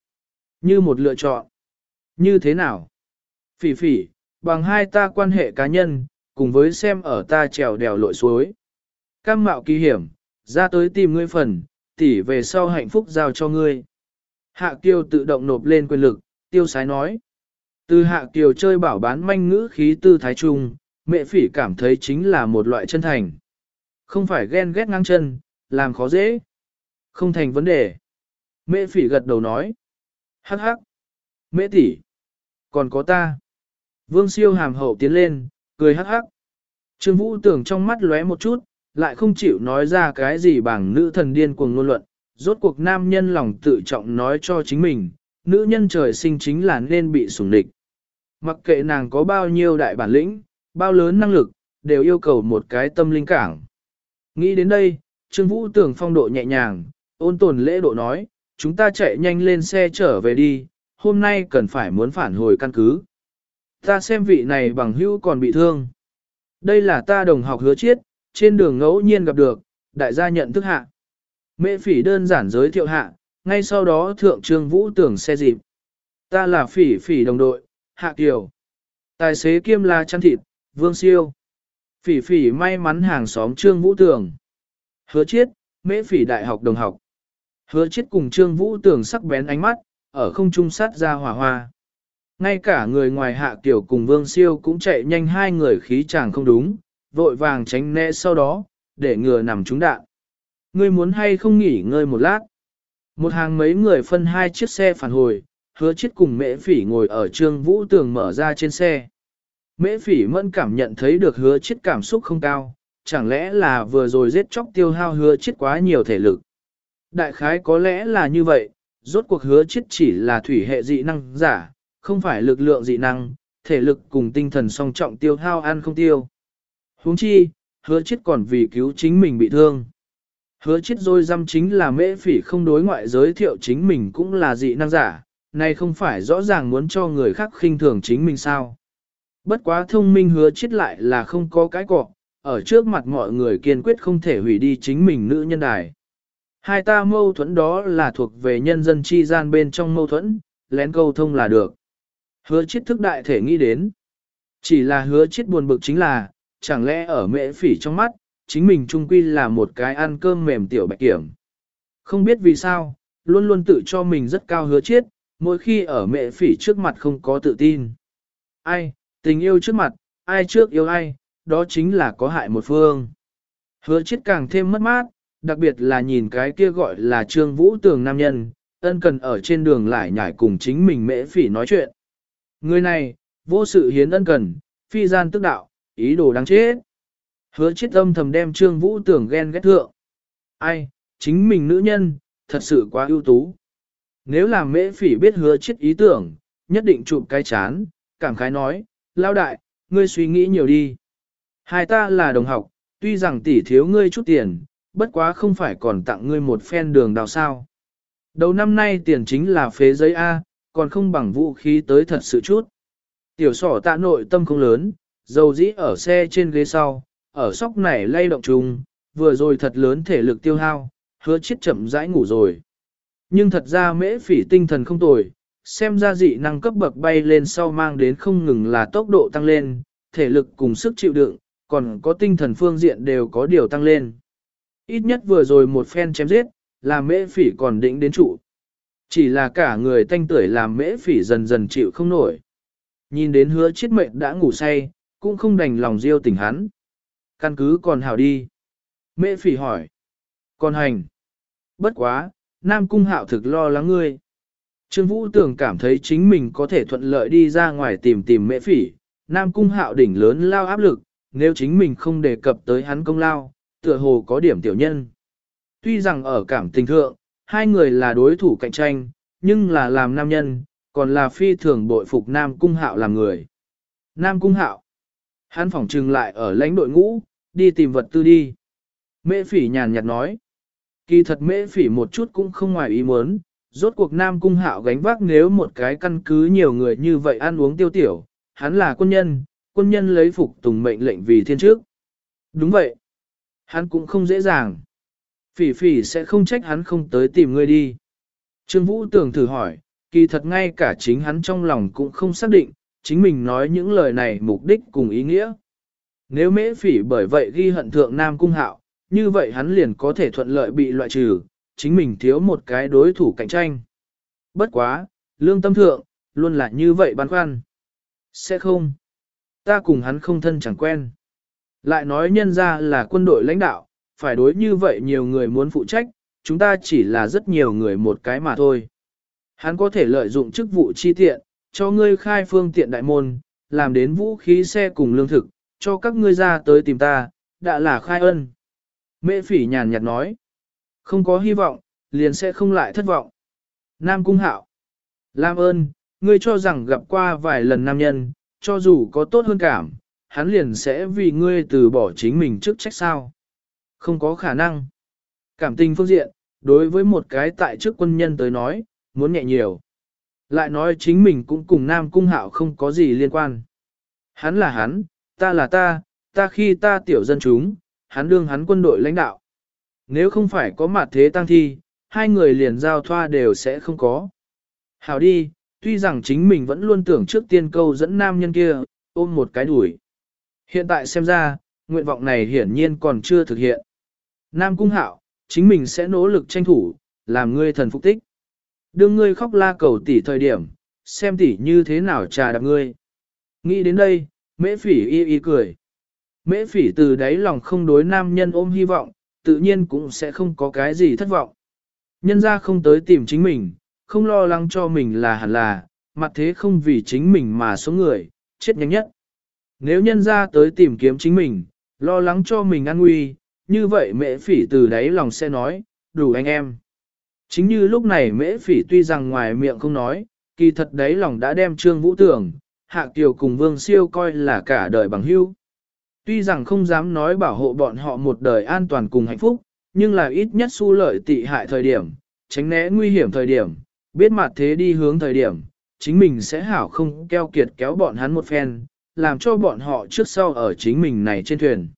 Như một lựa chọn. Như thế nào? Phỉ phỉ, bằng hai ta quan hệ cá nhân, cùng với xem ở ta trèo đèo lội suối. Cam mạo kỳ hiểm, ra tới tìm ngươi phần, tỉ về sau hạnh phúc giao cho ngươi. Hạ Kiều tự động nộp lên quyền lực, tiêu sái nói. Từ Hạ Kiều chơi bảo bán manh ngữ khí tư thái trung, mẹ phỉ cảm thấy chính là một loại chân thành. Không phải ghen ghét ngang chân, làm khó dễ. Không thành vấn đề. Mẹ phỉ gật đầu nói. Hắc hắc. Mẹ tỷ. Còn có ta. Vương siêu hàm hậu tiến lên, cười hắc hắc. Trương Vũ tưởng trong mắt lóe một chút, lại không chịu nói ra cái gì bằng nữ thần điên cuồng ngôn luận. Rốt cuộc nam nhân lòng tự trọng nói cho chính mình, nữ nhân trời sinh chính là nên bị sủng địch. Mặc kệ nàng có bao nhiêu đại bản lĩnh, bao lớn năng lực, đều yêu cầu một cái tâm linh cảng. Nghĩ đến đây, Trương Vũ tưởng phong độ nhẹ nhàng, ôn tồn lễ độ nói, chúng ta chạy nhanh lên xe trở về đi, hôm nay cần phải muốn phản hồi căn cứ. Ta xem vị này bằng hữu còn bị thương. Đây là ta đồng học hứa chiết, trên đường ngẫu nhiên gặp được, đại gia nhận thức hạ. Mễ phỉ đơn giản giới thiệu hạ, ngay sau đó thượng trương vũ tưởng xe dịp. Ta là phỉ phỉ đồng đội, hạ kiều. Tài xế kiêm la chăn thịt, vương siêu. Phỉ phỉ may mắn hàng xóm trương vũ tưởng. Hứa chiết, mễ phỉ đại học đồng học. Hứa chiết cùng trương vũ tưởng sắc bén ánh mắt, ở không trung sát ra hỏa hoa. Ngay cả người ngoài hạ kiểu cùng vương siêu cũng chạy nhanh hai người khí chàng không đúng, vội vàng tránh né sau đó, để ngừa nằm trúng đạn. Ngươi muốn hay không nghỉ ngơi một lát. Một hàng mấy người phân hai chiếc xe phản hồi, hứa chết cùng mễ phỉ ngồi ở trương vũ tường mở ra trên xe. Mễ phỉ mẫn cảm nhận thấy được hứa chết cảm xúc không cao, chẳng lẽ là vừa rồi giết chóc tiêu hao hứa chết quá nhiều thể lực. Đại khái có lẽ là như vậy, rốt cuộc hứa chết chỉ là thủy hệ dị năng giả, không phải lực lượng dị năng, thể lực cùng tinh thần song trọng tiêu hao ăn không tiêu. huống chi, hứa chết còn vì cứu chính mình bị thương. Hứa chết rồi dăm chính là mễ phỉ không đối ngoại giới thiệu chính mình cũng là dị năng giả, này không phải rõ ràng muốn cho người khác khinh thường chính mình sao. Bất quá thông minh hứa chết lại là không có cái cọ, ở trước mặt mọi người kiên quyết không thể hủy đi chính mình nữ nhân đài. Hai ta mâu thuẫn đó là thuộc về nhân dân chi gian bên trong mâu thuẫn, lén câu thông là được. Hứa chết thức đại thể nghĩ đến. Chỉ là hứa chết buồn bực chính là, chẳng lẽ ở mễ phỉ trong mắt, chính mình trung quy là một cái ăn cơm mềm tiểu bạch kiểm. Không biết vì sao, luôn luôn tự cho mình rất cao hứa chiết, mỗi khi ở mẹ phỉ trước mặt không có tự tin. Ai, tình yêu trước mặt, ai trước yêu ai, đó chính là có hại một phương. Hứa chiết càng thêm mất mát, đặc biệt là nhìn cái kia gọi là trương vũ tường nam nhân, ân cần ở trên đường lại nhảy cùng chính mình mễ phỉ nói chuyện. Người này, vô sự hiến ân cần, phi gian tức đạo, ý đồ đáng chết. Hứa chết âm thầm đem trương vũ tưởng ghen ghét thượng. Ai, chính mình nữ nhân, thật sự quá ưu tú. Nếu làm mễ phỉ biết hứa chết ý tưởng, nhất định chụp cái chán, cảm khái nói, lao đại, ngươi suy nghĩ nhiều đi. Hai ta là đồng học, tuy rằng tỷ thiếu ngươi chút tiền, bất quá không phải còn tặng ngươi một phen đường đào sao. Đầu năm nay tiền chính là phế giấy A, còn không bằng vũ khí tới thật sự chút. Tiểu sỏ tạ nội tâm không lớn, dầu dĩ ở xe trên ghế sau, ở sóc này lay động trùng, vừa rồi thật lớn thể lực tiêu hao, hứa chết chậm rãi ngủ rồi. Nhưng thật ra mễ phỉ tinh thần không tồi, xem ra dị năng cấp bậc bay lên sau mang đến không ngừng là tốc độ tăng lên, thể lực cùng sức chịu đựng, còn có tinh thần phương diện đều có điều tăng lên. Ít nhất vừa rồi một phen chém giết, là mễ phỉ còn định đến trụ. Chỉ là cả người tanh tuổi làm mễ phỉ dần dần chịu không nổi. Nhìn đến hứa chết mệnh đã ngủ say, cũng không đành lòng diêu tỉnh hắn. Căn cứ còn hảo đi. Mễ phỉ hỏi. Còn hành. Bất quá, Nam Cung Hạo thực lo lắng ngươi. Trương Vũ Tường cảm thấy chính mình có thể thuận lợi đi ra ngoài tìm tìm mẹ phỉ, Nam Cung Hạo đỉnh lớn lao áp lực, nếu chính mình không đề cập tới hắn công lao, tựa hồ có điểm tiểu nhân. Tuy rằng ở cảm tình thượng, hai người là đối thủ cạnh tranh, nhưng là làm nam nhân, còn là phi thường bội phục Nam Cung Hạo làm người. Nam Cung Hạo, hắn phỏng trừng lại ở lãnh đội ngũ, đi tìm vật tư đi. Mẹ phỉ nhàn nhạt nói. Kỳ thật mễ phỉ một chút cũng không ngoài ý muốn, rốt cuộc Nam Cung Hạo gánh vác nếu một cái căn cứ nhiều người như vậy ăn uống tiêu tiểu, hắn là quân nhân, quân nhân lấy phục tùng mệnh lệnh vì thiên trước. Đúng vậy. Hắn cũng không dễ dàng. Phỉ phỉ sẽ không trách hắn không tới tìm ngươi đi. Trương Vũ tưởng thử hỏi, kỳ thật ngay cả chính hắn trong lòng cũng không xác định, chính mình nói những lời này mục đích cùng ý nghĩa. Nếu mễ phỉ bởi vậy ghi hận thượng Nam Cung Hạo, như vậy hắn liền có thể thuận lợi bị loại trừ, chính mình thiếu một cái đối thủ cạnh tranh. Bất quá, lương tâm thượng, luôn là như vậy băn khoăn. Sẽ không. Ta cùng hắn không thân chẳng quen. Lại nói nhân ra là quân đội lãnh đạo, phải đối như vậy nhiều người muốn phụ trách, chúng ta chỉ là rất nhiều người một cái mà thôi. Hắn có thể lợi dụng chức vụ chi tiện, cho ngươi khai phương tiện đại môn, làm đến vũ khí xe cùng lương thực, cho các ngươi ra tới tìm ta, đã là khai ân. Mễ phỉ nhàn nhạt nói. Không có hy vọng, liền sẽ không lại thất vọng. Nam Cung Hạo. Lam ơn, ngươi cho rằng gặp qua vài lần nam nhân, cho dù có tốt hơn cảm, hắn liền sẽ vì ngươi từ bỏ chính mình trước trách sao. Không có khả năng. Cảm tình phương diện, đối với một cái tại trước quân nhân tới nói, muốn nhẹ nhiều. Lại nói chính mình cũng cùng Nam Cung Hạo không có gì liên quan. Hắn là hắn, ta là ta, ta khi ta tiểu dân chúng, hắn đương hắn quân đội lãnh đạo. Nếu không phải có mặt thế tăng thi, hai người liền giao thoa đều sẽ không có. Hảo đi, tuy rằng chính mình vẫn luôn tưởng trước tiên câu dẫn nam nhân kia, ôm một cái đuổi. Hiện tại xem ra, nguyện vọng này hiển nhiên còn chưa thực hiện. Nam cung hạo, chính mình sẽ nỗ lực tranh thủ, làm ngươi thần phục tích. Đương ngươi khóc la cầu tỷ thời điểm, xem tỷ như thế nào trà đạp ngươi. Nghĩ đến đây, mễ phỉ y y cười. Mễ phỉ từ đáy lòng không đối nam nhân ôm hy vọng, tự nhiên cũng sẽ không có cái gì thất vọng. Nhân ra không tới tìm chính mình, không lo lắng cho mình là hẳn là, mặt thế không vì chính mình mà số người, chết nhanh nhất. Nếu nhân ra tới tìm kiếm chính mình, Lo lắng cho mình an nguy, như vậy mễ phỉ từ đáy lòng sẽ nói, đủ anh em. Chính như lúc này mễ phỉ tuy rằng ngoài miệng không nói, kỳ thật đáy lòng đã đem Trương Vũ Tưởng, Hạ Kiều cùng Vương Siêu coi là cả đời bằng hữu. Tuy rằng không dám nói bảo hộ bọn họ một đời an toàn cùng hạnh phúc, nhưng là ít nhất su lợi tị hại thời điểm, tránh né nguy hiểm thời điểm, biết mặt thế đi hướng thời điểm, chính mình sẽ hảo không keo kiệt kéo bọn hắn một phen, làm cho bọn họ trước sau ở chính mình này trên thuyền.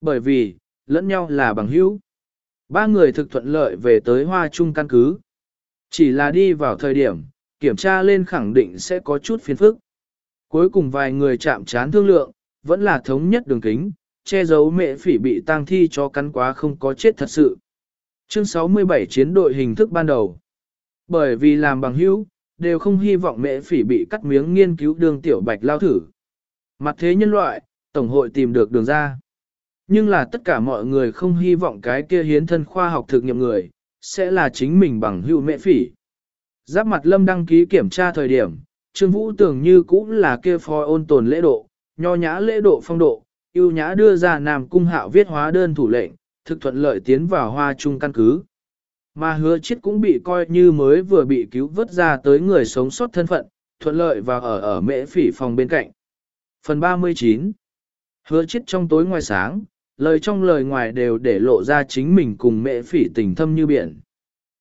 Bởi vì, lẫn nhau là bằng hữu. Ba người thực thuận lợi về tới hoa trung căn cứ. Chỉ là đi vào thời điểm, kiểm tra lên khẳng định sẽ có chút phiền phức. Cuối cùng vài người chạm chán thương lượng, vẫn là thống nhất đường kính, che giấu mẹ phỉ bị tang thi cho cắn quá không có chết thật sự. Chương 67 chiến đội hình thức ban đầu. Bởi vì làm bằng hữu, đều không hy vọng mẹ phỉ bị cắt miếng nghiên cứu đường tiểu bạch lao thử. Mặt thế nhân loại, Tổng hội tìm được đường ra. Nhưng là tất cả mọi người không hy vọng cái kia hiến thân khoa học thực nghiệm người, sẽ là chính mình bằng hữu mẹ phỉ. Giáp mặt lâm đăng ký kiểm tra thời điểm, Trương Vũ tưởng như cũng là kia phò ôn tồn lễ độ, nho nhã lễ độ phong độ, yêu nhã đưa ra Nam Cung Hạo viết hóa đơn thủ lệnh, thực thuận lợi tiến vào hoa trung căn cứ. Mà hứa chết cũng bị coi như mới vừa bị cứu vớt ra tới người sống sót thân phận, thuận lợi và ở ở mễ phỉ phòng bên cạnh. Phần 39 Hứa chết trong tối ngoài sáng, lời trong lời ngoài đều để lộ ra chính mình cùng mễ phỉ tình thâm như biển.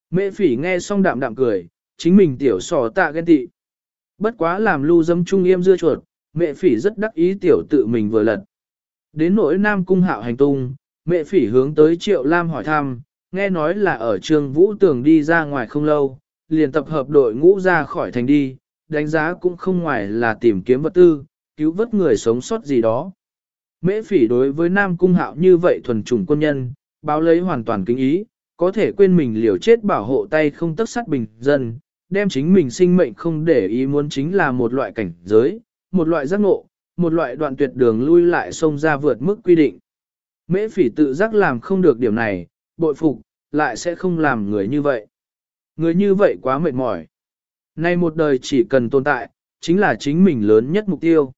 Mễ phỉ nghe xong đạm đạm cười, chính mình tiểu sò tạ ghen tị. Bất quá làm lưu dâm trung yêm dưa chuột, mẹ phỉ rất đắc ý tiểu tự mình vừa lật. Đến nỗi nam cung hạo hành tung, mẹ phỉ hướng tới triệu lam hỏi thăm, nghe nói là ở trường vũ tường đi ra ngoài không lâu, liền tập hợp đội ngũ ra khỏi thành đi, đánh giá cũng không ngoài là tìm kiếm vật tư, cứu vớt người sống sót gì đó. Mễ phỉ đối với Nam Cung Hạo như vậy thuần chủng quân nhân, báo lấy hoàn toàn kính ý, có thể quên mình liều chết bảo hộ tay không tất sát bình dân, đem chính mình sinh mệnh không để ý muốn chính là một loại cảnh giới, một loại giác ngộ, một loại đoạn tuyệt đường lui lại xông ra vượt mức quy định. Mễ phỉ tự giác làm không được điểm này, bội phục, lại sẽ không làm người như vậy. Người như vậy quá mệt mỏi. Nay một đời chỉ cần tồn tại, chính là chính mình lớn nhất mục tiêu.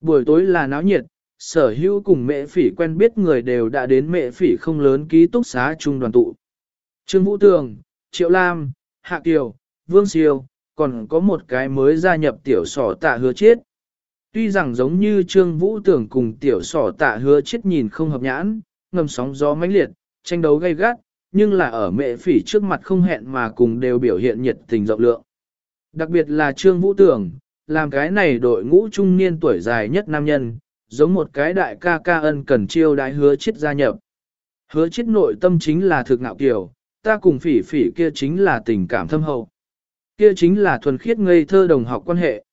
Buổi tối là náo nhiệt, sở hữu cùng mẹ phỉ quen biết người đều đã đến mẹ phỉ không lớn ký túc xá chung đoàn tụ. Trương Vũ Tường, Triệu Lam, Hạ Kiều, Vương Siêu, còn có một cái mới gia nhập tiểu sỏ tạ hứa chết. Tuy rằng giống như Trương Vũ Tưởng cùng tiểu sỏ tạ hứa chết nhìn không hợp nhãn, ngầm sóng gió mãnh liệt, tranh đấu gay gắt, nhưng là ở mẹ phỉ trước mặt không hẹn mà cùng đều biểu hiện nhiệt tình rộng lượng. Đặc biệt là Trương Vũ Tưởng, làm cái này đội ngũ trung niên tuổi dài nhất nam nhân, giống một cái đại ca ca ân cần chiêu đái hứa chết gia nhập. Hứa chết nội tâm chính là thực ngạo kiều, ta cùng phỉ phỉ kia chính là tình cảm thâm hậu. Kia chính là thuần khiết ngây thơ đồng học quan hệ.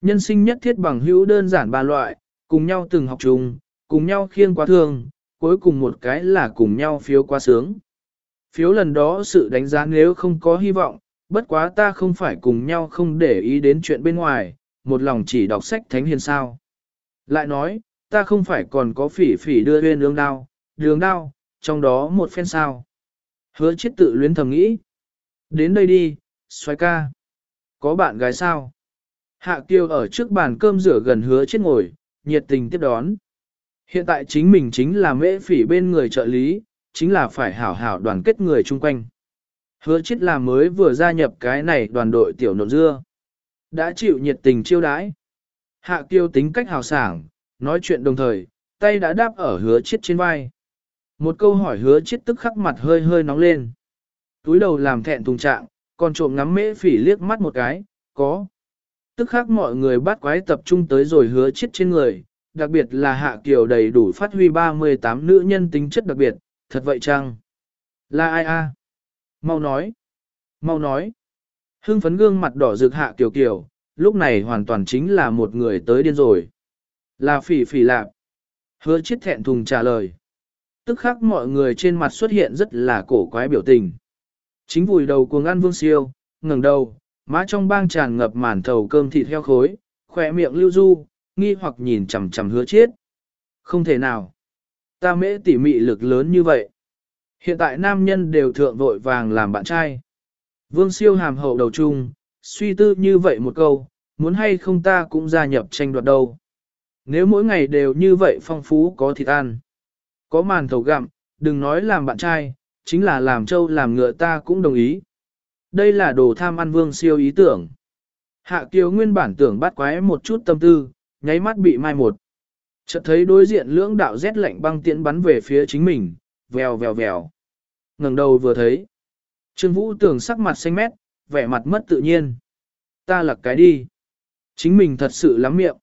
Nhân sinh nhất thiết bằng hữu đơn giản ba loại, cùng nhau từng học chung, cùng nhau khiêng quá thương, cuối cùng một cái là cùng nhau phiếu quá sướng. Phiếu lần đó sự đánh giá nếu không có hy vọng, bất quá ta không phải cùng nhau không để ý đến chuyện bên ngoài, một lòng chỉ đọc sách thánh hiền sao. Lại nói, ta không phải còn có phỉ phỉ đưa huyên đường đao, đường đao, trong đó một phen sao. Hứa chết tự luyến thầm nghĩ. Đến đây đi, xoay ca. Có bạn gái sao? Hạ Kiều ở trước bàn cơm rửa gần hứa chết ngồi, nhiệt tình tiếp đón. Hiện tại chính mình chính là mễ phỉ bên người trợ lý, chính là phải hảo hảo đoàn kết người chung quanh. Hứa chết là mới vừa gia nhập cái này đoàn đội tiểu nộn dưa. Đã chịu nhiệt tình chiêu đãi. Hạ Kiều tính cách hào sảng, nói chuyện đồng thời, tay đã đáp ở hứa chết trên vai. Một câu hỏi hứa chết tức khắc mặt hơi hơi nóng lên. Túi đầu làm thẹn thùng trạng, còn trộm ngắm mễ phỉ liếc mắt một cái, có. Tức khác mọi người bắt quái tập trung tới rồi hứa chết trên người, đặc biệt là hạ kiều đầy đủ phát huy 38 nữ nhân tính chất đặc biệt, thật vậy chăng? Là ai a? Mau nói. Mau nói. Hưng phấn gương mặt đỏ rực hạ kiều kiều, lúc này hoàn toàn chính là một người tới điên rồi. Là phỉ phỉ lạp. Hứa chết thẹn thùng trả lời. Tức khắc mọi người trên mặt xuất hiện rất là cổ quái biểu tình. Chính vùi đầu cuồng ăn vương siêu, ngẩng đầu, má trong bang tràn ngập màn thầu cơm thịt heo khối, khỏe miệng lưu du, nghi hoặc nhìn chằm chằm hứa chết. Không thể nào. Ta mễ tỉ mị lực lớn như vậy. Hiện tại nam nhân đều thượng vội vàng làm bạn trai. Vương siêu hàm hậu đầu chung, suy tư như vậy một câu, muốn hay không ta cũng gia nhập tranh đoạt đâu. Nếu mỗi ngày đều như vậy phong phú có thịt ăn. Có màn thầu gặm, đừng nói làm bạn trai, chính là làm trâu làm ngựa ta cũng đồng ý. Đây là đồ tham ăn vương siêu ý tưởng. Hạ Kiều nguyên bản tưởng bắt quái một chút tâm tư, nháy mắt bị mai một. Chợt thấy đối diện lưỡng đạo rét lạnh băng tiễn bắn về phía chính mình, vèo vèo vèo. ngẩng đầu vừa thấy. Trương Vũ tưởng sắc mặt xanh mét, vẻ mặt mất tự nhiên. Ta lặc cái đi. Chính mình thật sự lắm miệng.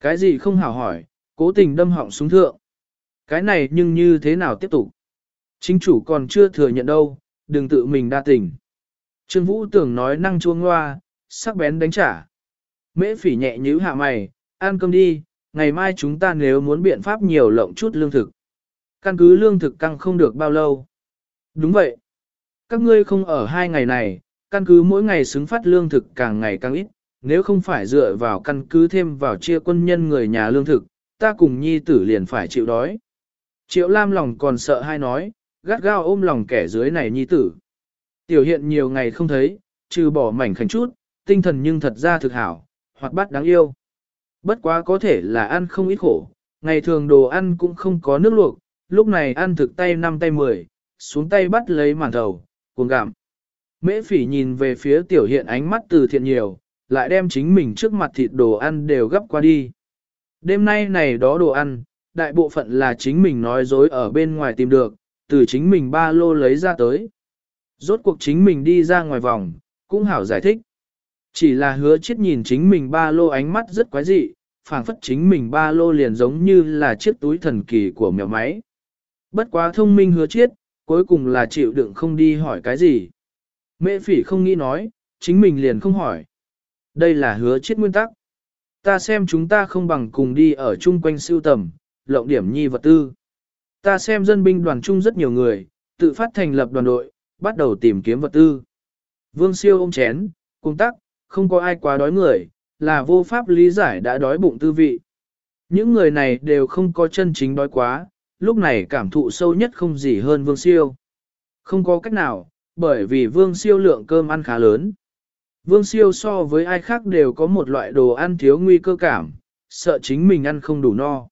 Cái gì không hảo hỏi, cố tình đâm họng xuống thượng. Cái này nhưng như thế nào tiếp tục? Chính chủ còn chưa thừa nhận đâu, đừng tự mình đa tình. Trương Vũ tưởng nói năng chuông loa, sắc bén đánh trả. Mễ phỉ nhẹ nhíu hạ mày, ăn cơm đi, ngày mai chúng ta nếu muốn biện pháp nhiều lộng chút lương thực. Căn cứ lương thực căng không được bao lâu. Đúng vậy. Các ngươi không ở hai ngày này, căn cứ mỗi ngày xứng phát lương thực càng ngày càng ít, nếu không phải dựa vào căn cứ thêm vào chia quân nhân người nhà lương thực, ta cùng nhi tử liền phải chịu đói. Triệu Lam lòng còn sợ hai nói, gắt gao ôm lòng kẻ dưới này nhi tử. Tiểu hiện nhiều ngày không thấy, trừ bỏ mảnh khảnh chút, tinh thần nhưng thật ra thực hảo, hoặc bắt đáng yêu. Bất quá có thể là ăn không ít khổ, ngày thường đồ ăn cũng không có nước luộc, lúc này ăn thực tay năm tay mười, xuống tay bắt lấy màn thầu, cuồng gặm. Mễ phỉ nhìn về phía tiểu hiện ánh mắt từ thiện nhiều, lại đem chính mình trước mặt thịt đồ ăn đều gấp qua đi. Đêm nay này đó đồ ăn, đại bộ phận là chính mình nói dối ở bên ngoài tìm được, từ chính mình ba lô lấy ra tới. Rốt cuộc chính mình đi ra ngoài vòng, cũng hảo giải thích. Chỉ là hứa chết nhìn chính mình ba lô ánh mắt rất quái dị, phảng phất chính mình ba lô liền giống như là chiếc túi thần kỳ của mèo máy. Bất quá thông minh hứa chết, cuối cùng là chịu đựng không đi hỏi cái gì. Mẹ phỉ không nghĩ nói, chính mình liền không hỏi. Đây là hứa chết nguyên tắc. Ta xem chúng ta không bằng cùng đi ở chung quanh siêu tầm, lộng điểm nhi vật tư. Ta xem dân binh đoàn chung rất nhiều người, tự phát thành lập đoàn đội, bắt đầu tìm kiếm vật tư. Vương siêu ôm chén, cung tắc, không có ai quá đói người, là vô pháp lý giải đã đói bụng tư vị. Những người này đều không có chân chính đói quá, lúc này cảm thụ sâu nhất không gì hơn vương siêu. Không có cách nào, bởi vì vương siêu lượng cơm ăn khá lớn. Vương siêu so với ai khác đều có một loại đồ ăn thiếu nguy cơ cảm, sợ chính mình ăn không đủ no.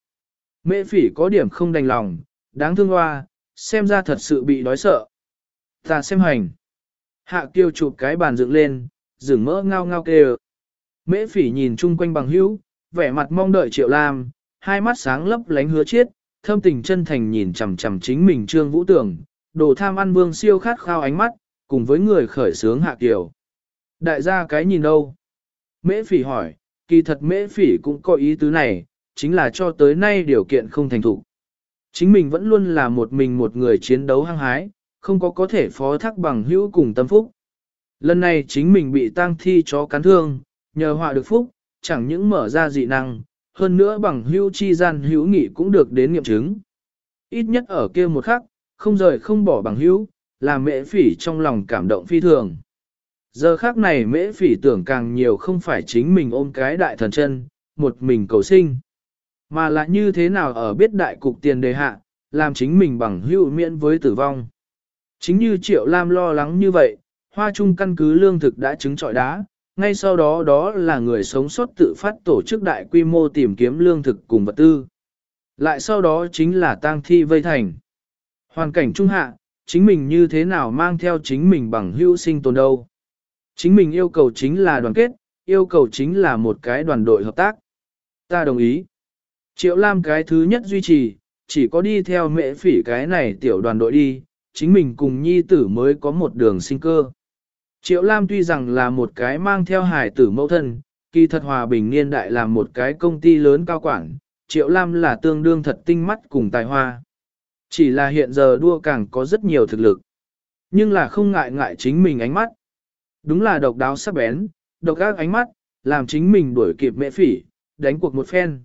Mễ phỉ có điểm không đành lòng, đáng thương hoa, xem ra thật sự bị đói sợ. Ta xem hành. Hạ kiêu chụp cái bàn dựng lên, rừng mỡ ngao ngao kêu. Mễ phỉ nhìn chung quanh bằng hữu, vẻ mặt mong đợi triệu lam, hai mắt sáng lấp lánh hứa chiết, thâm tình chân thành nhìn chằm chằm chính mình trương vũ tưởng, đồ tham ăn vương siêu khát khao ánh mắt, cùng với người khởi sướng hạ kiều. Đại gia cái nhìn đâu? Mễ phỉ hỏi, kỳ thật mễ phỉ cũng có ý tứ này, chính là cho tới nay điều kiện không thành thủ. Chính mình vẫn luôn là một mình một người chiến đấu hăng hái, không có có thể phó thác bằng hữu cùng tâm phúc. Lần này chính mình bị tang thi chó cắn thương, nhờ họa được phúc, chẳng những mở ra dị năng, hơn nữa bằng hữu chi gian hữu nghị cũng được đến nghiệm chứng. Ít nhất ở kia một khắc, không rời không bỏ bằng hữu, là mễ phỉ trong lòng cảm động phi thường. Giờ khác này mễ phỉ tưởng càng nhiều không phải chính mình ôm cái đại thần chân, một mình cầu sinh. Mà là như thế nào ở biết đại cục tiền đề hạ, làm chính mình bằng hữu miễn với tử vong. Chính như Triệu Lam lo lắng như vậy, hoa trung căn cứ lương thực đã chứng trọi đá, ngay sau đó đó là người sống sót tự phát tổ chức đại quy mô tìm kiếm lương thực cùng vật tư. Lại sau đó chính là tang thi vây thành. Hoàn cảnh trung hạ, chính mình như thế nào mang theo chính mình bằng hữu sinh tồn đâu. Chính mình yêu cầu chính là đoàn kết, yêu cầu chính là một cái đoàn đội hợp tác. Ta đồng ý. Triệu Lam cái thứ nhất duy trì, chỉ có đi theo mẹ phỉ cái này tiểu đoàn đội đi, chính mình cùng nhi tử mới có một đường sinh cơ. Triệu Lam tuy rằng là một cái mang theo hài tử mẫu thân, kỳ thật hòa bình niên đại là một cái công ty lớn cao quản, Triệu Lam là tương đương thật tinh mắt cùng tài hoa. Chỉ là hiện giờ đua càng có rất nhiều thực lực. Nhưng là không ngại ngại chính mình ánh mắt. Đúng là độc đáo sắc bén, độc ác ánh mắt, làm chính mình đuổi kịp mẹ phỉ, đánh cuộc một phen.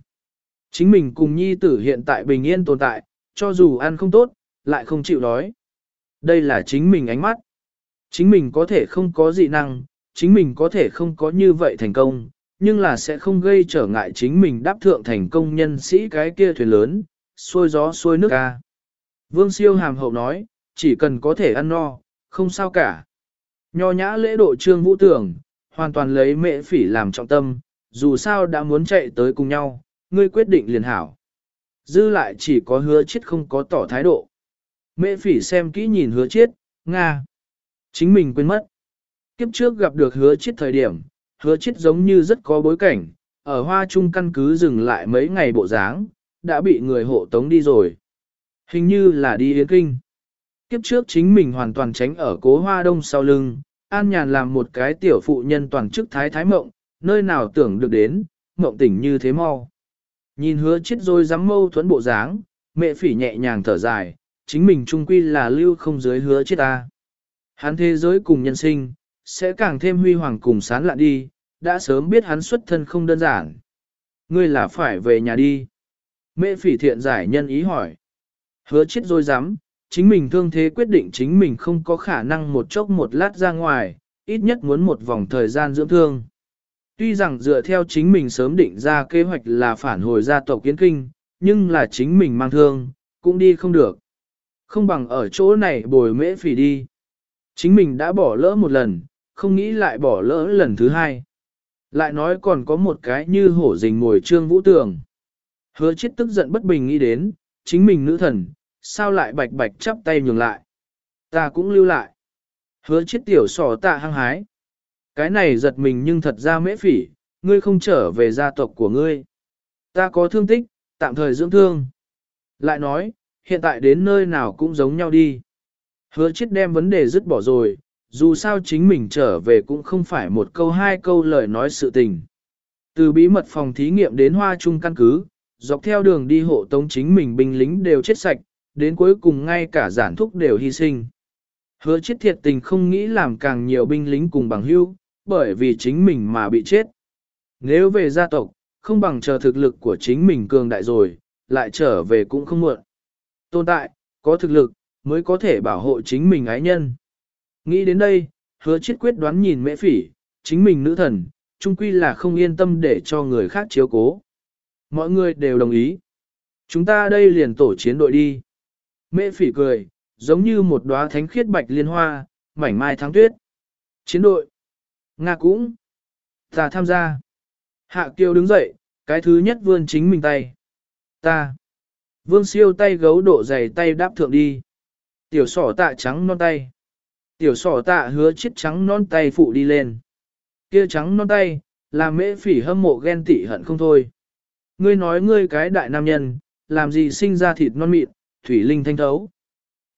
Chính mình cùng nhi tử hiện tại bình yên tồn tại, cho dù ăn không tốt, lại không chịu đói. Đây là chính mình ánh mắt. Chính mình có thể không có dị năng, chính mình có thể không có như vậy thành công, nhưng là sẽ không gây trở ngại chính mình đáp thượng thành công nhân sĩ cái kia thuyền lớn, xuôi gió xuôi nước ca. Vương siêu hàm hậu nói, chỉ cần có thể ăn no, không sao cả. Nho nhã lễ độ trương vũ tưởng, hoàn toàn lấy mệ phỉ làm trọng tâm, dù sao đã muốn chạy tới cùng nhau, ngươi quyết định liền hảo. Dư lại chỉ có hứa chết không có tỏ thái độ. Mẹ phỉ xem kỹ nhìn hứa chết, Nga. Chính mình quên mất. Kiếp trước gặp được hứa chết thời điểm, hứa chết giống như rất có bối cảnh, ở hoa trung căn cứ dừng lại mấy ngày bộ dáng, đã bị người hộ tống đi rồi. Hình như là đi Yến Kinh. Kiếp trước chính mình hoàn toàn tránh ở cố hoa đông sau lưng, an nhàn làm một cái tiểu phụ nhân toàn chức thái thái mộng, nơi nào tưởng được đến, mộng tỉnh như thế mau. Nhìn hứa chết rồi dám mâu thuẫn bộ dáng, mẹ phỉ nhẹ nhàng thở dài, chính mình trung quy là lưu không dưới hứa chết ta. Hắn thế giới cùng nhân sinh, sẽ càng thêm huy hoàng cùng sán lạ đi, đã sớm biết hắn xuất thân không đơn giản. Ngươi là phải về nhà đi. Mẹ phỉ thiện giải nhân ý hỏi. Hứa chết rồi dám, chính mình thương thế quyết định chính mình không có khả năng một chốc một lát ra ngoài, ít nhất muốn một vòng thời gian dưỡng thương. Tuy rằng dựa theo chính mình sớm định ra kế hoạch là phản hồi gia tộc kiến kinh, nhưng là chính mình mang thương, cũng đi không được. Không bằng ở chỗ này bồi mễ phỉ đi. Chính mình đã bỏ lỡ một lần, không nghĩ lại bỏ lỡ lần thứ hai. Lại nói còn có một cái như hổ rình ngồi trương vũ tường. Hứa chết tức giận bất bình nghĩ đến, chính mình nữ thần, sao lại bạch bạch chắp tay nhường lại. Ta cũng lưu lại. Hứa chết tiểu sỏ tạ hăng hái. Cái này giật mình nhưng thật ra mễ phỉ, ngươi không trở về gia tộc của ngươi. Ta có thương tích, tạm thời dưỡng thương. Lại nói, hiện tại đến nơi nào cũng giống nhau đi. Hứa chết đem vấn đề dứt bỏ rồi, dù sao chính mình trở về cũng không phải một câu hai câu lời nói sự tình. Từ bí mật phòng thí nghiệm đến hoa trung căn cứ, dọc theo đường đi hộ tống chính mình binh lính đều chết sạch, đến cuối cùng ngay cả giản thúc đều hy sinh. Hứa chết thiệt tình không nghĩ làm càng nhiều binh lính cùng bằng hưu, bởi vì chính mình mà bị chết. Nếu về gia tộc, không bằng chờ thực lực của chính mình cường đại rồi, lại trở về cũng không muộn. Tồn tại, có thực lực, mới có thể bảo hộ chính mình ái nhân. Nghĩ đến đây, hứa chết quyết đoán nhìn mẹ phỉ, chính mình nữ thần, chung quy là không yên tâm để cho người khác chiếu cố. Mọi người đều đồng ý. Chúng ta đây liền tổ chiến đội đi. Mẹ phỉ cười, giống như một đóa thánh khiết bạch liên hoa, mảnh mai tháng tuyết. Chiến đội. Nga cũng. Ta tham gia. Hạ kiều đứng dậy, cái thứ nhất vươn chính mình tay. Ta. Vương siêu tay gấu độ dày tay đáp thượng đi. Tiểu sỏ tạ trắng non tay. Tiểu sỏ tạ hứa chiếc trắng non tay phụ đi lên. Kia trắng non tay, làm mễ phỉ hâm mộ ghen tị hận không thôi. Ngươi nói ngươi cái đại nam nhân, làm gì sinh ra thịt non mịn, thủy linh thanh thấu.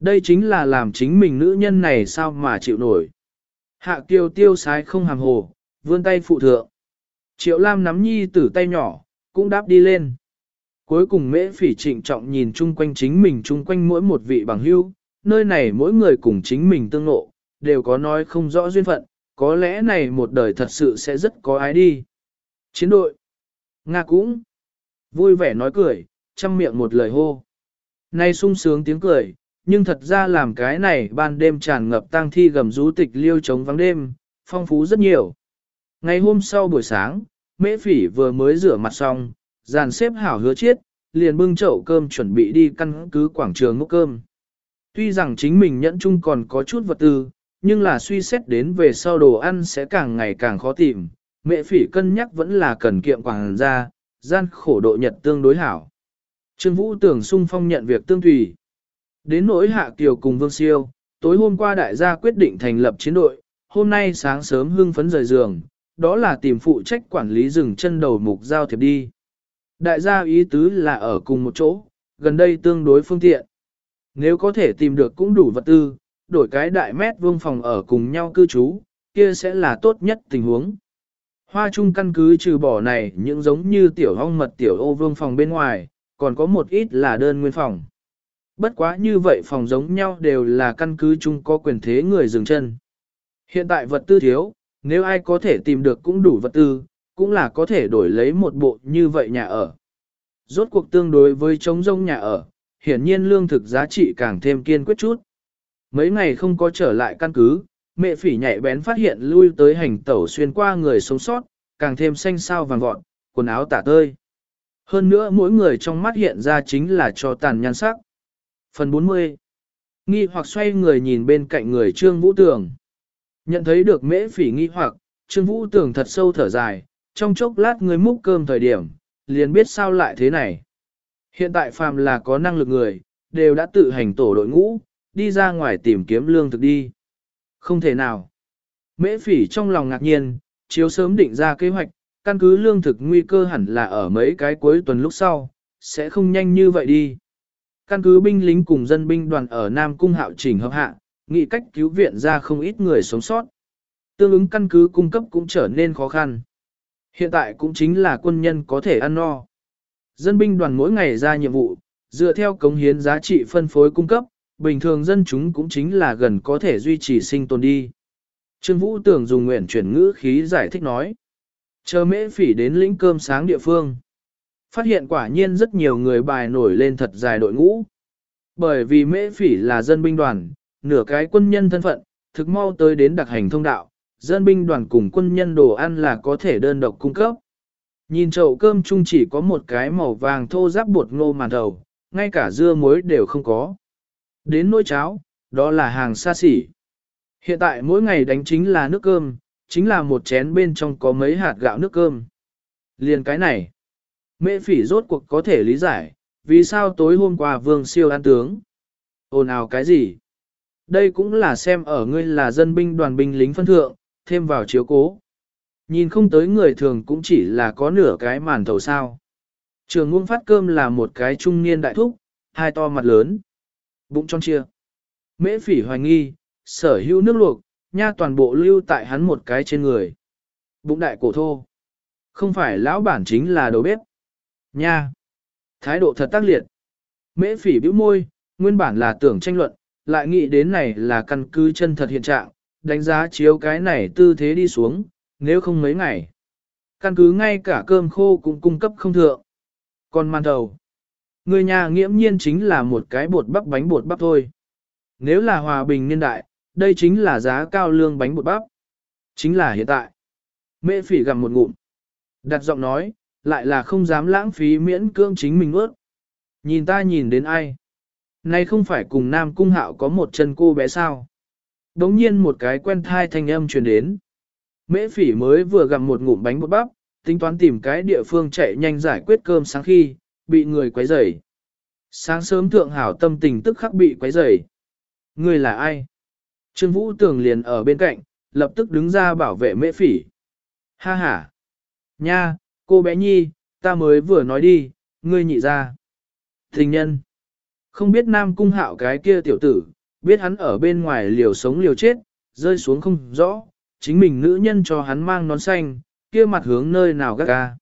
Đây chính là làm chính mình nữ nhân này sao mà chịu nổi. Hạ kiều tiêu sái không hàm hồ, vươn tay phụ thượng. Triệu Lam nắm nhi tử tay nhỏ, cũng đáp đi lên. Cuối cùng mễ phỉ trịnh trọng nhìn chung quanh chính mình chung quanh mỗi một vị bằng hữu, nơi này mỗi người cùng chính mình tương ngộ, đều có nói không rõ duyên phận, có lẽ này một đời thật sự sẽ rất có ái đi. Chiến đội. Nga cũng. Vui vẻ nói cười, chăm miệng một lời hô. Nay sung sướng tiếng cười, nhưng thật ra làm cái này ban đêm tràn ngập tang thi gầm rú tịch liêu chống vắng đêm, phong phú rất nhiều. Ngày hôm sau buổi sáng, mễ phỉ vừa mới rửa mặt xong, dàn xếp hảo hứa chiết, liền bưng chậu cơm chuẩn bị đi căn cứ quảng trường ngốc cơm. Tuy rằng chính mình nhẫn chung còn có chút vật tư, nhưng là suy xét đến về sau đồ ăn sẽ càng ngày càng khó tìm, mẹ phỉ cân nhắc vẫn là cần kiệm quảng ra, gian khổ độ nhật tương đối hảo. Trương Vũ tưởng sung phong nhận việc tương thủy Đến nỗi hạ kiều cùng Vương Siêu, tối hôm qua đại gia quyết định thành lập chiến đội, hôm nay sáng sớm hưng phấn rời giường, đó là tìm phụ trách quản lý rừng chân đầu mục giao thiệp đi. Đại gia ý tứ là ở cùng một chỗ, gần đây tương đối phương tiện. Nếu có thể tìm được cũng đủ vật tư, đổi cái đại mét vương phòng ở cùng nhau cư trú, kia sẽ là tốt nhất tình huống. Hoa trung căn cứ trừ bỏ này những giống như tiểu hong mật tiểu ô vương phòng bên ngoài, còn có một ít là đơn nguyên phòng. Bất quá như vậy phòng giống nhau đều là căn cứ chung có quyền thế người dừng chân. Hiện tại vật tư thiếu, nếu ai có thể tìm được cũng đủ vật tư, cũng là có thể đổi lấy một bộ như vậy nhà ở. Rốt cuộc tương đối với chống rông nhà ở, hiển nhiên lương thực giá trị càng thêm kiên quyết chút. Mấy ngày không có trở lại căn cứ, mẹ phỉ nhạy bén phát hiện lui tới hành tẩu xuyên qua người sống sót, càng thêm xanh sao vàng vọt, quần áo tả tơi. Hơn nữa mỗi người trong mắt hiện ra chính là cho tàn nhan sắc. Phần 40 Nghi hoặc xoay người nhìn bên cạnh người Trương Vũ Tường. Nhận thấy được mễ phỉ nghi hoặc, Trương Vũ Tường thật sâu thở dài, trong chốc lát người múc cơm thời điểm, liền biết sao lại thế này. Hiện tại phàm là có năng lực người, đều đã tự hành tổ đội ngũ, đi ra ngoài tìm kiếm lương thực đi. Không thể nào. Mễ phỉ trong lòng ngạc nhiên, chiếu sớm định ra kế hoạch, căn cứ lương thực nguy cơ hẳn là ở mấy cái cuối tuần lúc sau, sẽ không nhanh như vậy đi. Căn cứ binh lính cùng dân binh đoàn ở Nam Cung hạo chỉnh hợp hạ, nghị cách cứu viện ra không ít người sống sót. Tương ứng căn cứ cung cấp cũng trở nên khó khăn. Hiện tại cũng chính là quân nhân có thể ăn no. Dân binh đoàn mỗi ngày ra nhiệm vụ, dựa theo cống hiến giá trị phân phối cung cấp, bình thường dân chúng cũng chính là gần có thể duy trì sinh tồn đi. Trương Vũ tưởng dùng nguyện chuyển ngữ khí giải thích nói. Chờ mễ phỉ đến lĩnh cơm sáng địa phương. Phát hiện quả nhiên rất nhiều người bài nổi lên thật dài đội ngũ. Bởi vì mễ phỉ là dân binh đoàn, nửa cái quân nhân thân phận, thực mau tới đến đặc hành thông đạo, dân binh đoàn cùng quân nhân đồ ăn là có thể đơn độc cung cấp. Nhìn chậu cơm chung chỉ có một cái màu vàng thô ráp bột ngô màn đầu, ngay cả dưa muối đều không có. Đến nỗi cháo, đó là hàng xa xỉ. Hiện tại mỗi ngày đánh chính là nước cơm, chính là một chén bên trong có mấy hạt gạo nước cơm. Liền cái này, Mễ phỉ rốt cuộc có thể lý giải, vì sao tối hôm qua vương siêu ăn tướng. Ồn ào cái gì? Đây cũng là xem ở ngươi là dân binh đoàn binh lính phân thượng, thêm vào chiếu cố. Nhìn không tới người thường cũng chỉ là có nửa cái màn thầu sao. Trường nguồn phát cơm là một cái trung niên đại thúc, hai to mặt lớn. Bụng tròn chia. Mễ phỉ hoài nghi, sở hữu nước luộc, nha toàn bộ lưu tại hắn một cái trên người. Bụng đại cổ thô. Không phải lão bản chính là đầu bếp. Nha. Thái độ thật tác liệt. Mễ phỉ bĩu môi, nguyên bản là tưởng tranh luận, lại nghĩ đến này là căn cứ chân thật hiện trạng, đánh giá chiếu cái này tư thế đi xuống, nếu không mấy ngày. Căn cứ ngay cả cơm khô cũng cung cấp không thượng. Còn màn đầu, người nhà nghiễm nhiên chính là một cái bột bắp bánh bột bắp thôi. Nếu là hòa bình niên đại, đây chính là giá cao lương bánh bột bắp. Chính là hiện tại. mễ phỉ gặm một ngụm. Đặt giọng nói, lại là không dám lãng phí miễn cưỡng chính mình ướt. Nhìn ta nhìn đến ai? Nay không phải cùng Nam Cung Hạo có một chân cô bé sao? Đống nhiên một cái quen thai thanh âm truyền đến. Mễ phỉ mới vừa gặm một ngụm bánh bột bắp, tính toán tìm cái địa phương chạy nhanh giải quyết cơm sáng khi, bị người quấy rầy. Sáng sớm thượng hảo tâm tình tức khắc bị quấy rầy. Người là ai? Trương Vũ Tường liền ở bên cạnh, lập tức đứng ra bảo vệ mễ phỉ. Ha ha! Nha, cô bé nhi, ta mới vừa nói đi, ngươi nhị ra. Tình nhân! Không biết Nam Cung Hạo cái kia tiểu tử, biết hắn ở bên ngoài liều sống liều chết, rơi xuống không rõ, chính mình nữ nhân cho hắn mang nón xanh, kia mặt hướng nơi nào gác ca.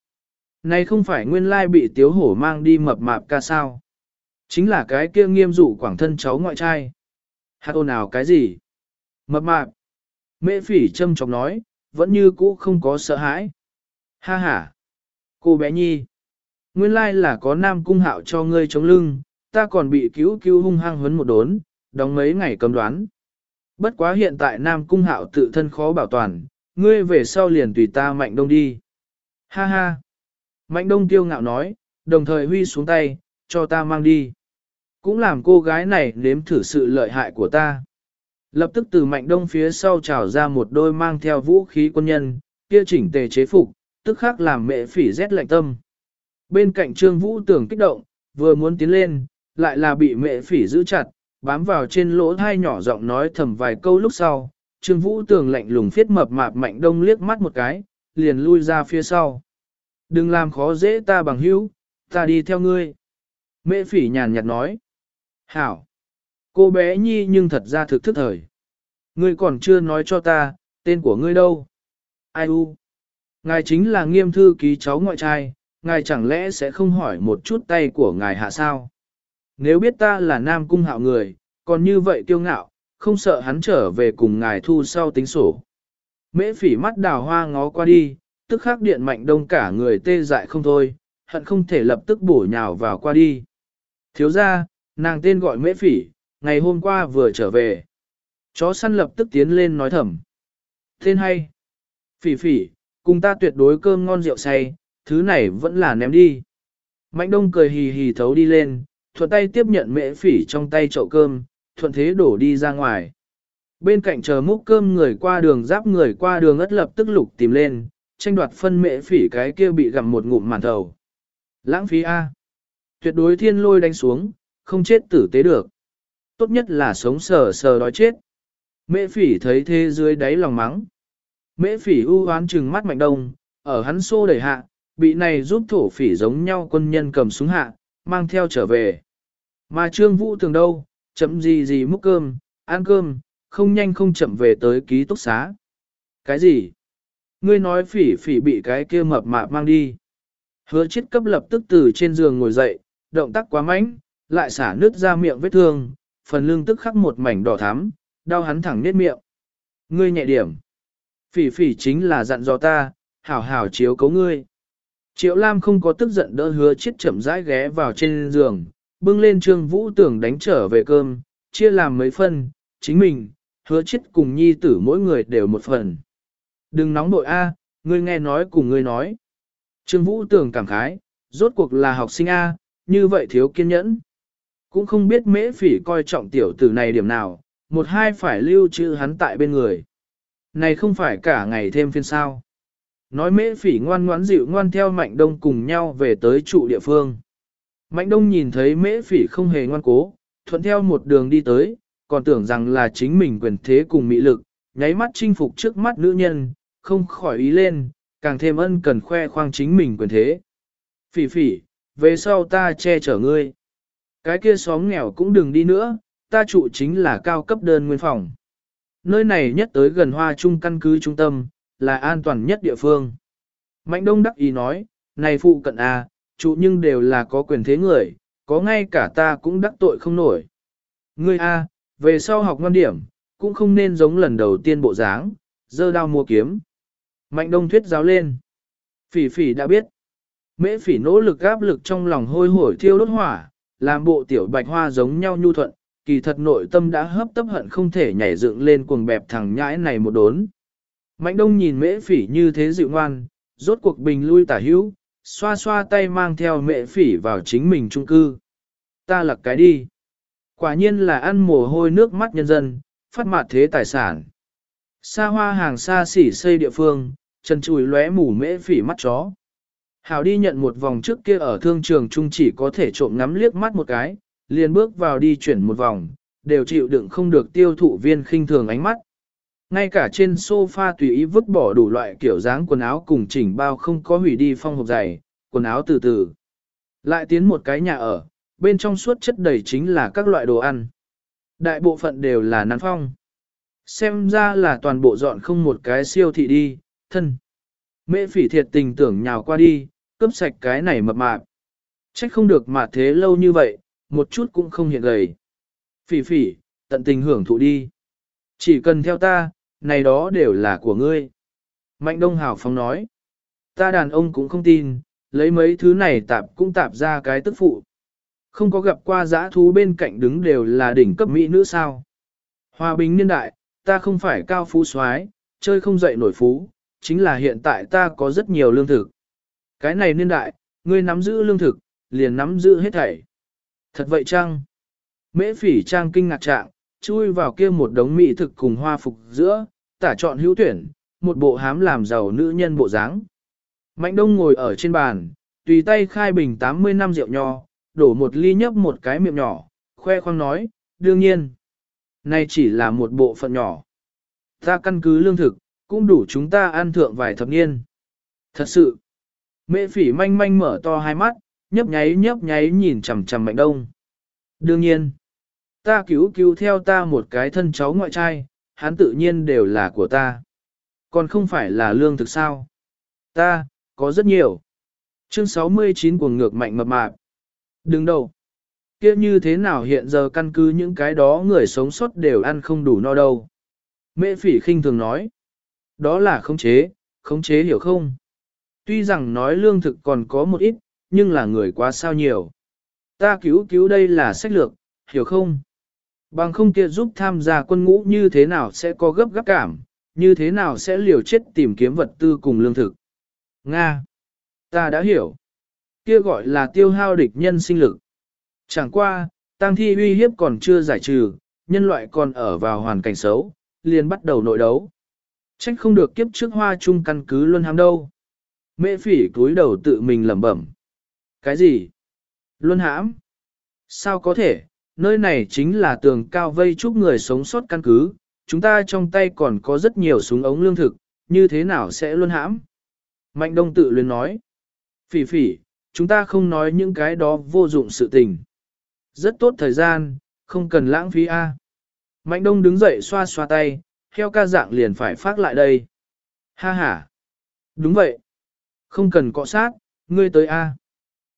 Này không phải nguyên lai bị tiếu hổ mang đi mập mạp ca sao. Chính là cái kia nghiêm dụ quảng thân cháu ngoại trai. Hát ồn ào cái gì? Mập mạp. Mễ phỉ châm chọc nói, vẫn như cũ không có sợ hãi. Ha ha. Cô bé nhi. Nguyên lai là có nam cung hạo cho ngươi chống lưng, ta còn bị cứu cứu hung hăng huấn một đốn, đóng mấy ngày cầm đoán. Bất quá hiện tại Nam Cung Hạo tự thân khó bảo toàn, ngươi về sau liền tùy ta Mạnh Đông đi. Ha ha! Mạnh Đông tiêu ngạo nói, đồng thời huy xuống tay, cho ta mang đi. Cũng làm cô gái này nếm thử sự lợi hại của ta. Lập tức từ Mạnh Đông phía sau trào ra một đôi mang theo vũ khí quân nhân, kia chỉnh tề chế phục, tức khắc làm mẹ phỉ rét lạnh tâm. Bên cạnh Trương Vũ tưởng kích động, vừa muốn tiến lên, lại là bị mẹ phỉ giữ chặt, bám vào trên lỗ thai nhỏ giọng nói thầm vài câu lúc sau. Trương Vũ Tường lạnh lùng phiết mập mạp mạnh đông liếc mắt một cái, liền lui ra phía sau. Đừng làm khó dễ ta bằng hữu, ta đi theo ngươi. Mẹ phỉ nhàn nhạt nói. Hảo. Cô bé nhi nhưng thật ra thực thức thời. Ngươi còn chưa nói cho ta, tên của ngươi đâu? Ai u? Ngài chính là nghiêm thư ký cháu ngoại trai, ngài chẳng lẽ sẽ không hỏi một chút tay của ngài hạ sao? Nếu biết ta là nam cung hạo người, còn như vậy kiêu ngạo, không sợ hắn trở về cùng ngài thu sau tính sổ. Mễ phỉ mắt đào hoa ngó qua đi, tức khắc điện mạnh đông cả người tê dại không thôi, hận không thể lập tức bổ nhào vào qua đi. Thiếu ra, nàng tên gọi mễ phỉ, ngày hôm qua vừa trở về. Chó săn lập tức tiến lên nói thầm. Tên hay. Phỉ phỉ, cùng ta tuyệt đối cơm ngon rượu say, thứ này vẫn là ném đi. Mạnh đông cười hì hì thấu đi lên, thuận tay tiếp nhận mễ phỉ trong tay chậu cơm, thuận thế đổ đi ra ngoài. Bên cạnh chờ múc cơm người qua đường giáp người qua đường ất lập tức lục tìm lên, tranh đoạt phân mễ phỉ cái kia bị gặm một ngụm màn thầu. Lãng phí A. Tuyệt đối thiên lôi đánh xuống, không chết tử tế được. Tốt nhất là sống sờ sờ đói chết. Mễ phỉ thấy thế dưới đáy lòng mắng. Mễ phỉ u hoán trừng mắt mạnh đông, ở hắn xô đẩy hạ, bị này giúp thổ phỉ giống nhau quân nhân cầm súng hạ, mang theo trở về. Mà trương vũ thường đâu, chậm gì gì múc cơm, ăn cơm, không nhanh không chậm về tới ký túc xá. Cái gì? Ngươi nói phỉ phỉ bị cái kia mập mạp mang đi. Hứa chết cấp lập tức từ trên giường ngồi dậy, động tác quá mạnh, lại xả nước ra miệng vết thương, phần lưng tức khắc một mảnh đỏ thắm, đau hắn thẳng nết miệng. Ngươi nhẹ điểm. Phỉ phỉ chính là dặn dò ta, hảo hảo chiếu cấu ngươi. Triệu Lam không có tức giận đỡ hứa chết chậm rãi ghé vào trên giường, bưng lên trương vũ tưởng đánh trở về cơm, chia làm mấy phân, chính mình, hứa chết cùng nhi tử mỗi người đều một phần. Đừng nóng nội A, ngươi nghe nói cùng ngươi nói. Trương Vũ tưởng cảm khái, rốt cuộc là học sinh A, như vậy thiếu kiên nhẫn. Cũng không biết mễ phỉ coi trọng tiểu tử này điểm nào, một hai phải lưu trữ hắn tại bên người. Này không phải cả ngày thêm phiên sao. Nói mễ phỉ ngoan ngoãn dịu ngoan theo Mạnh Đông cùng nhau về tới trụ địa phương. Mạnh Đông nhìn thấy mễ phỉ không hề ngoan cố, thuận theo một đường đi tới, còn tưởng rằng là chính mình quyền thế cùng mỹ lực, nháy mắt chinh phục trước mắt nữ nhân, không khỏi ý lên, càng thêm ân cần khoe khoang chính mình quyền thế. Phỉ phỉ, về sau ta che chở ngươi. Cái kia xóm nghèo cũng đừng đi nữa, ta trụ chính là cao cấp đơn nguyên phòng. Nơi này nhất tới gần hoa trung căn cứ trung tâm, là an toàn nhất địa phương. Mạnh đông đắc ý nói, này phụ cận à, trụ nhưng đều là có quyền thế người, có ngay cả ta cũng đắc tội không nổi. Ngươi a, à, về sau học ngon điểm, cũng không nên giống lần đầu tiên bộ dáng, dơ đao mua kiếm. Mạnh đông thuyết giáo lên. Phỉ phỉ đã biết. Mễ phỉ nỗ lực áp lực trong lòng hôi hổi thiêu đốt hỏa, làm bộ tiểu bạch hoa giống nhau nhu thuận, kỳ thật nội tâm đã hấp tấp hận không thể nhảy dựng lên cuồng bẹp thằng nhãi này một đốn. Mạnh đông nhìn mễ phỉ như thế dịu ngoan, rốt cuộc bình lui tả hữu, xoa xoa tay mang theo mễ phỉ vào chính mình trung cư. Ta lặc cái đi. Quả nhiên là ăn mồ hôi nước mắt nhân dân, phát mạt thế tài sản. Xa hoa hàng xa xỉ xây địa phương, chân chùi lóe mù mễ phỉ mắt chó. Hảo đi nhận một vòng trước kia ở thương trường trung chỉ có thể trộm ngắm liếc mắt một cái, liền bước vào đi chuyển một vòng, đều chịu đựng không được tiêu thụ viên khinh thường ánh mắt. Ngay cả trên sofa tùy ý vứt bỏ đủ loại kiểu dáng quần áo cùng chỉnh bao không có hủy đi phong hộp giày quần áo từ từ. Lại tiến một cái nhà ở, bên trong suốt chất đầy chính là các loại đồ ăn. Đại bộ phận đều là nắn phong. Xem ra là toàn bộ dọn không một cái siêu thị đi, thân. Mễ phỉ thiệt tình tưởng nhào qua đi, cướp sạch cái này mập mạp. Trách không được mà thế lâu như vậy, một chút cũng không hiện gầy. Phỉ phỉ, tận tình hưởng thụ đi. Chỉ cần theo ta, này đó đều là của ngươi. Mạnh Đông Hảo Phong nói. Ta đàn ông cũng không tin, lấy mấy thứ này tạp cũng tạp ra cái tức phụ. Không có gặp qua giã thú bên cạnh đứng đều là đỉnh cấp mỹ nữ sao. Hòa bình niên đại, ta không phải cao phú soái, chơi không dậy nổi phú, chính là hiện tại ta có rất nhiều lương thực. Cái này niên đại, ngươi nắm giữ lương thực, liền nắm giữ hết thảy. Thật vậy chăng? Mễ phỉ trang kinh ngạc trạng, chui vào kia một đống mỹ thực cùng hoa phục giữa, tả chọn hữu tuyển, một bộ hám làm giàu nữ nhân bộ dáng. Mạnh đông ngồi ở trên bàn, tùy tay khai bình 80 năm rượu nho, đổ một ly nhấp một cái miệng nhỏ, khoe khoang nói, đương nhiên. Này chỉ là một bộ phận nhỏ. Ta căn cứ lương thực, cũng đủ chúng ta ăn thượng vài thập niên. Thật sự, mẹ phỉ manh manh mở to hai mắt, nhấp nháy nhấp nháy nhìn chằm chằm mạnh đông. Đương nhiên, ta cứu cứu theo ta một cái thân cháu ngoại trai, hắn tự nhiên đều là của ta. Còn không phải là lương thực sao? Ta, có rất nhiều. Chương 69 của ngược mạnh mập mạp. Đừng đâu. kia như thế nào hiện giờ căn cứ những cái đó người sống sót đều ăn không đủ no đâu. Mễ phỉ khinh thường nói. Đó là khống chế, khống chế hiểu không? Tuy rằng nói lương thực còn có một ít, nhưng là người quá sao nhiều. Ta cứu cứu đây là sách lược, hiểu không? Bằng không kia giúp tham gia quân ngũ như thế nào sẽ có gấp gáp cảm, như thế nào sẽ liều chết tìm kiếm vật tư cùng lương thực. Nga! Ta đã hiểu. Kia gọi là tiêu hao địch nhân sinh lực. Chẳng qua, tăng thi uy hiếp còn chưa giải trừ, nhân loại còn ở vào hoàn cảnh xấu, liền bắt đầu nội đấu. Trách không được kiếp trước hoa chung căn cứ luôn ham đâu. Mễ phỉ cúi đầu tự mình lẩm bẩm. Cái gì? Luân hãm? Sao có thể, nơi này chính là tường cao vây chúc người sống sót căn cứ, chúng ta trong tay còn có rất nhiều súng ống lương thực, như thế nào sẽ luân hãm? Mạnh đông tự luyến nói. Phỉ phỉ, chúng ta không nói những cái đó vô dụng sự tình. Rất tốt thời gian, không cần lãng phí a. Mạnh đông đứng dậy xoa xoa tay, theo ca dạng liền phải phát lại đây. Ha ha. Đúng vậy. Không cần cọ sát, ngươi tới a.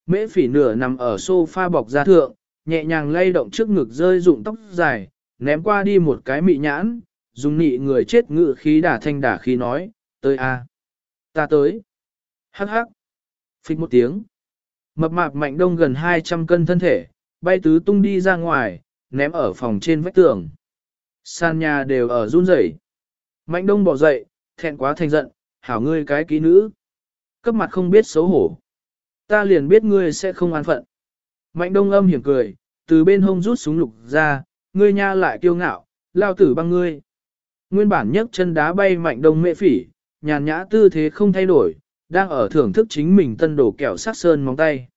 Mễ phỉ nửa nằm ở sofa bọc da thượng, nhẹ nhàng lay động trước ngực rơi rụng tóc dài, ném qua đi một cái mị nhãn, dùng nị người chết ngự khí đả thanh đả khí nói, tới a. Ta tới. Hắc hắc. Phích một tiếng. Mập mạp mạnh đông gần 200 cân thân thể, bay tứ tung đi ra ngoài, ném ở phòng trên vách tường. San nhà đều ở run rẩy. Mạnh đông bỏ dậy, thẹn quá thành giận, hảo ngươi cái ký nữ. Cấp mặt không biết xấu hổ. Ta liền biết ngươi sẽ không an phận. Mạnh đông âm hiểm cười, từ bên hông rút súng lục ra, ngươi nha lại kiêu ngạo, lao tử băng ngươi. Nguyên bản nhấc chân đá bay mạnh đông mệ phỉ, nhàn nhã tư thế không thay đổi, đang ở thưởng thức chính mình tân đổ kẹo sát sơn móng tay.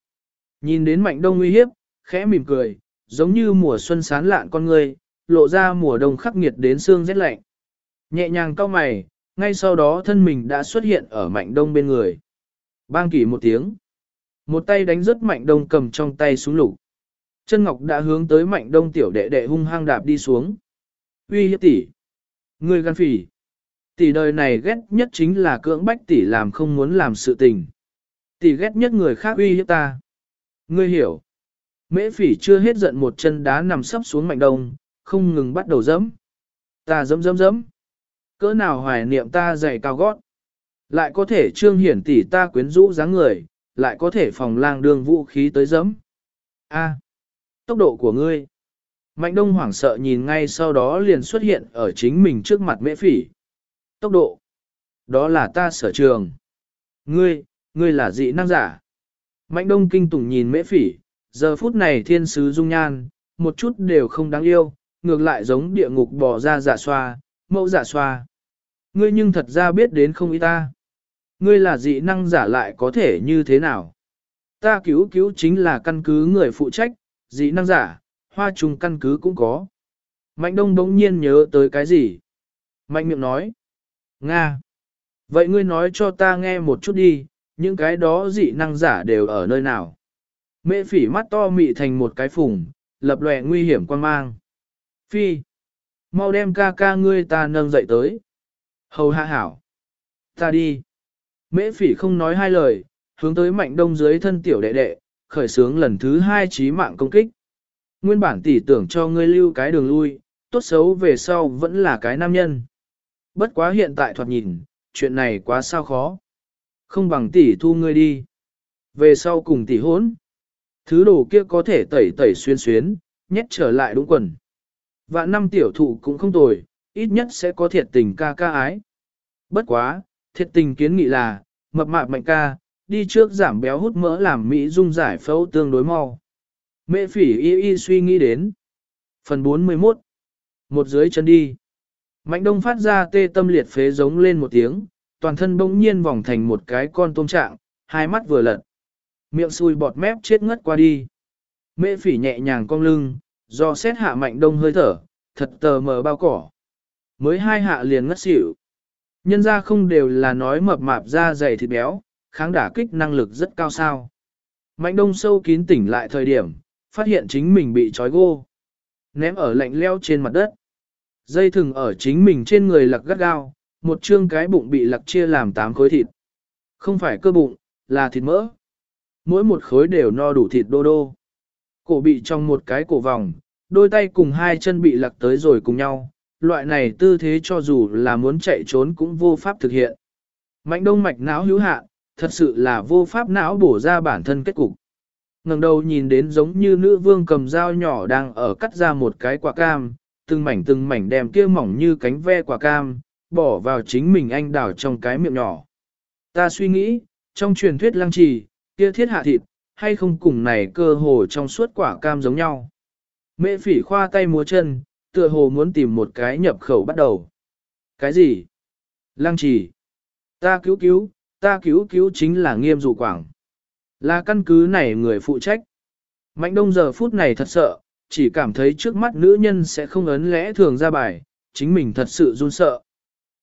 Nhìn đến mạnh đông uy hiếp, khẽ mỉm cười, giống như mùa xuân sán lạn con ngươi, lộ ra mùa đông khắc nghiệt đến xương rét lạnh. Nhẹ nhàng cau mày, ngay sau đó thân mình đã xuất hiện ở mạnh đông bên người. Bang kỷ một tiếng. Một tay đánh rất mạnh đông cầm trong tay xuống lục. Chân ngọc đã hướng tới mạnh đông tiểu đệ đệ hung hăng đạp đi xuống. Uy hiếp tỷ, Người gan phỉ. Tỷ đời này ghét nhất chính là cưỡng bách tỷ làm không muốn làm sự tình. Tỷ ghét nhất người khác uy hiếp ta. Ngươi hiểu. Mễ phỉ chưa hết giận một chân đá nằm sấp xuống mạnh đông, không ngừng bắt đầu dẫm. Ta dẫm dẫm dẫm. Cỡ nào hoài niệm ta dày cao gót. Lại có thể trương hiển tỷ ta quyến rũ dáng người, lại có thể phòng lang đường vũ khí tới dẫm. A. tốc độ của ngươi. Mạnh đông hoảng sợ nhìn ngay sau đó liền xuất hiện ở chính mình trước mặt mễ phỉ. Tốc độ. Đó là ta sở trường. Ngươi, ngươi là dị năng giả. Mạnh đông kinh tủng nhìn mễ phỉ, giờ phút này thiên sứ dung nhan, một chút đều không đáng yêu, ngược lại giống địa ngục bò ra giả xoa, mẫu giả xoa. Ngươi nhưng thật ra biết đến không ý ta. Ngươi là dị năng giả lại có thể như thế nào? Ta cứu cứu chính là căn cứ người phụ trách, dị năng giả, hoa trùng căn cứ cũng có. Mạnh đông đống nhiên nhớ tới cái gì? Mạnh miệng nói. Nga. Vậy ngươi nói cho ta nghe một chút đi, những cái đó dị năng giả đều ở nơi nào? Mễ phỉ mắt to mị thành một cái phùng, lập lòe nguy hiểm quan mang. Phi. Mau đem ca ca ngươi ta nâng dậy tới. Hầu hạ hảo. Ta đi. Mễ phỉ không nói hai lời, hướng tới mạnh đông dưới thân tiểu đệ đệ, khởi sướng lần thứ hai trí mạng công kích. Nguyên bản tỷ tưởng cho ngươi lưu cái đường lui, tốt xấu về sau vẫn là cái nam nhân. Bất quá hiện tại thoạt nhìn, chuyện này quá sao khó. Không bằng tỷ thu ngươi đi. Về sau cùng tỷ hốn. Thứ đồ kia có thể tẩy tẩy xuyên xuyến, nhét trở lại đúng quần. Vạn năm tiểu thụ cũng không tồi, ít nhất sẽ có thiệt tình ca ca ái. Bất quá, thiệt tình kiến nghị là, mập mạp mạnh ca, đi trước giảm béo hút mỡ làm Mỹ dung giải phẫu tương đối mau. Mẹ phỉ y y suy nghĩ đến. Phần 41 Một dưới chân đi. Mạnh đông phát ra tê tâm liệt phế giống lên một tiếng, toàn thân bỗng nhiên vòng thành một cái con tôm trạng, hai mắt vừa lật. Miệng xui bọt mép chết ngất qua đi. Mẹ phỉ nhẹ nhàng cong lưng, do xét hạ mạnh đông hơi thở, thật tờ mờ bao cỏ. Mới hai hạ liền ngất xỉu. Nhân ra không đều là nói mập mạp da dày thịt béo, kháng đả kích năng lực rất cao sao. Mạnh đông sâu kín tỉnh lại thời điểm, phát hiện chính mình bị trói gô. Ném ở lạnh leo trên mặt đất. Dây thừng ở chính mình trên người lặc gắt gao, một chương cái bụng bị lặc chia làm tám khối thịt. Không phải cơ bụng, là thịt mỡ. Mỗi một khối đều no đủ thịt đô đô. Cổ bị trong một cái cổ vòng, đôi tay cùng hai chân bị lặc tới rồi cùng nhau. Loại này tư thế cho dù là muốn chạy trốn cũng vô pháp thực hiện. Mạnh đông mạch não hữu hạ, thật sự là vô pháp não bổ ra bản thân kết cục ngẩng đầu nhìn đến giống như nữ vương cầm dao nhỏ đang ở cắt ra một cái quả cam, từng mảnh từng mảnh đem kia mỏng như cánh ve quả cam, bỏ vào chính mình anh đảo trong cái miệng nhỏ. Ta suy nghĩ, trong truyền thuyết lăng trì, kia thiết hạ thịt, hay không cùng này cơ hồ trong suốt quả cam giống nhau. Mẹ phỉ khoa tay múa chân, tựa hồ muốn tìm một cái nhập khẩu bắt đầu. Cái gì? Lăng trì. Ta cứu cứu, ta cứu cứu chính là nghiêm dụ quảng. Là căn cứ này người phụ trách. Mạnh đông giờ phút này thật sợ, chỉ cảm thấy trước mắt nữ nhân sẽ không ấn lẽ thường ra bài, chính mình thật sự run sợ.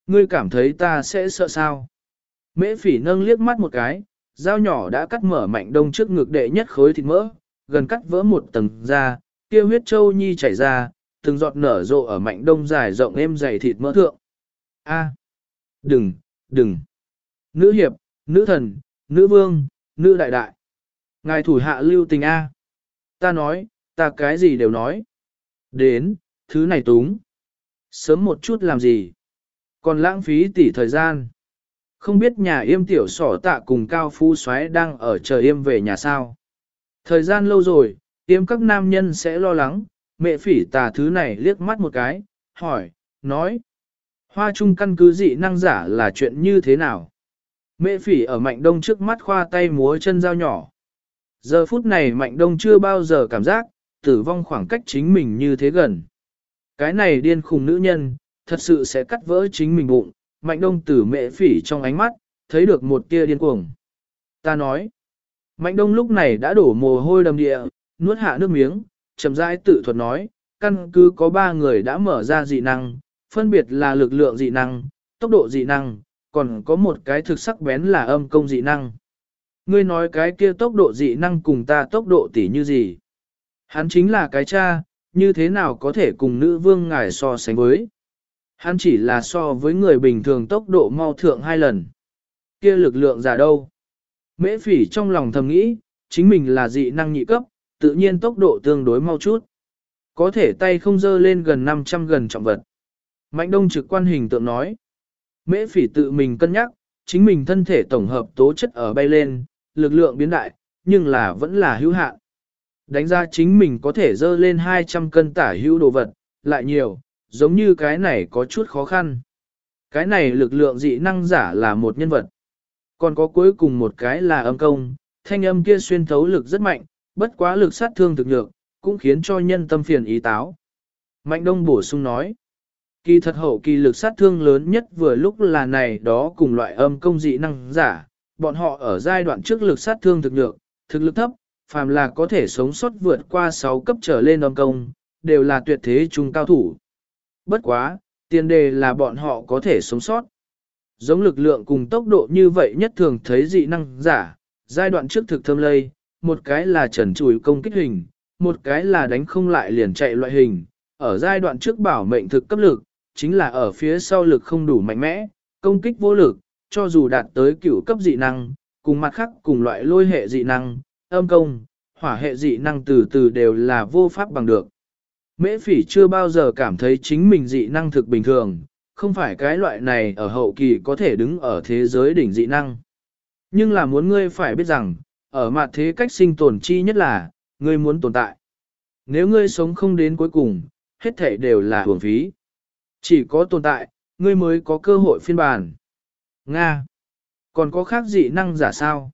Ngươi cảm thấy ta sẽ sợ sao? Mễ phỉ nâng liếc mắt một cái, dao nhỏ đã cắt mở mạnh đông trước ngực đệ nhất khối thịt mỡ, gần cắt vỡ một tầng da, kia huyết châu nhi chảy ra, từng giọt nở rộ ở mạnh đông dài rộng êm dày thịt mỡ thượng. A, à, đừng, đừng. Nữ hiệp, nữ thần, nữ vương, nữ đại đại. Ngài thủ hạ lưu tình A. Ta nói, ta cái gì đều nói. Đến, thứ này túng. Sớm một chút làm gì? Còn lãng phí tỷ thời gian. Không biết nhà yêm tiểu sỏ tạ cùng cao phu xoáy đang ở chờ yêm về nhà sao. Thời gian lâu rồi, yêm các nam nhân sẽ lo lắng, mẹ phỉ tà thứ này liếc mắt một cái, hỏi, nói. Hoa trung căn cứ dị năng giả là chuyện như thế nào? Mẹ phỉ ở mạnh đông trước mắt khoa tay múa chân dao nhỏ. Giờ phút này mạnh đông chưa bao giờ cảm giác, tử vong khoảng cách chính mình như thế gần. Cái này điên khùng nữ nhân, thật sự sẽ cắt vỡ chính mình bụng, mạnh đông tử mẹ phỉ trong ánh mắt, thấy được một tia điên cuồng. Ta nói, mạnh đông lúc này đã đổ mồ hôi đầm địa, nuốt hạ nước miếng, chậm rãi tự thuật nói, căn cứ có ba người đã mở ra dị năng, phân biệt là lực lượng dị năng, tốc độ dị năng, còn có một cái thực sắc bén là âm công dị năng. Ngươi nói cái kia tốc độ dị năng cùng ta tốc độ tỷ như gì? Hắn chính là cái cha, như thế nào có thể cùng nữ vương ngài so sánh với? Hắn chỉ là so với người bình thường tốc độ mau thượng hai lần. Kia lực lượng giả đâu? Mễ phỉ trong lòng thầm nghĩ, chính mình là dị năng nhị cấp, tự nhiên tốc độ tương đối mau chút. Có thể tay không dơ lên gần 500 gần trọng vật. Mạnh đông trực quan hình tượng nói. Mễ phỉ tự mình cân nhắc, chính mình thân thể tổng hợp tố chất ở bay lên, lực lượng biến đại, nhưng là vẫn là hữu hạn. Đánh ra chính mình có thể dơ lên 200 cân tả hữu đồ vật, lại nhiều, giống như cái này có chút khó khăn. Cái này lực lượng dị năng giả là một nhân vật. Còn có cuối cùng một cái là âm công, thanh âm kia xuyên thấu lực rất mạnh, bất quá lực sát thương thực nhược, cũng khiến cho nhân tâm phiền ý táo. Mạnh Đông bổ sung nói, kỳ thật hậu kỳ lực sát thương lớn nhất vừa lúc là này đó cùng loại âm công dị năng giả, bọn họ ở giai đoạn trước lực sát thương thực nhược, thực lực thấp, phàm là có thể sống sót vượt qua 6 cấp trở lên âm công, đều là tuyệt thế trung cao thủ. Bất quá, tiền đề là bọn họ có thể sống sót. Giống lực lượng cùng tốc độ như vậy nhất thường thấy dị năng giả, giai đoạn trước thực thâm lây, một cái là trần chùi công kích hình, một cái là đánh không lại liền chạy loại hình. Ở giai đoạn trước bảo mệnh thực cấp lực, chính là ở phía sau lực không đủ mạnh mẽ, công kích vô lực, cho dù đạt tới cửu cấp dị năng, cùng mặt khác cùng loại lôi hệ dị năng, âm công, hỏa hệ dị năng từ từ đều là vô pháp bằng được. Mễ phỉ chưa bao giờ cảm thấy chính mình dị năng thực bình thường, không phải cái loại này ở hậu kỳ có thể đứng ở thế giới đỉnh dị năng. Nhưng là muốn ngươi phải biết rằng, ở mặt thế cách sinh tồn chi nhất là, ngươi muốn tồn tại. Nếu ngươi sống không đến cuối cùng, hết thể đều là hưởng phí. Chỉ có tồn tại, ngươi mới có cơ hội phiên bản. Nga. Còn có khác dị năng giả sao?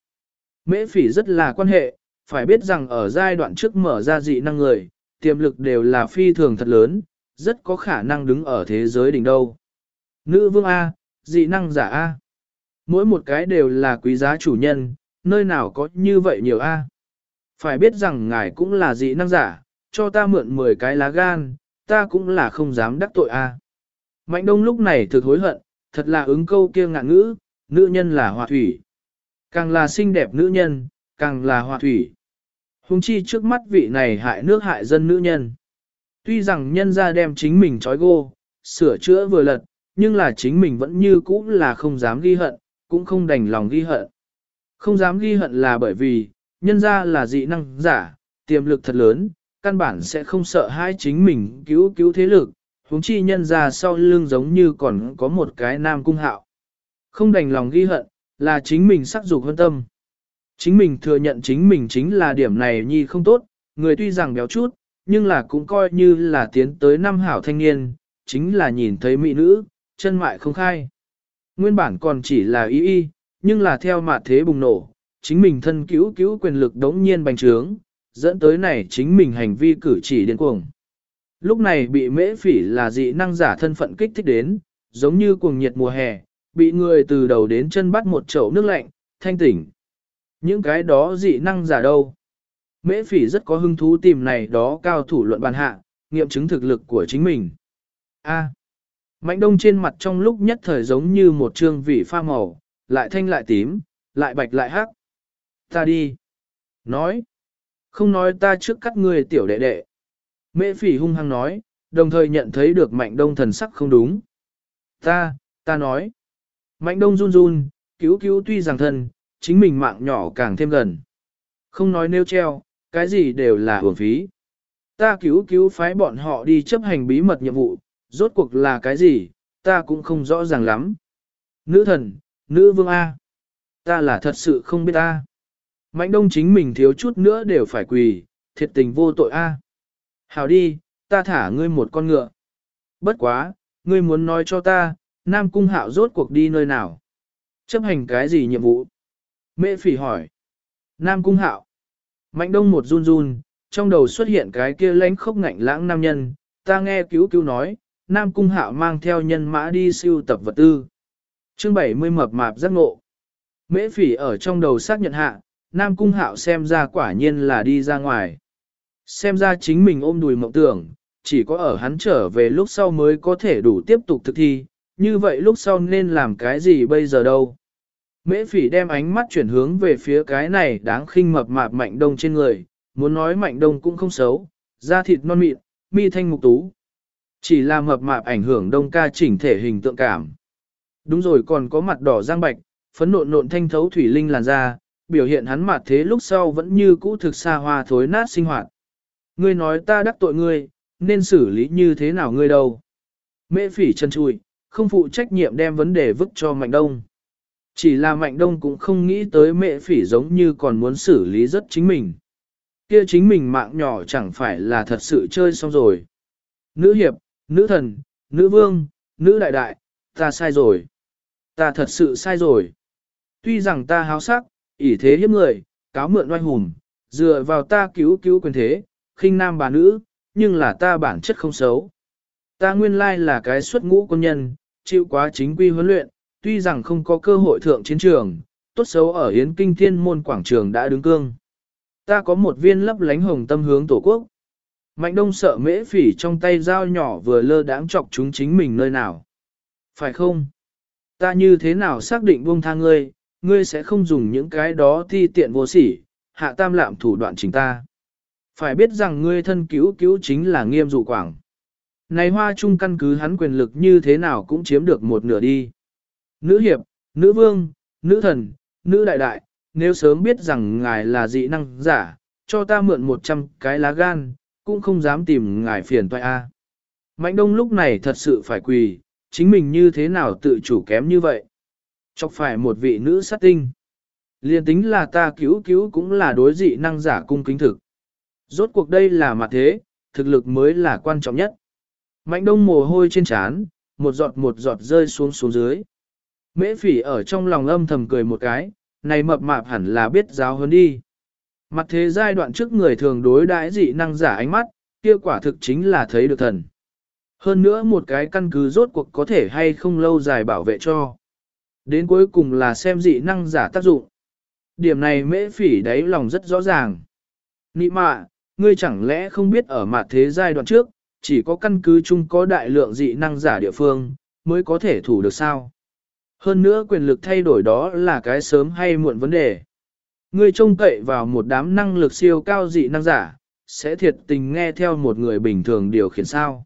Mễ phỉ rất là quan hệ, phải biết rằng ở giai đoạn trước mở ra dị năng người, tiềm lực đều là phi thường thật lớn, rất có khả năng đứng ở thế giới đỉnh đâu. Nữ vương A, dị năng giả A. Mỗi một cái đều là quý giá chủ nhân, nơi nào có như vậy nhiều A. Phải biết rằng ngài cũng là dị năng giả, cho ta mượn 10 cái lá gan, ta cũng là không dám đắc tội A. Mạnh đông lúc này thực hối hận, thật là ứng câu kia ngạn ngữ, nữ nhân là hòa thủy. Càng là xinh đẹp nữ nhân, càng là hòa thủy. Hùng chi trước mắt vị này hại nước hại dân nữ nhân. Tuy rằng nhân ra đem chính mình trói gô, sửa chữa vừa lật, nhưng là chính mình vẫn như cũ là không dám ghi hận, cũng không đành lòng ghi hận. Không dám ghi hận là bởi vì, nhân ra là dị năng giả, tiềm lực thật lớn, căn bản sẽ không sợ hai chính mình cứu cứu thế lực, huống chi nhân ra sau lưng giống như còn có một cái nam cung hạo. Không đành lòng ghi hận, là chính mình sắc dục hơn tâm. Chính mình thừa nhận chính mình chính là điểm này nhi không tốt, người tuy rằng béo chút, nhưng là cũng coi như là tiến tới năm hảo thanh niên, chính là nhìn thấy mỹ nữ, chân mại không khai. Nguyên bản còn chỉ là y y, nhưng là theo mạt thế bùng nổ, chính mình thân cứu cứu quyền lực đống nhiên bành trướng, dẫn tới này chính mình hành vi cử chỉ điên cuồng. Lúc này bị mễ phỉ là dị năng giả thân phận kích thích đến, giống như cuồng nhiệt mùa hè, bị người từ đầu đến chân bắt một chậu nước lạnh, thanh tỉnh. Những cái đó dị năng giả đâu? Mễ phỉ rất có hứng thú tìm này đó cao thủ luận bàn hạ, nghiệm chứng thực lực của chính mình. A. Mạnh đông trên mặt trong lúc nhất thời giống như một trương vị pha màu, lại thanh lại tím, lại bạch lại hắc. Ta đi. Nói. Không nói ta trước cắt người tiểu đệ đệ. Mễ phỉ hung hăng nói, đồng thời nhận thấy được mạnh đông thần sắc không đúng. Ta, ta nói. Mạnh đông run run, cứu cứu tuy rằng thân, chính mình mạng nhỏ càng thêm gần. Không nói nêu treo, cái gì đều là hưởng phí. Ta cứu cứu phái bọn họ đi chấp hành bí mật nhiệm vụ, rốt cuộc là cái gì, ta cũng không rõ ràng lắm. Nữ thần, nữ vương A. Ta là thật sự không biết A. Mạnh đông chính mình thiếu chút nữa đều phải quỳ, thiệt tình vô tội A. Hào đi, ta thả ngươi một con ngựa. Bất quá, ngươi muốn nói cho ta, Nam Cung Hạo rốt cuộc đi nơi nào? Chấp hành cái gì nhiệm vụ? Mễ phỉ hỏi. Nam Cung Hạo. Mạnh đông một run run, trong đầu xuất hiện cái kia lánh khốc ngạnh lãng nam nhân, ta nghe cứu cứu nói, Nam Cung Hạo mang theo nhân mã đi siêu tập vật tư. Chương 70 mập mạp giác ngộ. Mễ phỉ ở trong đầu xác nhận hạ, Nam Cung Hạo xem ra quả nhiên là đi ra ngoài. Xem ra chính mình ôm đùi mộng tưởng, chỉ có ở hắn trở về lúc sau mới có thể đủ tiếp tục thực thi, như vậy lúc sau nên làm cái gì bây giờ đâu. Mễ phỉ đem ánh mắt chuyển hướng về phía cái này đáng khinh mập mạp mạnh đông trên người, muốn nói mạnh đông cũng không xấu, da thịt non mịn, mi thanh mục tú. Chỉ là mập mạp ảnh hưởng đông ca chỉnh thể hình tượng cảm. Đúng rồi còn có mặt đỏ giang bạch, phấn nộn nộn thanh thấu thủy linh làn da, biểu hiện hắn mặt thế lúc sau vẫn như cũ thực xa hoa thối nát sinh hoạt. Ngươi nói ta đắc tội ngươi, nên xử lý như thế nào ngươi đâu. Mễ phỉ chân chui, không phụ trách nhiệm đem vấn đề vứt cho Mạnh Đông. Chỉ là Mạnh Đông cũng không nghĩ tới mẹ phỉ giống như còn muốn xử lý rất chính mình. Kia chính mình mạng nhỏ chẳng phải là thật sự chơi xong rồi. Nữ hiệp, nữ thần, nữ vương, nữ đại đại, ta sai rồi. Ta thật sự sai rồi. Tuy rằng ta háo sắc, ỷ thế hiếp người, cáo mượn oai hùng, dựa vào ta cứu cứu quyền thế, khinh nam bà nữ, nhưng là ta bản chất không xấu. Ta nguyên lai là cái xuất ngũ quân nhân, chịu quá chính quy huấn luyện, tuy rằng không có cơ hội thượng chiến trường, tốt xấu ở Yến Kinh Thiên môn quảng trường đã đứng cương. Ta có một viên lấp lánh hồng tâm hướng tổ quốc. Mạnh đông sợ mễ phỉ trong tay dao nhỏ vừa lơ đãng chọc chúng chính mình nơi nào. Phải không? Ta như thế nào xác định buông tha ngươi, ngươi sẽ không dùng những cái đó thi tiện vô sỉ, hạ tam lạm thủ đoạn chính ta. Phải biết rằng ngươi thân cứu cứu chính là nghiêm dụ quảng. Này hoa trung căn cứ hắn quyền lực như thế nào cũng chiếm được một nửa đi. Nữ hiệp, nữ vương, nữ thần, nữ đại đại, nếu sớm biết rằng ngài là dị năng giả, cho ta mượn 100 cái lá gan, cũng không dám tìm ngài phiền toại a. Mạnh đông lúc này thật sự phải quỳ, chính mình như thế nào tự chủ kém như vậy. Chọc phải một vị nữ sát tinh. Liên tính là ta cứu cứu cũng là đối dị năng giả cung kính thực. Rốt cuộc đây là mặt thế, thực lực mới là quan trọng nhất. Mạnh đông mồ hôi trên trán, một giọt một giọt rơi xuống xuống dưới. Mễ phỉ ở trong lòng âm thầm cười một cái, này mập mạp hẳn là biết giáo hơn đi. Mặt thế giai đoạn trước người thường đối đãi dị năng giả ánh mắt, kia quả thực chính là thấy được thần. Hơn nữa một cái căn cứ rốt cuộc có thể hay không lâu dài bảo vệ cho. Đến cuối cùng là xem dị năng giả tác dụng. Điểm này mễ phỉ đáy lòng rất rõ ràng. Nị mạ, ngươi chẳng lẽ không biết ở mặt thế giai đoạn trước, chỉ có căn cứ chung có đại lượng dị năng giả địa phương, mới có thể thủ được sao. Hơn nữa quyền lực thay đổi đó là cái sớm hay muộn vấn đề. Ngươi trông cậy vào một đám năng lực siêu cao dị năng giả, sẽ thiệt tình nghe theo một người bình thường điều khiển sao.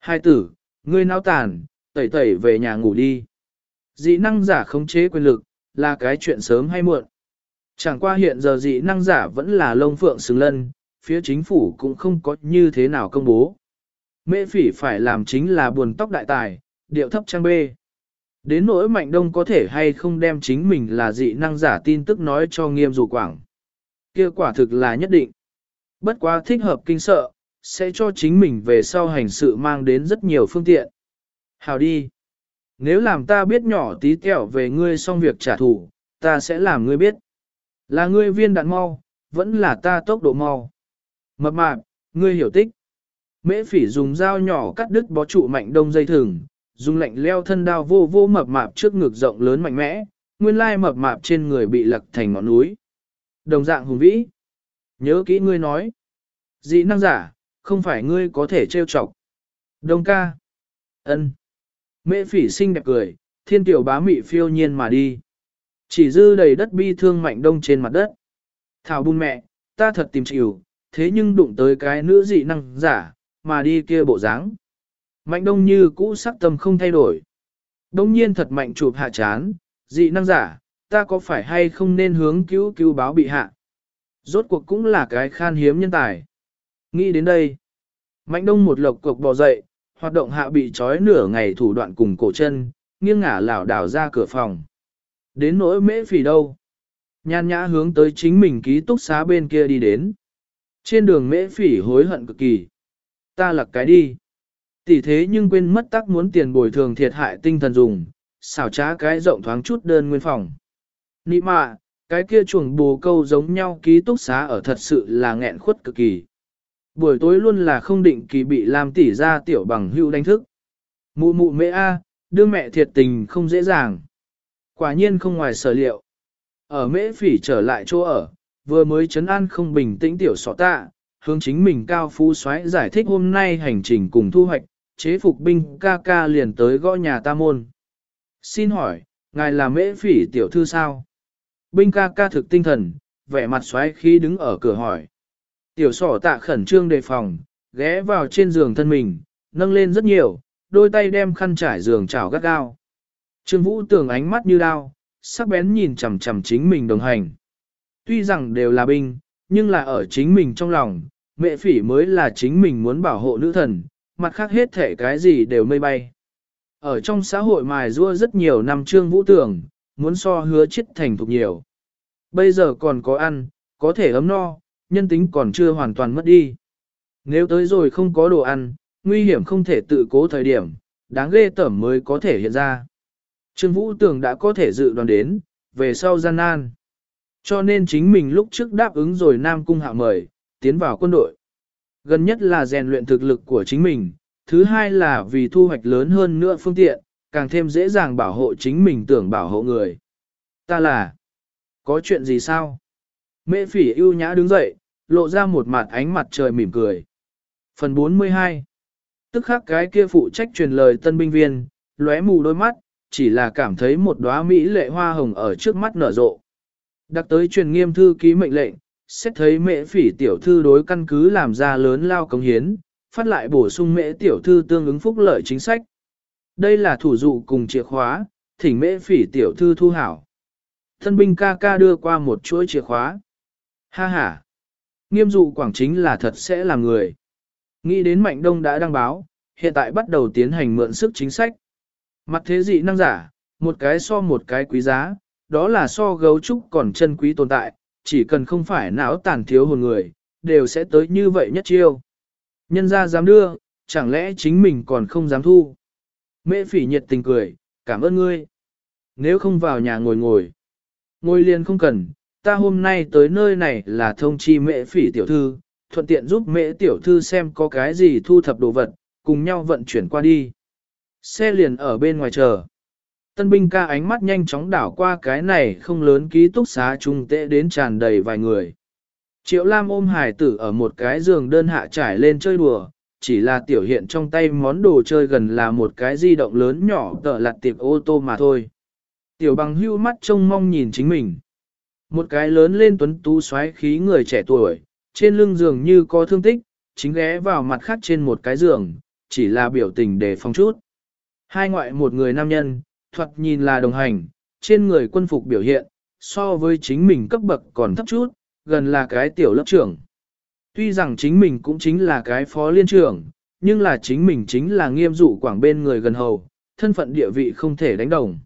Hai tử, ngươi náo tàn, tẩy tẩy về nhà ngủ đi. Dị năng giả khống chế quyền lực, là cái chuyện sớm hay muộn. Chẳng qua hiện giờ dị năng giả vẫn là lông phượng xứng lân, phía chính phủ cũng không có như thế nào công bố. Mễ phỉ phải làm chính là buồn tóc đại tài, điệu thấp trang bê. Đến nỗi mạnh đông có thể hay không đem chính mình là dị năng giả tin tức nói cho nghiêm dù quảng. kia quả thực là nhất định. Bất quá thích hợp kinh sợ, sẽ cho chính mình về sau hành sự mang đến rất nhiều phương tiện. Hào đi. Nếu làm ta biết nhỏ tí tẹo về ngươi xong việc trả thù, ta sẽ làm ngươi biết. Là ngươi viên đạn mau, vẫn là ta tốc độ mau. Mập mạp, ngươi hiểu tích. Mễ phỉ dùng dao nhỏ cắt đứt bó trụ mạnh đông dây thừng, dùng lạnh leo thân đao vô vô mập mạp trước ngực rộng lớn mạnh mẽ, nguyên lai mập mạp trên người bị lật thành ngọn núi. đồng dạng hùng vĩ. Nhớ kỹ ngươi nói. Dị năng giả, không phải ngươi có thể trêu chọc. Đông ca. ân. Mễ phỉ xinh đẹp cười, thiên tiểu bá mị phiêu nhiên mà đi. Chỉ dư đầy đất bi thương mạnh đông trên mặt đất. Thảo bùn mẹ, ta thật tìm chịu, thế nhưng đụng tới cái nữ dị năng giả, mà đi kia bộ dáng. Mạnh đông như cũ sắc tâm không thay đổi. Đông nhiên thật mạnh chụp hạ chán, dị năng giả, ta có phải hay không nên hướng cứu cứu báo bị hạ. Rốt cuộc cũng là cái khan hiếm nhân tài. Nghĩ đến đây, mạnh đông một lộc cục bò dậy, hoạt động hạ bị trói nửa ngày thủ đoạn cùng cổ chân, nghiêng ngả lảo đảo ra cửa phòng. Đến nỗi mễ phỉ đâu? Nhan nhã hướng tới chính mình ký túc xá bên kia đi đến. Trên đường mễ phỉ hối hận cực kỳ. Ta lặc cái đi. Tỷ thế nhưng quên mất tắc muốn tiền bồi thường thiệt hại tinh thần dùng, xảo trá cái rộng thoáng chút đơn nguyên phòng. Nị mạ, cái kia chuồng bồ câu giống nhau ký túc xá ở thật sự là nghẹn khuất cực kỳ. Buổi tối luôn là không định kỳ bị làm tỉ ra tiểu bằng hưu đánh thức. Mụ mụ mẹ A, đưa mẹ thiệt tình không dễ dàng. Quả nhiên không ngoài sở liệu. Ở mễ phỉ trở lại chỗ ở, vừa mới chấn an không bình tĩnh tiểu sọ tạ, hướng chính mình cao phú xoáy giải thích hôm nay hành trình cùng thu hoạch, chế phục binh ca ca liền tới gõ nhà ta môn. Xin hỏi, ngài là mễ phỉ tiểu thư sao? Binh ca ca thực tinh thần, vẻ mặt xoáy khi đứng ở cửa hỏi. Tiểu sỏ tạ khẩn trương đề phòng, ghé vào trên giường thân mình, nâng lên rất nhiều, đôi tay đem khăn trải giường chảo gắt gao. Trương Vũ tưởng ánh mắt như đao, sắc bén nhìn chằm chằm chính mình đồng hành. Tuy rằng đều là binh, nhưng là ở chính mình trong lòng, mẹ phỉ mới là chính mình muốn bảo hộ nữ thần, mặt khác hết thể cái gì đều mây bay. Ở trong xã hội mài rua rất nhiều năm Trương Vũ tưởng, muốn so hứa chết thành thục nhiều. Bây giờ còn có ăn, có thể ấm no, nhân tính còn chưa hoàn toàn mất đi. Nếu tới rồi không có đồ ăn, nguy hiểm không thể tự cố thời điểm, đáng ghê tởm mới có thể hiện ra. Trương Vũ Tường đã có thể dự đoán đến, về sau gian nan. Cho nên chính mình lúc trước đáp ứng rồi Nam Cung hạ mời, tiến vào quân đội. Gần nhất là rèn luyện thực lực của chính mình, thứ hai là vì thu hoạch lớn hơn nữa phương tiện, càng thêm dễ dàng bảo hộ chính mình tưởng bảo hộ người. Ta là, có chuyện gì sao? Mễ phỉ ưu nhã đứng dậy, lộ ra một mặt ánh mặt trời mỉm cười. Phần 42 Tức khắc cái kia phụ trách truyền lời tân binh viên, lóe mù đôi mắt, chỉ là cảm thấy một đóa mỹ lệ hoa hồng ở trước mắt nở rộ. Đặc tới truyền nghiêm thư ký mệnh lệnh, xét thấy mẹ phỉ tiểu thư đối căn cứ làm ra lớn lao công hiến, phát lại bổ sung mẹ tiểu thư tương ứng phúc lợi chính sách. Đây là thủ dụ cùng chìa khóa, thỉnh mễ phỉ tiểu thư thu hảo. Thân binh ca ca đưa qua một chuỗi chìa khóa. Ha ha! Nghiêm dụ quảng chính là thật sẽ là người. Nghĩ đến Mạnh Đông đã đăng báo, hiện tại bắt đầu tiến hành mượn sức chính sách. Mặt thế dị năng giả, một cái so một cái quý giá, đó là so gấu trúc còn chân quý tồn tại, chỉ cần không phải não tàn thiếu hồn người, đều sẽ tới như vậy nhất chiêu. Nhân ra dám đưa, chẳng lẽ chính mình còn không dám thu. Mễ phỉ nhiệt tình cười, cảm ơn ngươi. Nếu không vào nhà ngồi ngồi, ngồi liền không cần, ta hôm nay tới nơi này là thông chi mễ phỉ tiểu thư, thuận tiện giúp mễ tiểu thư xem có cái gì thu thập đồ vật, cùng nhau vận chuyển qua đi. Xe liền ở bên ngoài chờ. Tân binh ca ánh mắt nhanh chóng đảo qua cái này không lớn ký túc xá trung tệ đến tràn đầy vài người. Triệu Lam ôm hải tử ở một cái giường đơn hạ trải lên chơi đùa, chỉ là tiểu hiện trong tay món đồ chơi gần là một cái di động lớn nhỏ tợ lặt tiệp ô tô mà thôi. Tiểu bằng hưu mắt trông mong nhìn chính mình. Một cái lớn lên tuấn tú xoáy khí người trẻ tuổi, trên lưng giường như có thương tích, chính ghé vào mặt khác trên một cái giường, chỉ là biểu tình để phòng chút. Hai ngoại một người nam nhân, thoạt nhìn là đồng hành, trên người quân phục biểu hiện, so với chính mình cấp bậc còn thấp chút, gần là cái tiểu lớp trưởng. Tuy rằng chính mình cũng chính là cái phó liên trưởng, nhưng là chính mình chính là nghiêm dụ quảng bên người gần hầu, thân phận địa vị không thể đánh đồng.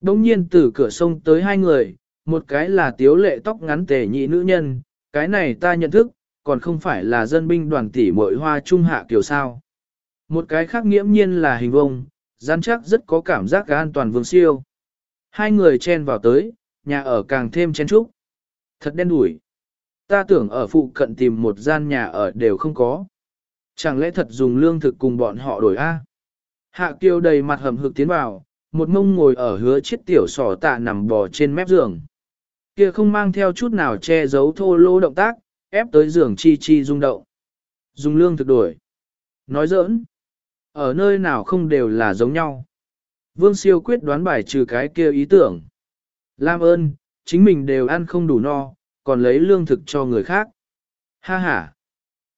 Đông nhiên từ cửa sông tới hai người, một cái là tiếu lệ tóc ngắn tề nhị nữ nhân, cái này ta nhận thức, còn không phải là dân binh đoàn tỷ mội hoa trung hạ kiểu sao. Một cái khác nghiễm nhiên là hình vông, gian chắc rất có cảm giác an toàn vương siêu. Hai người chen vào tới, nhà ở càng thêm chen trúc. Thật đen đủi. Ta tưởng ở phụ cận tìm một gian nhà ở đều không có. Chẳng lẽ thật dùng lương thực cùng bọn họ đổi A? Hạ kiều đầy mặt hầm hực tiến vào, một mông ngồi ở hứa chiếc tiểu sỏ tạ nằm bò trên mép giường kia không mang theo chút nào che giấu thô lỗ động tác, ép tới giường chi chi rung động. Dùng lương thực đổi. Nói giỡn. Ở nơi nào không đều là giống nhau. Vương siêu quyết đoán bài trừ cái kia ý tưởng. Lam ơn, chính mình đều ăn không đủ no, còn lấy lương thực cho người khác. Ha ha.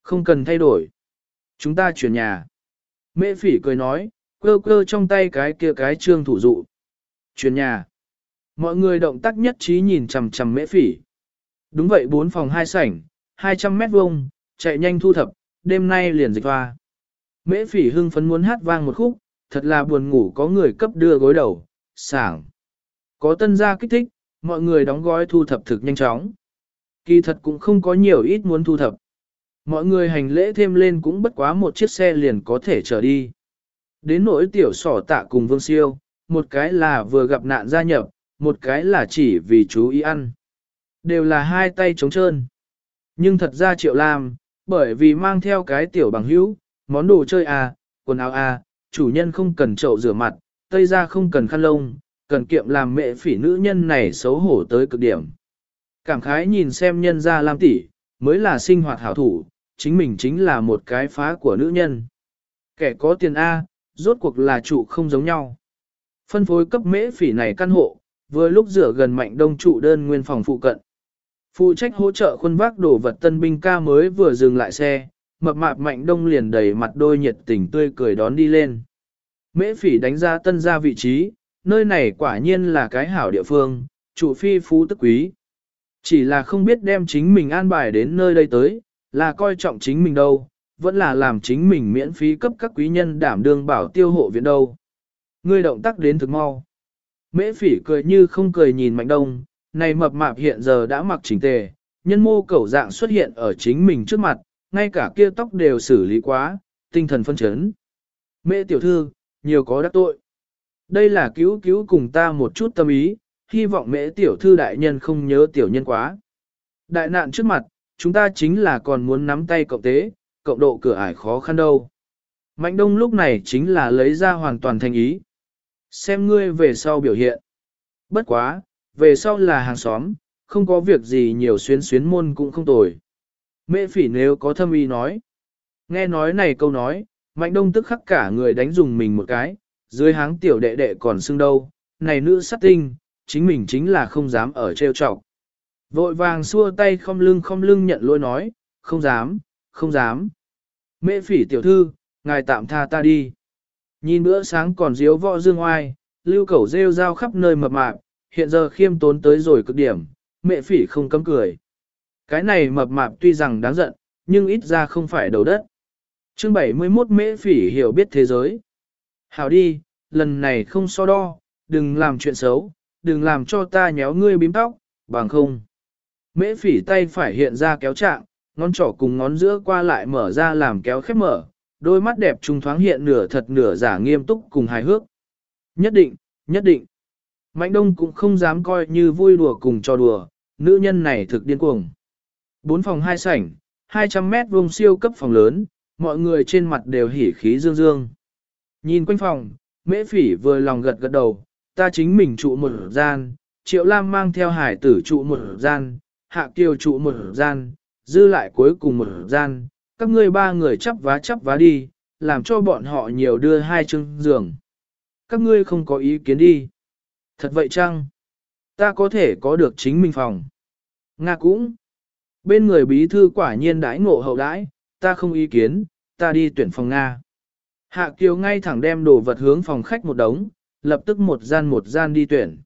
Không cần thay đổi. Chúng ta chuyển nhà. Mễ phỉ cười nói, cơ cơ trong tay cái kia cái trương thủ dụ. Chuyển nhà. Mọi người động tác nhất trí nhìn chằm chằm mễ phỉ. Đúng vậy bốn phòng hai sảnh, 200 mét vuông, chạy nhanh thu thập, đêm nay liền dịch hoa. Mễ phỉ hưng phấn muốn hát vang một khúc, thật là buồn ngủ có người cấp đưa gối đầu, sảng. Có tân gia kích thích, mọi người đóng gói thu thập thực nhanh chóng. Kỳ thật cũng không có nhiều ít muốn thu thập. Mọi người hành lễ thêm lên cũng bất quá một chiếc xe liền có thể trở đi. Đến nỗi tiểu sỏ tạ cùng vương siêu, một cái là vừa gặp nạn gia nhập, một cái là chỉ vì chú ý ăn. Đều là hai tay trống trơn. Nhưng thật ra triệu lam, bởi vì mang theo cái tiểu bằng hữu, món đồ chơi à, quần áo à, chủ nhân không cần chậu rửa mặt, tây ra không cần khăn lông, cần kiệm làm mẹ phỉ nữ nhân này xấu hổ tới cực điểm. Cảm khái nhìn xem nhân ra lam tỷ, mới là sinh hoạt hảo thủ, chính mình chính là một cái phá của nữ nhân. Kẻ có tiền A, rốt cuộc là trụ không giống nhau. Phân phối cấp mễ phỉ này căn hộ, vừa lúc rửa gần mạnh đông trụ đơn nguyên phòng phụ cận. Phụ trách hỗ trợ khuôn vác đổ vật tân binh ca mới vừa dừng lại xe, mập mạp mạnh đông liền đầy mặt đôi nhiệt tình tươi cười đón đi lên. Mễ phỉ đánh ra tân ra vị trí, nơi này quả nhiên là cái hảo địa phương, trụ phi phú tức quý. Chỉ là không biết đem chính mình an bài đến nơi đây tới, là coi trọng chính mình đâu, vẫn là làm chính mình miễn phí cấp các quý nhân đảm đương bảo tiêu hộ viện đâu. Ngươi động tác đến thực mau. Mễ phỉ cười như không cười nhìn mạnh đông, này mập mạp hiện giờ đã mặc chỉnh tề, nhân mô cẩu dạng xuất hiện ở chính mình trước mặt, ngay cả kia tóc đều xử lý quá, tinh thần phân chấn. Mễ tiểu thư, nhiều có đắc tội. Đây là cứu cứu cùng ta một chút tâm ý, hy vọng mễ tiểu thư đại nhân không nhớ tiểu nhân quá. Đại nạn trước mặt, chúng ta chính là còn muốn nắm tay cộng tế, cộng độ cửa ải khó khăn đâu. Mạnh đông lúc này chính là lấy ra hoàn toàn thành ý. Xem ngươi về sau biểu hiện. Bất quá, về sau là hàng xóm, không có việc gì nhiều xuyến xuyến môn cũng không tồi. Mẹ phỉ nếu có thâm ý nói. Nghe nói này câu nói, mạnh đông tức khắc cả người đánh dùng mình một cái, dưới háng tiểu đệ đệ còn xưng đâu, này nữ sát tinh, chính mình chính là không dám ở trêu trọc. Vội vàng xua tay không lưng không lưng nhận lỗi nói, không dám, không dám. Mẹ phỉ tiểu thư, ngài tạm tha ta đi. Nhìn bữa sáng còn diếu võ dương oai, lưu cẩu rêu rao khắp nơi mập mạp, hiện giờ khiêm tốn tới rồi cực điểm, mẹ phỉ không cấm cười. Cái này mập mạp tuy rằng đáng giận, nhưng ít ra không phải đầu đất. Chương 71 mễ phỉ hiểu biết thế giới. Hảo đi, lần này không so đo, đừng làm chuyện xấu, đừng làm cho ta nhéo ngươi bím tóc, bằng không. Mễ phỉ tay phải hiện ra kéo trạng, ngón trỏ cùng ngón giữa qua lại mở ra làm kéo khép mở, đôi mắt đẹp trung thoáng hiện nửa thật nửa giả nghiêm túc cùng hài hước. Nhất định, nhất định. Mạnh đông cũng không dám coi như vui đùa cùng cho đùa, nữ nhân này thực điên cuồng. Bốn phòng hai sảnh, 200 mét vuông siêu cấp phòng lớn, mọi người trên mặt đều hỉ khí dương dương. Nhìn quanh phòng, mễ phỉ vừa lòng gật gật đầu, ta chính mình trụ một gian, triệu lam mang theo hải tử trụ một gian, hạ kiều trụ một gian, dư lại cuối cùng một gian, các ngươi ba người chắp vá chắp vá đi, làm cho bọn họ nhiều đưa hai chân giường. Các ngươi không có ý kiến đi. Thật vậy chăng? Ta có thể có được chính mình phòng. Nga cũng. Bên người bí thư quả nhiên đãi ngộ hậu đãi, ta không ý kiến, ta đi tuyển phòng Nga. Hạ Kiều ngay thẳng đem đồ vật hướng phòng khách một đống, lập tức một gian một gian đi tuyển.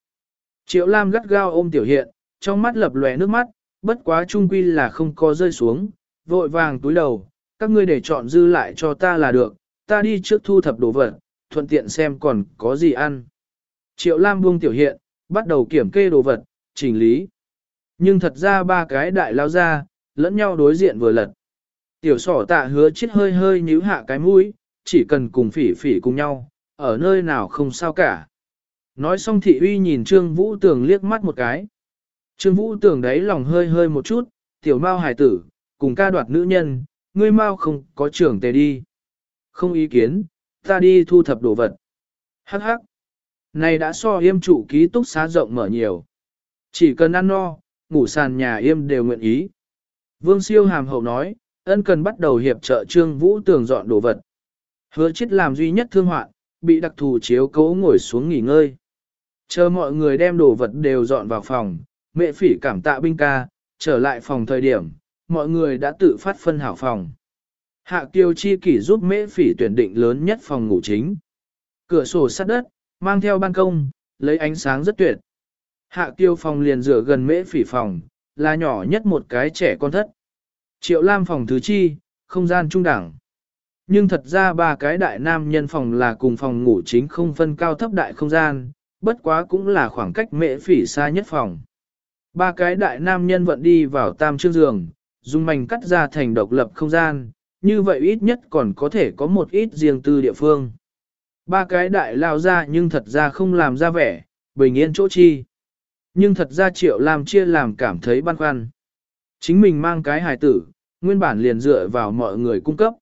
Triệu Lam gắt gao ôm tiểu hiện, trong mắt lập lòe nước mắt, bất quá trung quy là không có rơi xuống, vội vàng túi đầu, các ngươi để chọn dư lại cho ta là được, ta đi trước thu thập đồ vật, thuận tiện xem còn có gì ăn. Triệu Lam buông tiểu hiện, bắt đầu kiểm kê đồ vật, chỉnh lý. Nhưng thật ra ba cái đại lao ra, lẫn nhau đối diện vừa lật. Tiểu sỏ tạ hứa chết hơi hơi nhíu hạ cái mũi, chỉ cần cùng phỉ phỉ cùng nhau, ở nơi nào không sao cả. Nói xong thị uy nhìn Trương Vũ Tường liếc mắt một cái. Trương Vũ Tường đấy lòng hơi hơi một chút, tiểu mao hải tử, cùng ca đoạt nữ nhân, ngươi mau không có trưởng tề đi. Không ý kiến, ta đi thu thập đồ vật. Hắc hắc. Này đã so yêm trụ ký túc xá rộng mở nhiều. Chỉ cần ăn no, ngủ sàn nhà yêm đều nguyện ý. Vương siêu hàm hậu nói, ân cần bắt đầu hiệp trợ trương vũ tường dọn đồ vật. Hứa chết làm duy nhất thương hoạn, bị đặc thù chiếu cố ngồi xuống nghỉ ngơi. Chờ mọi người đem đồ vật đều dọn vào phòng, mẹ phỉ cảm tạ binh ca, trở lại phòng thời điểm, mọi người đã tự phát phân hảo phòng. Hạ Kiều Chi kỷ giúp mễ phỉ tuyển định lớn nhất phòng ngủ chính. Cửa sổ sắt đất, mang theo ban công, lấy ánh sáng rất tuyệt. Hạ Kiều phòng liền rửa gần mễ phỉ phòng, là nhỏ nhất một cái trẻ con thất. Triệu Lam phòng thứ chi, không gian trung đẳng. Nhưng thật ra ba cái đại nam nhân phòng là cùng phòng ngủ chính không phân cao thấp đại không gian, bất quá cũng là khoảng cách mễ phỉ xa nhất phòng. Ba cái đại nam nhân vận đi vào tam chương giường, dùng mảnh cắt ra thành độc lập không gian, như vậy ít nhất còn có thể có một ít riêng tư địa phương. Ba cái đại lao ra nhưng thật ra không làm ra vẻ, bình yên chỗ chi. Nhưng thật ra triệu làm chia làm cảm thấy băn khoăn. Chính mình mang cái hài tử, nguyên bản liền dựa vào mọi người cung cấp.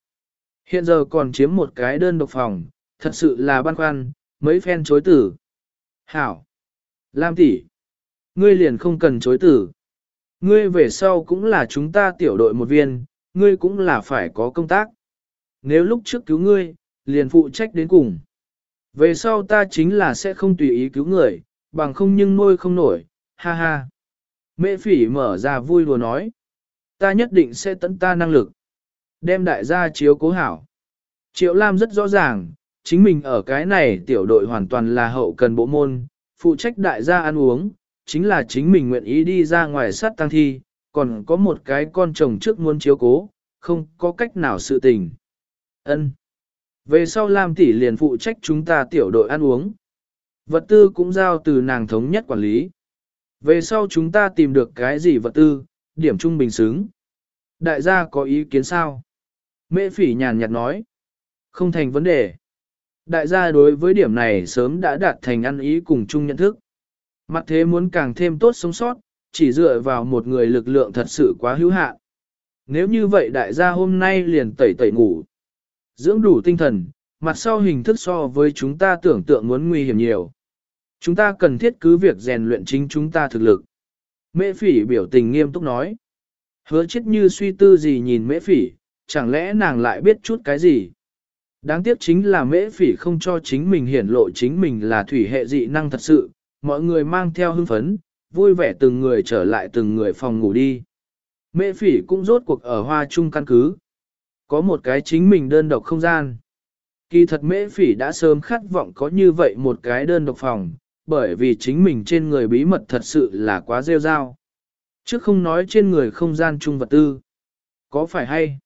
Hiện giờ còn chiếm một cái đơn độc phòng, thật sự là băn khoăn, mấy phen chối tử. Hảo! Lam tỷ, Ngươi liền không cần chối tử. Ngươi về sau cũng là chúng ta tiểu đội một viên, ngươi cũng là phải có công tác. Nếu lúc trước cứu ngươi, liền phụ trách đến cùng. Về sau ta chính là sẽ không tùy ý cứu người, bằng không nhưng nuôi không nổi, ha ha. Mẹ phỉ mở ra vui đùa nói. Ta nhất định sẽ tận ta năng lực. Đem đại gia chiếu cố hảo. Triệu Lam rất rõ ràng, chính mình ở cái này tiểu đội hoàn toàn là hậu cần bộ môn, phụ trách đại gia ăn uống, chính là chính mình nguyện ý đi ra ngoài sát tăng thi, còn có một cái con chồng trước muốn chiếu cố, không có cách nào sự tình. Ân. Về sau Lam tỷ liền phụ trách chúng ta tiểu đội ăn uống. Vật tư cũng giao từ nàng thống nhất quản lý. Về sau chúng ta tìm được cái gì vật tư, điểm trung bình xứng. Đại gia có ý kiến sao? Mễ phỉ nhàn nhạt nói. Không thành vấn đề. Đại gia đối với điểm này sớm đã đạt thành ăn ý cùng chung nhận thức. Mặt thế muốn càng thêm tốt sống sót, chỉ dựa vào một người lực lượng thật sự quá hữu hạn. Nếu như vậy đại gia hôm nay liền tẩy tẩy ngủ. Dưỡng đủ tinh thần, mặt sau hình thức so với chúng ta tưởng tượng muốn nguy hiểm nhiều. Chúng ta cần thiết cứ việc rèn luyện chính chúng ta thực lực. Mễ phỉ biểu tình nghiêm túc nói. Hứa chết như suy tư gì nhìn mễ phỉ, chẳng lẽ nàng lại biết chút cái gì. Đáng tiếc chính là mễ phỉ không cho chính mình hiển lộ chính mình là thủy hệ dị năng thật sự, mọi người mang theo hưng phấn, vui vẻ từng người trở lại từng người phòng ngủ đi. Mễ phỉ cũng rốt cuộc ở hoa trung căn cứ. Có một cái chính mình đơn độc không gian. Kỳ thật mễ phỉ đã sớm khát vọng có như vậy một cái đơn độc phòng, bởi vì chính mình trên người bí mật thật sự là quá rêu rao. Chứ không nói trên người không gian chung vật tư. Có phải hay?